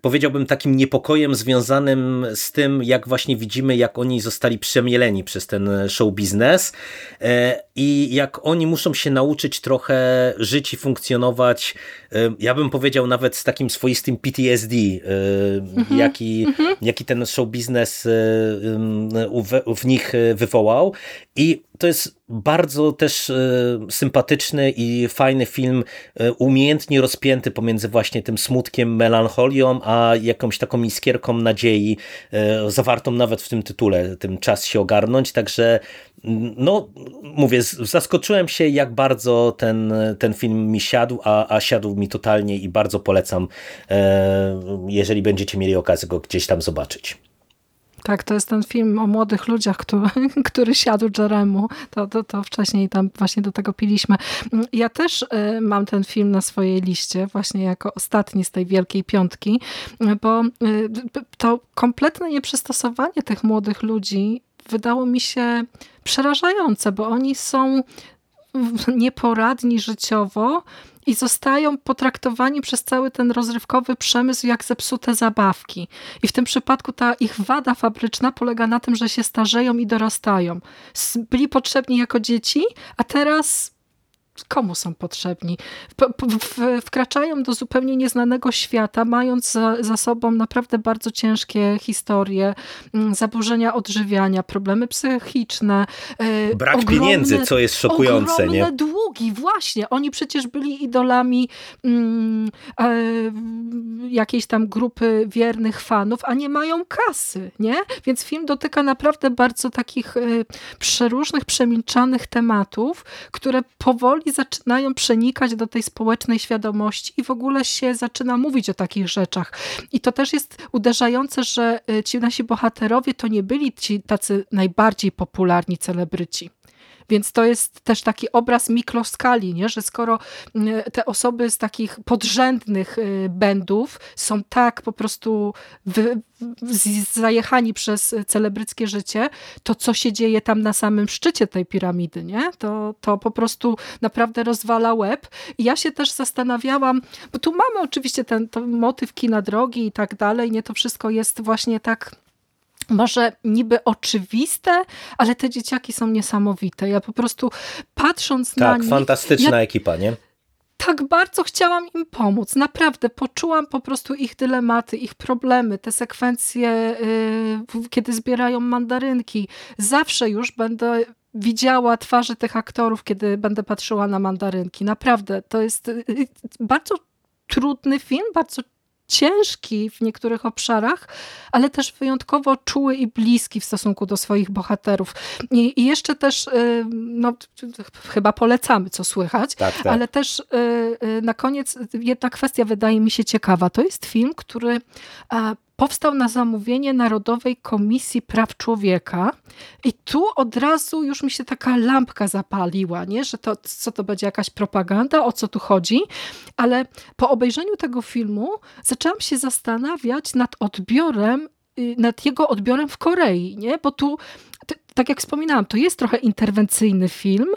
powiedziałbym, takim niepokojem związanym z tym, jak właśnie widzimy, jak oni zostali przemieleni przez ten show biznes e, i jak oni muszą się nauczyć trochę żyć i funkcjonować, e, ja bym powiedział nawet z takim swoistym PTSD, e, mhm. jaki, mhm. jaki ten show biznes w nich wywołał i to jest bardzo też sympatyczny i fajny film, umiejętnie rozpięty pomiędzy właśnie tym smutkiem, melancholią, a jakąś taką iskierką nadziei, e, zawartą nawet w tym tytule, tym czas się ogarnąć, także mm, no mówię, zaskoczyłem się jak bardzo ten, ten film mi siadł, a, a siadł mi totalnie i bardzo polecam, e, jeżeli będziecie mieli okazję go gdzieś tam zobaczyć. Tak, to jest ten film o młodych ludziach, który, który siadł Jeremu. To, to, to wcześniej tam właśnie do tego piliśmy. Ja też y, mam ten film na swojej liście, właśnie jako ostatni z tej wielkiej piątki, bo y, to kompletne nieprzystosowanie tych młodych ludzi wydało mi się przerażające, bo oni są nieporadni życiowo i zostają potraktowani przez cały ten rozrywkowy przemysł jak zepsute zabawki. I w tym przypadku ta ich wada fabryczna polega na tym, że się starzeją i dorastają. Byli potrzebni jako dzieci, a teraz komu są potrzebni. Wkraczają do zupełnie nieznanego świata, mając za, za sobą naprawdę bardzo ciężkie historie, mm, zaburzenia odżywiania, problemy psychiczne. E, Brak ogromne, pieniędzy, co jest szokujące. Ogromne nie? długi, właśnie. Oni przecież byli idolami mm, e, jakiejś tam grupy wiernych fanów, a nie mają kasy, nie? Więc film dotyka naprawdę bardzo takich e, przeróżnych, przemilczanych tematów, które powoli zaczynają przenikać do tej społecznej świadomości i w ogóle się zaczyna mówić o takich rzeczach. I to też jest uderzające, że y, ci nasi bohaterowie to nie byli ci tacy najbardziej popularni celebryci. Więc to jest też taki obraz mikroskali, nie? że skoro mm, te osoby z takich podrzędnych y, bendów są tak po prostu wy, zajechani przez celebryckie życie, to co się dzieje tam na samym szczycie tej piramidy, nie? To, to po prostu naprawdę rozwala łeb. I ja się też zastanawiałam, bo tu mamy oczywiście ten, motyw kina drogi i tak dalej, nie? To wszystko jest właśnie tak może niby oczywiste, ale te dzieciaki są niesamowite. Ja po prostu patrząc tak, na nich... Tak, fantastyczna ja... ekipa, nie? tak bardzo chciałam im pomóc. Naprawdę, poczułam po prostu ich dylematy, ich problemy, te sekwencje, yy, kiedy zbierają mandarynki. Zawsze już będę widziała twarze tych aktorów, kiedy będę patrzyła na mandarynki. Naprawdę, to jest yy, bardzo trudny film, bardzo ciężki w niektórych obszarach, ale też wyjątkowo czuły i bliski w stosunku do swoich bohaterów. I, i jeszcze też, y, no chyba polecamy, co słychać, tak, tak. ale też y, y, na koniec jedna kwestia wydaje mi się ciekawa. To jest film, który powstał na zamówienie Narodowej Komisji Praw Człowieka i tu od razu już mi się taka lampka zapaliła, nie? że to, co to będzie jakaś propaganda, o co tu chodzi, ale po obejrzeniu tego filmu zaczęłam się zastanawiać nad odbiorem y, nad jego odbiorem w Korei, nie? bo tu tak jak wspominałam, to jest trochę interwencyjny film,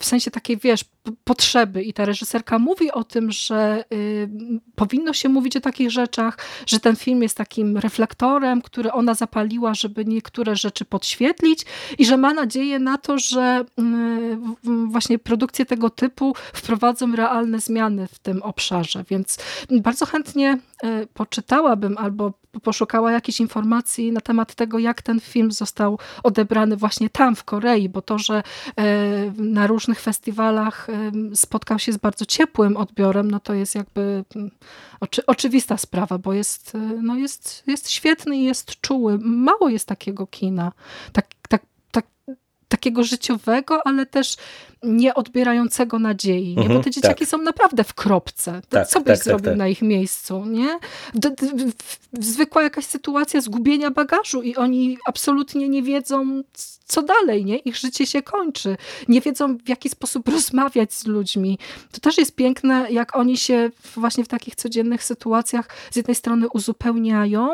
w sensie takiej, wiesz, potrzeby. I ta reżyserka mówi o tym, że y, powinno się mówić o takich rzeczach, że ten film jest takim reflektorem, który ona zapaliła, żeby niektóre rzeczy podświetlić i że ma nadzieję na to, że y, właśnie produkcje tego typu wprowadzą realne zmiany w tym obszarze, więc bardzo chętnie y, poczytałabym albo poszukała jakichś informacji na temat tego, jak ten film został odebrany właśnie tam w Korei, bo to, że e, na różnych festiwalach spotkał się z bardzo ciepłym odbiorem, no to jest jakby mm, oczy, oczywista sprawa, bo jest, e, no jest, jest świetny i jest czuły. Mało jest takiego kina, tak, tak, tak, takiego życiowego, ale też nie odbierającego nadziei, nie? bo mhm, te dzieciaki tak. są naprawdę w kropce. Tak, Co byś tak, tak, zrobił tak. na ich miejscu? Nie? Zwykła jakaś sytuacja zgubienia bagażu i oni absolutnie nie wiedzą, co dalej. Nie? Ich życie się kończy. Nie wiedzą, w jaki sposób rozmawiać z ludźmi. To też jest piękne, jak oni się właśnie w takich codziennych sytuacjach z jednej strony uzupełniają,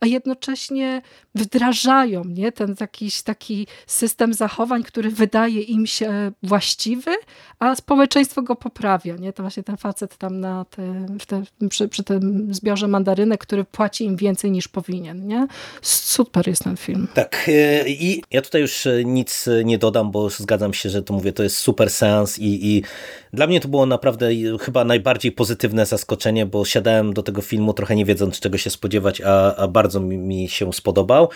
a jednocześnie wdrażają nie? ten jakiś taki system zachowań, który wydaje im się właściwy właściwy, a społeczeństwo go poprawia. Nie? To właśnie ten facet tam na te, te, przy, przy tym zbiorze mandarynek, który płaci im więcej niż powinien. Nie? Super jest ten film. Tak e, i ja tutaj już e, nic nie dodam, bo zgadzam się, że to mówię, to jest super seans i, i dla mnie to było naprawdę chyba najbardziej pozytywne zaskoczenie, bo siadałem do tego filmu trochę nie wiedząc czego się spodziewać, a, a bardzo mi, mi, się spodobał.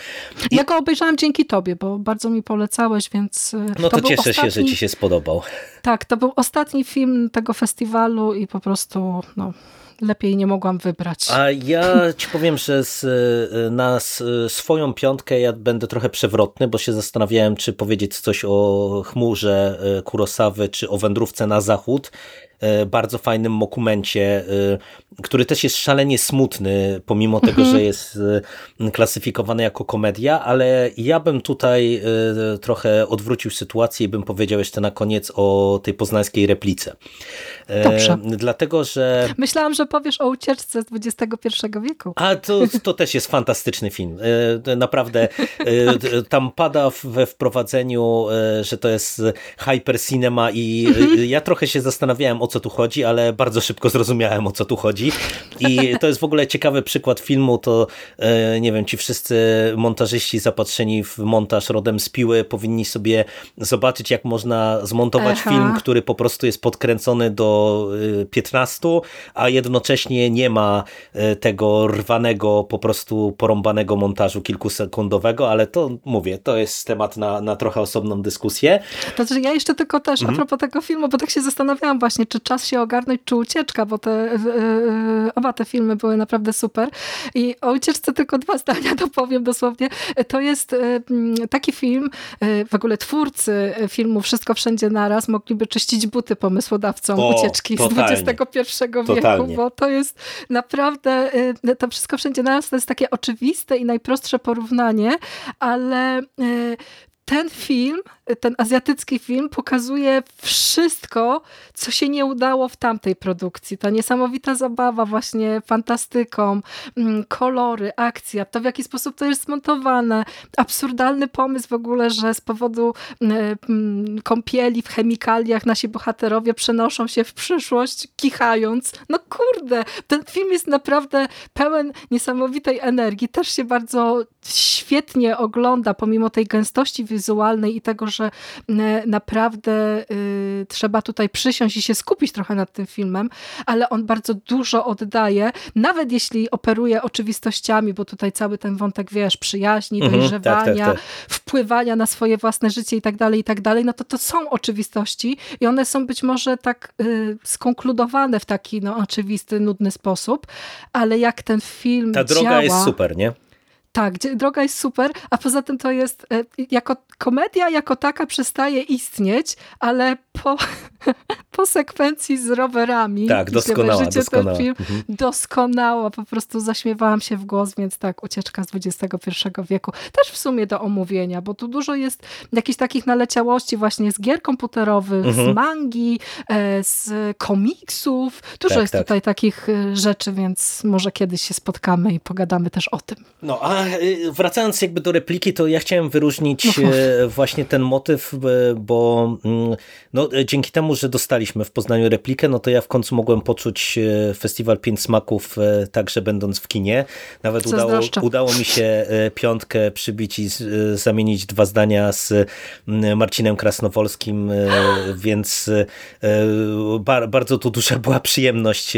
Ja go obejrzałam dzięki tobie, bo bardzo mi polecałeś, więc... E, no to, to cieszę ostatni... się, że ci się spodobał. Tak, to był ostatni film tego festiwalu i po prostu no, lepiej nie mogłam wybrać. A ja ci powiem, że z, na swoją piątkę ja będę trochę przewrotny, bo się zastanawiałem, czy powiedzieć coś o chmurze e, Kurosawy, czy o wędrówce na zachód. Bardzo fajnym mokumencie, który też jest szalenie smutny, pomimo tego, mhm. że jest klasyfikowany jako komedia, ale ja bym tutaj trochę odwrócił sytuację i bym powiedział jeszcze na koniec o tej poznańskiej replice. Dobrze. Dlatego, że... Myślałam, że powiesz o ucieczce z XXI wieku. A to, to też jest fantastyczny film. Naprawdę tam pada we wprowadzeniu, że to jest hypercinema i mhm. ja trochę się zastanawiałem o co tu chodzi, ale bardzo szybko zrozumiałem o co tu chodzi i to jest w ogóle ciekawy przykład filmu, to nie wiem, ci wszyscy montażyści zapatrzeni w montaż rodem z piły powinni sobie zobaczyć jak można zmontować Aha. film, który po prostu jest podkręcony do 15, a jednocześnie nie ma tego rwanego, po prostu porąbanego montażu kilkusekundowego, ale to mówię, to jest temat na, na trochę osobną dyskusję. To znaczy ja jeszcze tylko też mhm. a propos tego filmu, bo tak się zastanawiałam właśnie, czy czas się ogarnąć, czy ucieczka, bo te, yy, oba te filmy były naprawdę super. I o ucieczce tylko dwa zdania dopowiem dosłownie. To jest yy, taki film, w ogóle twórcy filmu Wszystko Wszędzie Naraz mogliby czyścić buty pomysłodawcom o, ucieczki totalnie. z XXI wieku, totalnie. bo to jest naprawdę, to Wszystko Wszędzie Naraz to jest takie oczywiste i najprostsze porównanie, ale ten film ten azjatycki film pokazuje wszystko, co się nie udało w tamtej produkcji. Ta niesamowita zabawa właśnie fantastyką, mm, kolory, akcja, to w jaki sposób to jest zmontowane, absurdalny pomysł w ogóle, że z powodu mm, mm, kąpieli w chemikaliach nasi bohaterowie przenoszą się w przyszłość kichając. No kurde, ten film jest naprawdę pełen niesamowitej energii. Też się bardzo świetnie ogląda, pomimo tej gęstości wizualnej i tego, że e, naprawdę y, trzeba tutaj przysiąść i się skupić trochę nad tym filmem, ale on bardzo dużo oddaje, nawet jeśli operuje oczywistościami, bo tutaj cały ten wątek, wiesz, przyjaźni, mhm, dojrzewania, tak, tak, tak. wpływania na swoje własne życie i tak dalej, i tak dalej, no to to są oczywistości i one są być może tak y, skonkludowane w taki no, oczywisty, nudny sposób, ale jak ten film Ta droga działa, jest super, nie? Tak, droga jest super, a poza tym to jest, e, jako komedia jako taka przestaje istnieć, ale po, po sekwencji z rowerami, tak, doskonała, doskonała. Film, mhm. doskonała, po prostu zaśmiewałam się w głos, więc tak, ucieczka z XXI wieku. Też w sumie do omówienia, bo tu dużo jest jakichś takich naleciałości właśnie z gier komputerowych, mhm. z mangi, e, z komiksów. Dużo tak, jest tak. tutaj takich e, rzeczy, więc może kiedyś się spotkamy i pogadamy też o tym. No, a y, wracając jakby do repliki, to ja chciałem wyróżnić no. E, właśnie ten motyw, bo mm, no, dzięki temu, że dostaliśmy w Poznaniu replikę, no to ja w końcu mogłem poczuć e, Festiwal Pięć Smaków e, także będąc w kinie. Nawet udało, udało mi się piątkę przybić i zamienić dwa zdania z Marcinem Krasnowolskim, więc bardzo tu duża była przyjemność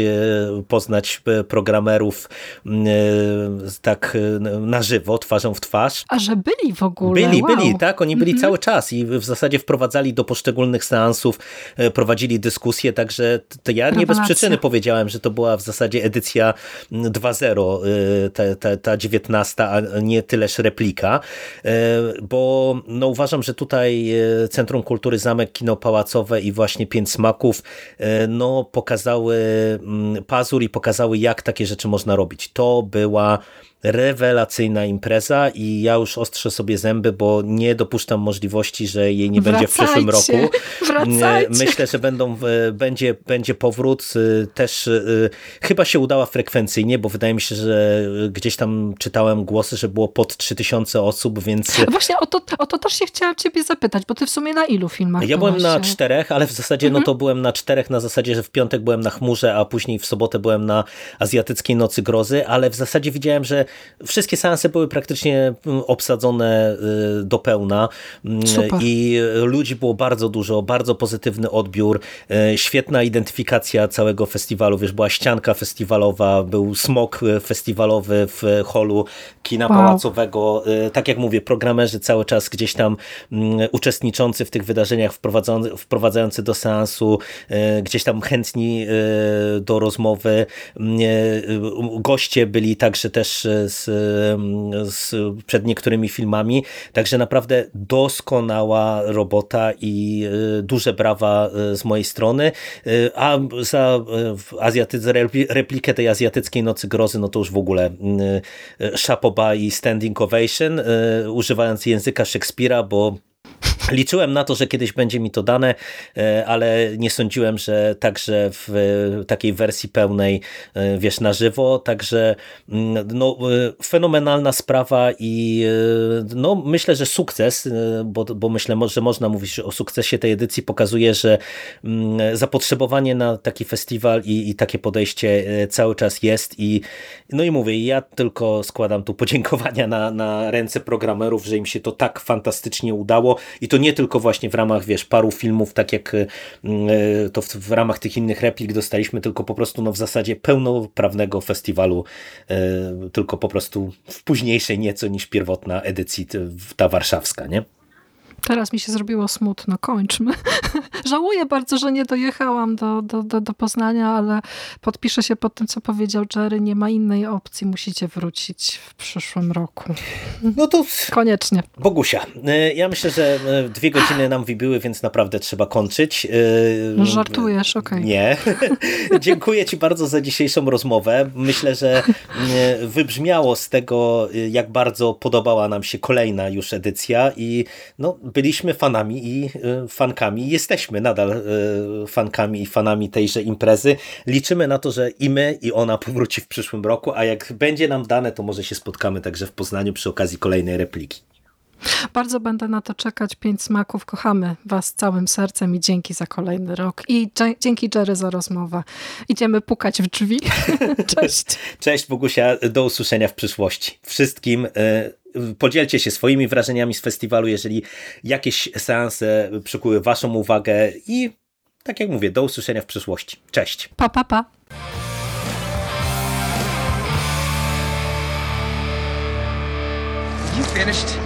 poznać programerów tak na żywo, twarzą w twarz. A że byli w ogóle. Byli, wow. byli, tak. Oni byli mm -hmm. cały czas i w zasadzie wprowadzali do poszczególnych seansów, e, prowadzili dyskusje, także to ja nie bez przyczyny powiedziałem, że to była w zasadzie edycja 2.0, e, ta, ta, ta 19, a nie tyleż replika, e, bo no uważam, że tutaj Centrum Kultury Zamek Kino Pałacowe i właśnie Pięć Smaków no pokazały mm, pazur i pokazały jak takie rzeczy można robić. To była rewelacyjna impreza i ja już ostrzę sobie zęby, bo nie dopuszczam możliwości, że jej nie będzie Wracajcie. w przyszłym roku. Wracajcie. Myślę, że będą, będzie, będzie powrót. Też y, chyba się udała frekwencyjnie, bo wydaje mi się, że gdzieś tam czytałem głosy, że było pod 3000 osób, więc... Właśnie o to, o to też się chciałam ciebie zapytać, bo ty w sumie na ilu filmach Ja byłem na czterech, ale w zasadzie mhm. no to byłem na czterech, na zasadzie, że w piątek byłem na Chmurze, a później w sobotę byłem na Azjatyckiej Nocy Grozy, ale w zasadzie widziałem, że wszystkie seanse były praktycznie mm, obsadzone y, do pełna mm, Super. i ludzi było bardzo dużo, bardzo pozytywny odbiór, y, świetna identyfikacja całego festiwalu, wiesz, była ścianka festiwalowa, był smok y, festiwalowy w holu kina wow. pałacowego, tak jak mówię, programerzy cały czas gdzieś tam mm, uczestniczący w tych wydarzeniach, wprowadzający, wprowadzający do seansu, gdzieś tam chętni do rozmowy, goście byli także też z, z, przed niektórymi filmami, także naprawdę doskonała robota i duże brawa z mojej strony, a za azjatyce, replikę tej azjatyckiej Nocy Grozy, no to już w ogóle szapoba i standing ovation, używając języka Szekspira, bo Liczyłem na to, że kiedyś będzie mi to dane, e, ale nie sądziłem, że także w takiej wersji pełnej, e, wiesz, na żywo, także mm, no, e, fenomenalna sprawa i no, myślę, że sukces, bo, bo myślę, że można mówić o sukcesie tej edycji, pokazuje, że mm, zapotrzebowanie na taki festiwal i, i takie podejście cały czas jest i no i mówię, ja tylko składam tu podziękowania na, na ręce programerów, że im się to tak fantastycznie udało i to nie tylko właśnie w ramach, wiesz, paru filmów, tak jak y, y, to w, w ramach tych innych replik dostaliśmy, tylko po prostu no w zasadzie pełnoprawnego festiwalu, y, tylko po prostu w późniejszej nieco niż pierwotna edycji ta warszawska, nie? Teraz mi się zrobiło smutno, kończmy. Żałuję bardzo, że nie dojechałam do, do, do, do, Poznania, ale podpiszę się pod tym, co powiedział Jerry. Nie ma innej opcji, musicie wrócić w przyszłym roku. No to koniecznie. Bogusia, y, ja myślę, że y, dwie godziny nam wybiły, więc naprawdę trzeba kończyć. Y, no, żartujesz, okej. Okay. Nie. Dziękuję Ci bardzo za dzisiejszą rozmowę. Myślę, że wybrzmiało z tego, jak bardzo podobała nam się kolejna już edycja i no, byliśmy fanami i y, fankami, jesteśmy nadal y, fankami i fanami tejże imprezy. Liczymy na to, że i my, i ona powróci w przyszłym roku, a jak będzie nam dane, to może się spotkamy także w Poznaniu przy okazji kolejnej repliki. Bardzo będę na to czekać. Pięć smaków. Kochamy Was całym sercem i dzięki za kolejny rok. I dzięki Jerry za rozmowę. Idziemy pukać w drzwi. Cześć. Cześć Bogusia. Do usłyszenia w przyszłości. Wszystkim y, Podzielcie się swoimi wrażeniami z festiwalu, jeżeli jakieś seanse przykuły Waszą uwagę i tak jak mówię, do usłyszenia w przyszłości. Cześć. Pa, pa, pa. You finished?